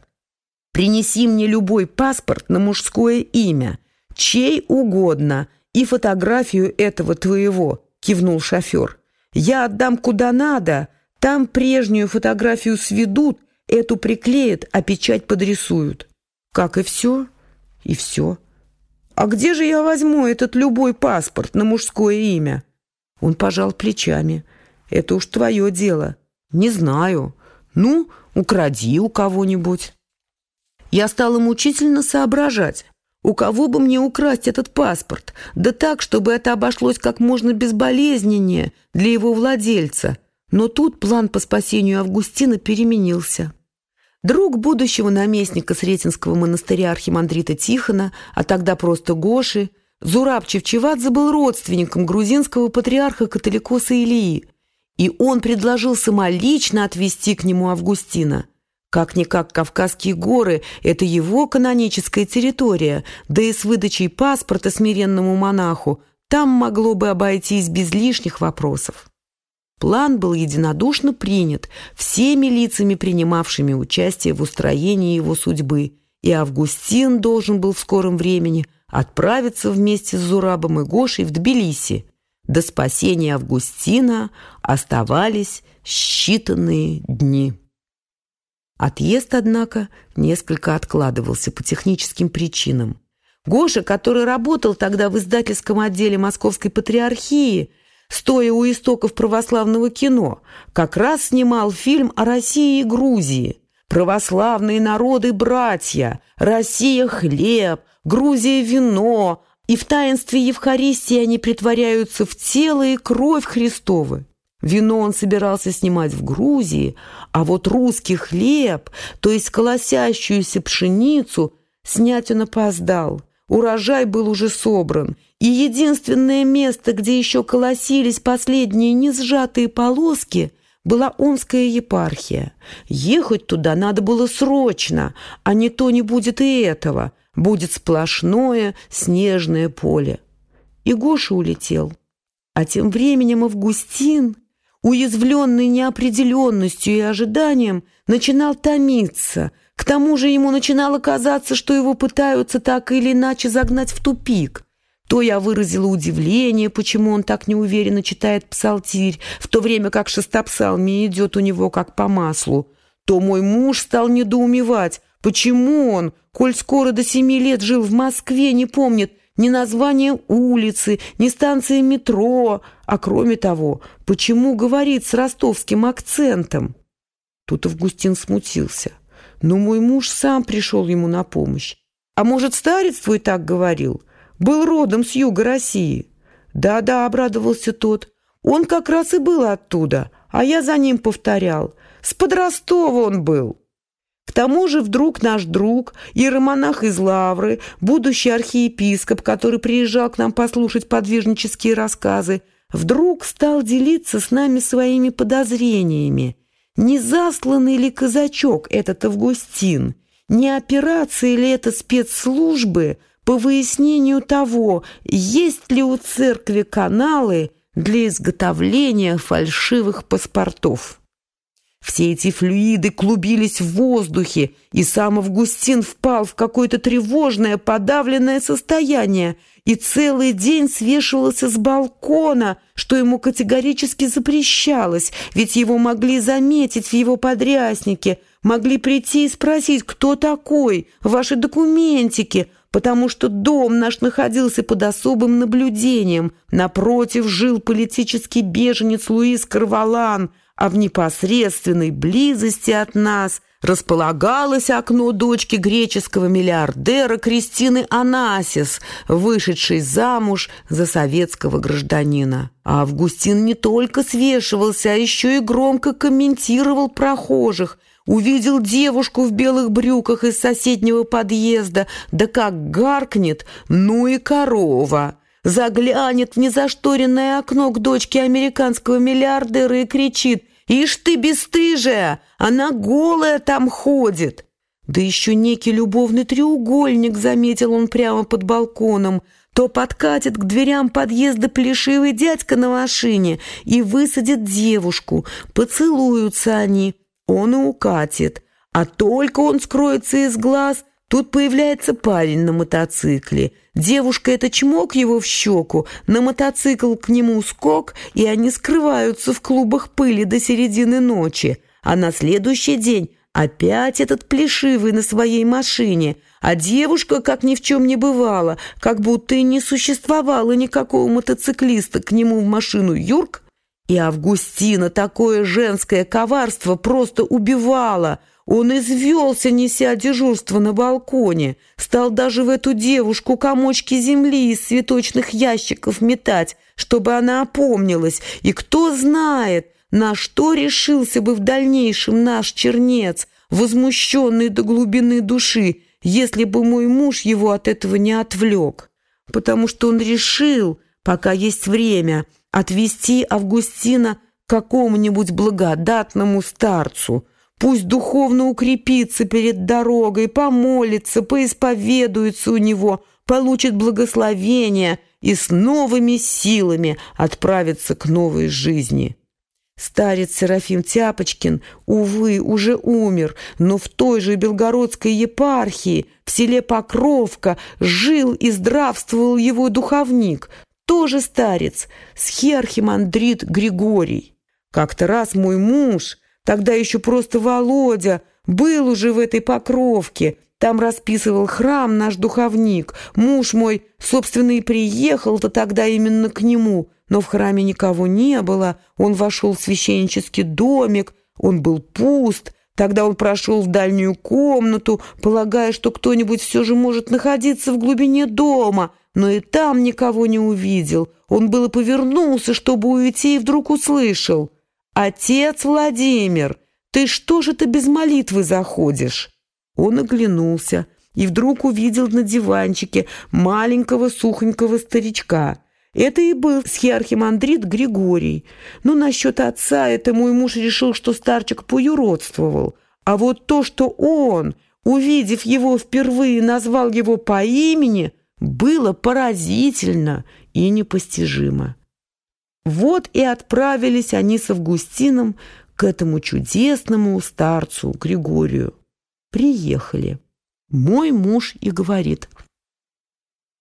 Принеси мне любой паспорт на мужское имя, чей угодно, и фотографию этого твоего», — кивнул шофер. «Я отдам куда надо, Там прежнюю фотографию сведут, эту приклеят, а печать подрисуют. Как и все? И все. А где же я возьму этот любой паспорт на мужское имя? Он пожал плечами. Это уж твое дело. Не знаю. Ну, укради у кого-нибудь. Я стала мучительно соображать. У кого бы мне украсть этот паспорт? Да так, чтобы это обошлось как можно безболезненнее для его владельца. Но тут план по спасению Августина переменился. Друг будущего наместника Сретенского монастыря архимандрита Тихона, а тогда просто Гоши, Зураб Чевчевадзе был родственником грузинского патриарха католикоса Илии, и он предложил самолично отвезти к нему Августина – как-никак Кавказские горы – это его каноническая территория, да и с выдачей паспорта смиренному монаху там могло бы обойтись без лишних вопросов. План был единодушно принят всеми лицами, принимавшими участие в устроении его судьбы, и Августин должен был в скором времени отправиться вместе с Зурабом и Гошей в Тбилиси. До спасения Августина оставались считанные дни. Отъезд, однако, несколько откладывался по техническим причинам. Гоша, который работал тогда в издательском отделе Московской патриархии, стоя у истоков православного кино, как раз снимал фильм о России и Грузии. «Православные народы-братья», «Россия – хлеб», «Грузия – вино», и в таинстве Евхаристии они притворяются в тело и кровь Христовы. Вино он собирался снимать в Грузии, а вот русский хлеб, то есть колосящуюся пшеницу, снять он опоздал. Урожай был уже собран, и единственное место, где еще колосились последние несжатые полоски, была Омская епархия. Ехать туда надо было срочно, а не то не будет и этого. Будет сплошное снежное поле. И Гоша улетел. А тем временем Августин уязвленный неопределенностью и ожиданием, начинал томиться. К тому же ему начинало казаться, что его пытаются так или иначе загнать в тупик. То я выразила удивление, почему он так неуверенно читает псалтирь, в то время как шестопсалмие идет у него как по маслу. То мой муж стал недоумевать, почему он, коль скоро до семи лет жил в Москве, не помнит, ни название улицы, ни станции метро, а кроме того, почему говорит с ростовским акцентом? Тут Августин смутился. Но мой муж сам пришел ему на помощь. А может, старец твой так говорил? Был родом с юга России. Да-да, обрадовался тот. Он как раз и был оттуда, а я за ним повторял. С подростова он был. К тому же вдруг наш друг, иеромонах из Лавры, будущий архиепископ, который приезжал к нам послушать подвижнические рассказы, вдруг стал делиться с нами своими подозрениями. Не засланный ли казачок этот Августин? Не операция ли это спецслужбы по выяснению того, есть ли у церкви каналы для изготовления фальшивых паспортов? Все эти флюиды клубились в воздухе, и сам Августин впал в какое-то тревожное, подавленное состояние и целый день свешивался с балкона, что ему категорически запрещалось, ведь его могли заметить в его подряснике, могли прийти и спросить, кто такой, ваши документики, потому что дом наш находился под особым наблюдением. Напротив жил политический беженец Луис Карвалан – а в непосредственной близости от нас располагалось окно дочки греческого миллиардера Кристины Анасис, вышедшей замуж за советского гражданина. А Августин не только свешивался, а еще и громко комментировал прохожих, увидел девушку в белых брюках из соседнего подъезда, да как гаркнет, ну и корова! Заглянет в незашторенное окно к дочке американского миллиардера и кричит Ишь ты, бесстыжая, она голая там ходит. Да еще некий любовный треугольник, заметил он прямо под балконом, то подкатит к дверям подъезда плешивый дядька на машине и высадит девушку. Поцелуются они, он и укатит. А только он скроется из глаз, Тут появляется парень на мотоцикле. Девушка это чмок его в щеку, на мотоцикл к нему скок, и они скрываются в клубах пыли до середины ночи. А на следующий день опять этот плешивый на своей машине, а девушка, как ни в чем не бывало, как будто и не существовало никакого мотоциклиста к нему в машину Юрк. И Августина такое женское коварство просто убивало – он извелся, неся дежурство на балконе, стал даже в эту девушку комочки земли из цветочных ящиков метать, чтобы она опомнилась, и кто знает, на что решился бы в дальнейшем наш чернец, возмущенный до глубины души, если бы мой муж его от этого не отвлек. Потому что он решил, пока есть время, отвести Августина к какому-нибудь благодатному старцу – Пусть духовно укрепится перед дорогой, помолится, поисповедуется у него, получит благословение и с новыми силами отправится к новой жизни. Старец Серафим Тяпочкин, увы, уже умер, но в той же Белгородской епархии, в селе Покровка, жил и здравствовал его духовник, тоже старец, схиархимандрит Григорий. Как-то раз мой муж Тогда еще просто Володя был уже в этой покровке. Там расписывал храм наш духовник. Муж мой, собственно, и приехал-то тогда именно к нему. Но в храме никого не было. Он вошел в священнический домик. Он был пуст. Тогда он прошел в дальнюю комнату, полагая, что кто-нибудь все же может находиться в глубине дома, но и там никого не увидел. Он было повернулся, чтобы уйти, и вдруг услышал — «Отец Владимир, ты что же ты без молитвы заходишь?» Он оглянулся и вдруг увидел на диванчике маленького сухонького старичка. Это и был схиархимандрит Григорий. Но насчет отца это мой муж решил, что старчик поюродствовал. А вот то, что он, увидев его впервые, назвал его по имени, было поразительно и непостижимо. Вот и отправились они с Августином к этому чудесному старцу Григорию. Приехали. Мой муж и говорит.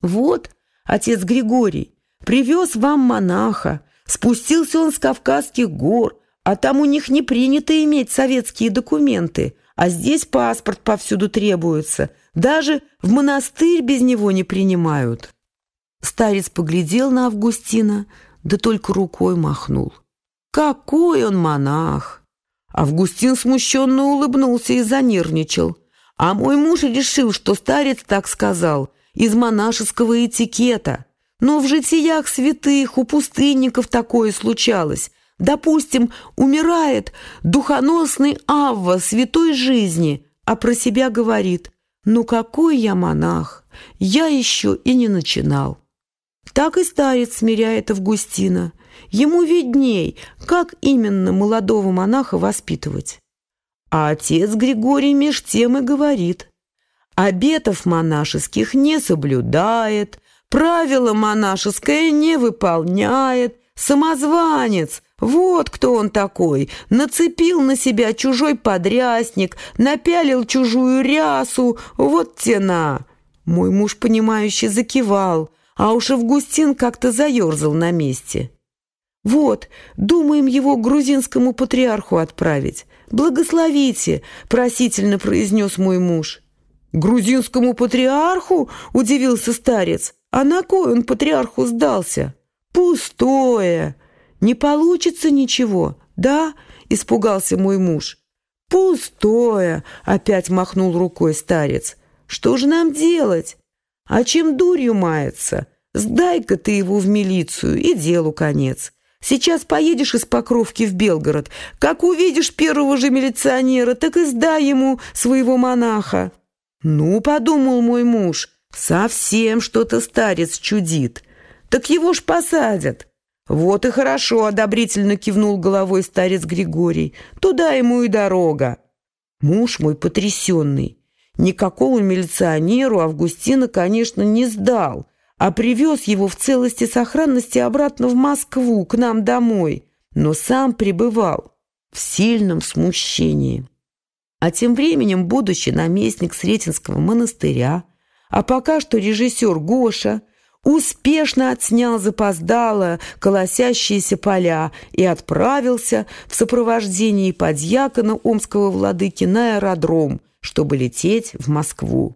«Вот, отец Григорий, привез вам монаха. Спустился он с Кавказских гор, а там у них не принято иметь советские документы, а здесь паспорт повсюду требуется. Даже в монастырь без него не принимают». Старец поглядел на Августина, да только рукой махнул. «Какой он монах!» Августин смущенно улыбнулся и занервничал. А мой муж решил, что старец так сказал, из монашеского этикета. Но в житиях святых у пустынников такое случалось. Допустим, умирает духоносный Авва святой жизни, а про себя говорит, «Ну какой я монах! Я еще и не начинал». Так и старец смиряет Августина. Ему видней, как именно молодого монаха воспитывать. А отец Григорий меж тем и говорит. Обетов монашеских не соблюдает, правила монашеское не выполняет, самозванец, вот кто он такой, нацепил на себя чужой подрясник, напялил чужую рясу, вот тена. Мой муж, понимающе закивал – а уж Августин как-то заерзал на месте. «Вот, думаем его к грузинскому патриарху отправить. Благословите!» — просительно произнес мой муж. «Грузинскому патриарху?» — удивился старец. «А на кой он патриарху сдался?» «Пустое! Не получится ничего, да?» — испугался мой муж. «Пустое!» — опять махнул рукой старец. «Что же нам делать? А чем дурью мается? Сдай-ка ты его в милицию, и делу конец. Сейчас поедешь из Покровки в Белгород. Как увидишь первого же милиционера, так и сдай ему своего монаха». «Ну, — подумал мой муж, — совсем что-то старец чудит. Так его ж посадят». «Вот и хорошо», — одобрительно кивнул головой старец Григорий. «Туда ему и дорога». Муж мой потрясенный. Никакому милиционеру Августина, конечно, не сдал, а привез его в целости и сохранности обратно в Москву, к нам домой, но сам пребывал в сильном смущении. А тем временем будущий наместник Сретенского монастыря, а пока что режиссер Гоша, успешно отснял запоздало колосящиеся поля и отправился в сопровождении подьякона омского владыки на аэродром, чтобы лететь в Москву.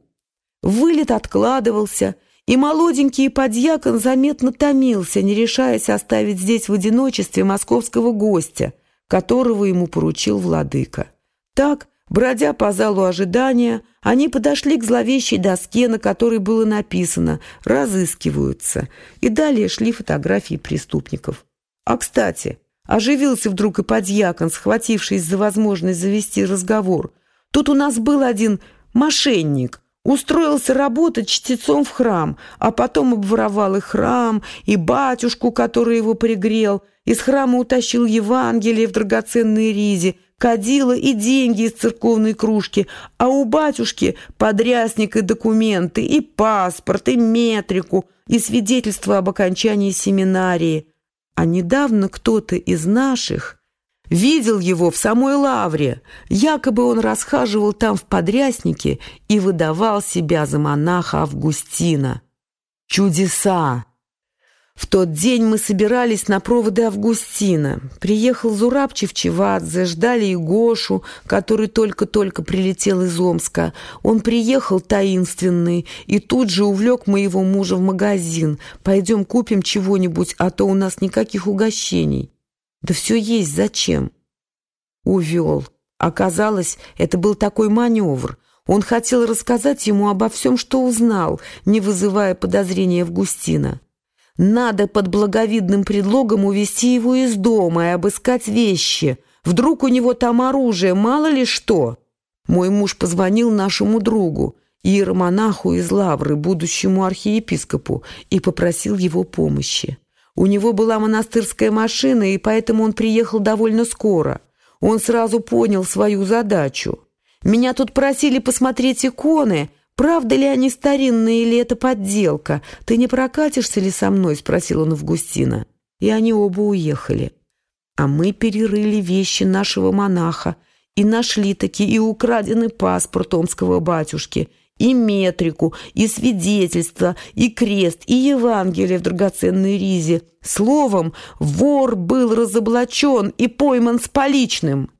Вылет откладывался, и молоденький подьякон заметно томился, не решаясь оставить здесь в одиночестве московского гостя, которого ему поручил владыка. Так, бродя по залу ожидания, они подошли к зловещей доске, на которой было написано «Разыскиваются», и далее шли фотографии преступников. А, кстати, оживился вдруг и подьякон, схватившись за возможность завести разговор. Тут у нас был один мошенник, Устроился работать чтецом в храм, а потом обворовал и храм, и батюшку, который его пригрел, из храма утащил Евангелие в драгоценной ризе, кадила и деньги из церковной кружки, а у батюшки подрясник и документы, и паспорт, и метрику, и свидетельство об окончании семинарии. А недавно кто-то из наших Видел его в самой лавре. Якобы он расхаживал там в подряснике и выдавал себя за монаха Августина. Чудеса! В тот день мы собирались на проводы Августина. Приехал Зурабчев Чевадзе, ждали и который только-только прилетел из Омска. Он приехал таинственный и тут же увлек моего мужа в магазин. «Пойдем купим чего-нибудь, а то у нас никаких угощений». Да все есть, зачем? Увел. Оказалось, это был такой маневр. Он хотел рассказать ему обо всем, что узнал, не вызывая подозрения Августина. Надо под благовидным предлогом увести его из дома и обыскать вещи. Вдруг у него там оружие, мало ли что. Мой муж позвонил нашему другу, иеромонаху из Лавры, будущему архиепископу, и попросил его помощи. У него была монастырская машина, и поэтому он приехал довольно скоро. Он сразу понял свою задачу. Меня тут просили посмотреть иконы, правда ли они старинные или это подделка. Ты не прокатишься ли со мной?» — спросил он Августина. И они оба уехали. А мы перерыли вещи нашего монаха и нашли таки и украденный паспорт омского батюшки — и метрику, и свидетельство, и крест, и Евангелие в драгоценной ризе. Словом, вор был разоблачен и пойман с поличным.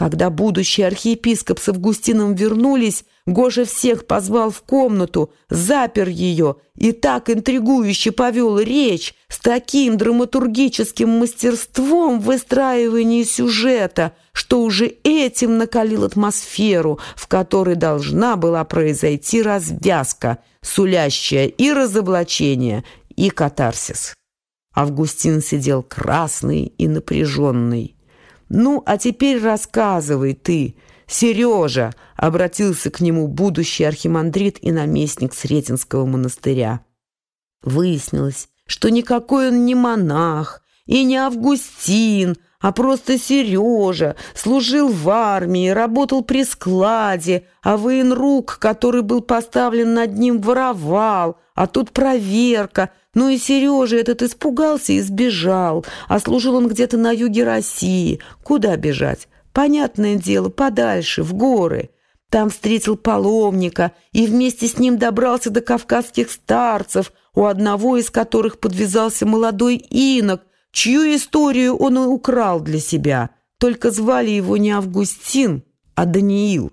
Когда будущий архиепископ с Августином вернулись, Гоша всех позвал в комнату, запер ее и так интригующе повел речь с таким драматургическим мастерством в выстраивании сюжета, что уже этим накалил атмосферу, в которой должна была произойти развязка, сулящая и разоблачение, и катарсис. Августин сидел красный и напряженный. «Ну, а теперь рассказывай ты, Сережа!» — обратился к нему будущий архимандрит и наместник Сретенского монастыря. Выяснилось, что никакой он не монах и не Августин, а просто Сережа, служил в армии, работал при складе, а военрук, который был поставлен над ним, воровал, а тут проверка, ну и Сережа этот испугался и сбежал, а служил он где-то на юге России. Куда бежать? Понятное дело, подальше, в горы. Там встретил паломника и вместе с ним добрался до кавказских старцев, у одного из которых подвязался молодой инок, чью историю он и украл для себя. Только звали его не Августин, а Даниил.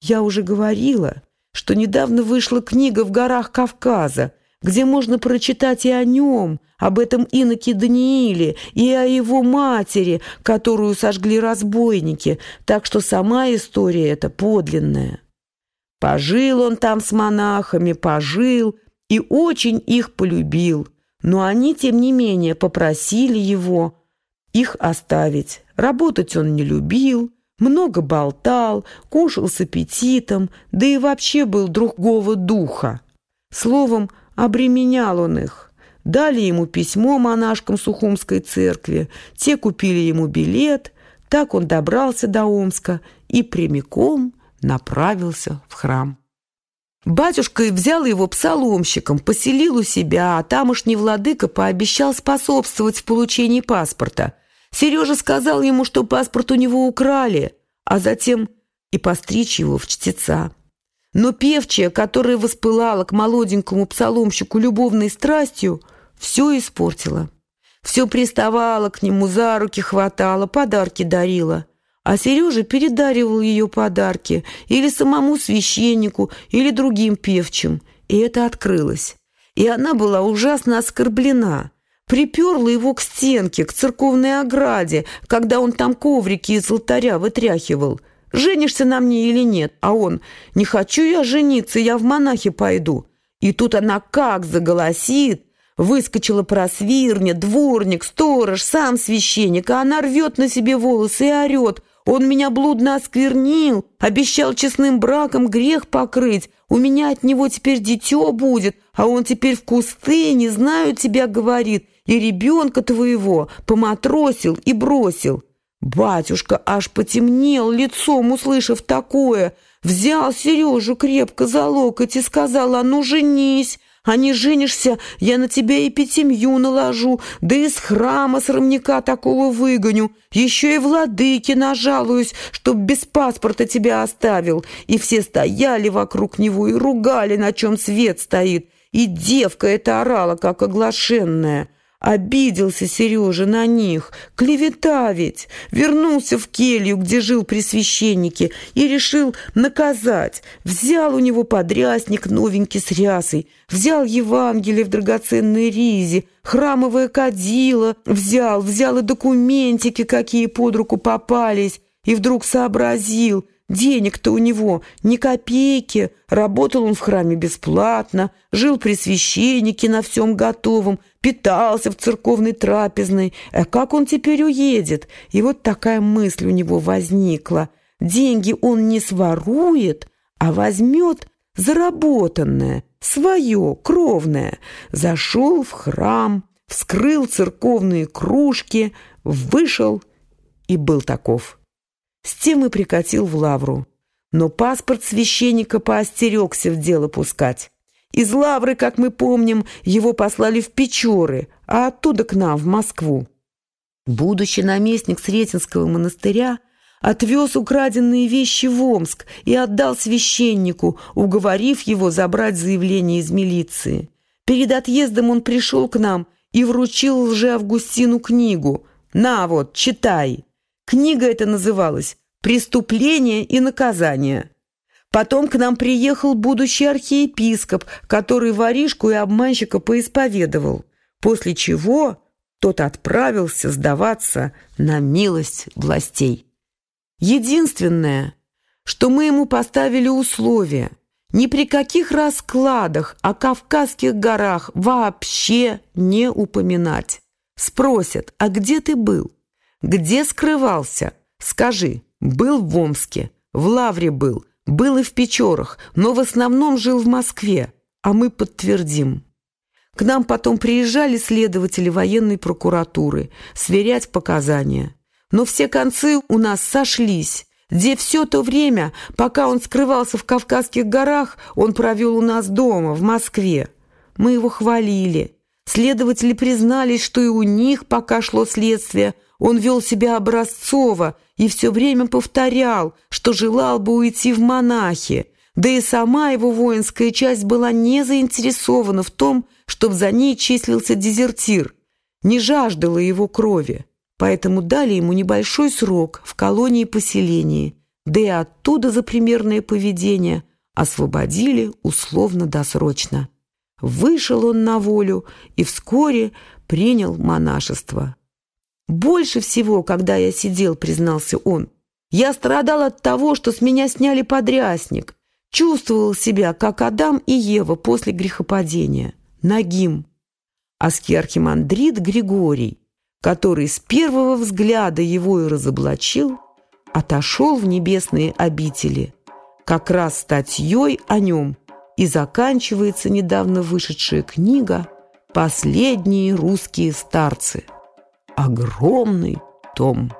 Я уже говорила, что недавно вышла книга «В горах Кавказа», где можно прочитать и о нем, об этом иноке Данииле, и о его матери, которую сожгли разбойники, так что сама история эта подлинная. Пожил он там с монахами, пожил и очень их полюбил, но они, тем не менее, попросили его их оставить. Работать он не любил, много болтал, кушал с аппетитом, да и вообще был другого духа. Словом, Обременял он их. Дали ему письмо монашкам Сухумской церкви, те купили ему билет, так он добрался до Омска и прямиком направился в храм. Батюшка взял его псаломщиком, поселил у себя, а тамошний владыка пообещал способствовать в получении паспорта. Сережа сказал ему, что паспорт у него украли, а затем и постричь его в чтеца. Но певчая, которая воспылала к молоденькому псаломщику любовной страстью, все испортила. Все приставала к нему, за руки хватала, подарки дарила. А Сережа передаривал ее подарки или самому священнику, или другим певчим. И это открылось. И она была ужасно оскорблена. Приперла его к стенке, к церковной ограде, когда он там коврики из алтаря вытряхивал. «Женишься на мне или нет?» А он «Не хочу я жениться, я в монахи пойду». И тут она как заголосит, Выскочила просвирня, дворник, сторож, сам священник, а она рвет на себе волосы и орет. Он меня блудно осквернил, обещал честным браком грех покрыть. У меня от него теперь дитё будет, а он теперь в кусты, не знаю тебя, говорит, и ребенка твоего поматросил и бросил. Батюшка аж потемнел лицом, услышав такое, взял Сережу крепко за локоть и сказал, а ну женись, а не женишься, я на тебя и пятимью наложу, да из храма срамника такого выгоню, еще и владыке нажалуюсь, чтоб без паспорта тебя оставил. И все стояли вокруг него и ругали, на чем свет стоит. И девка эта орала, как оглашенная. Обиделся Сережа на них, клевета ведь. Вернулся в келью, где жил при священнике, и решил наказать. Взял у него подрясник новенький с рясой, взял Евангелие в драгоценной ризе, храмовое кадило взял, взял и документики, какие под руку попались, и вдруг сообразил, Денег-то у него ни копейки, работал он в храме бесплатно, жил при священнике на всем готовом, питался в церковной трапезной. А как он теперь уедет? И вот такая мысль у него возникла. Деньги он не сворует, а возьмет заработанное, свое, кровное. Зашел в храм, вскрыл церковные кружки, вышел и был таков. С тем и прикатил в лавру. Но паспорт священника поостерегся в дело пускать. Из лавры, как мы помним, его послали в Печоры, а оттуда к нам, в Москву. Будущий наместник Сретенского монастыря отвез украденные вещи в Омск и отдал священнику, уговорив его забрать заявление из милиции. Перед отъездом он пришел к нам и вручил лже-Августину книгу. «На вот, читай!» Книга эта называлась «Преступление и наказание». Потом к нам приехал будущий архиепископ, который воришку и обманщика поисповедовал, после чего тот отправился сдаваться на милость властей. Единственное, что мы ему поставили условие – ни при каких раскладах о Кавказских горах вообще не упоминать. Спросят, а где ты был? Где скрывался? Скажи, был в Омске, в Лавре был, был и в Печорах, но в основном жил в Москве, а мы подтвердим. К нам потом приезжали следователи военной прокуратуры сверять показания. Но все концы у нас сошлись, где все то время, пока он скрывался в Кавказских горах, он провел у нас дома, в Москве. Мы его хвалили. Следователи признались, что и у них, пока шло следствие, он вел себя образцово и все время повторял, что желал бы уйти в монахи. Да и сама его воинская часть была не заинтересована в том, чтобы за ней числился дезертир. Не жаждала его крови. Поэтому дали ему небольшой срок в колонии-поселении, да и оттуда за примерное поведение освободили условно-досрочно. Вышел он на волю и вскоре принял монашество. «Больше всего, когда я сидел», — признался он, «я страдал от того, что с меня сняли подрясник, чувствовал себя, как Адам и Ева после грехопадения, нагим». Аскиархимандрит Григорий, который с первого взгляда его и разоблачил, отошел в небесные обители. Как раз статьей о нем и заканчивается недавно вышедшая книга «Последние русские старцы» огромный том.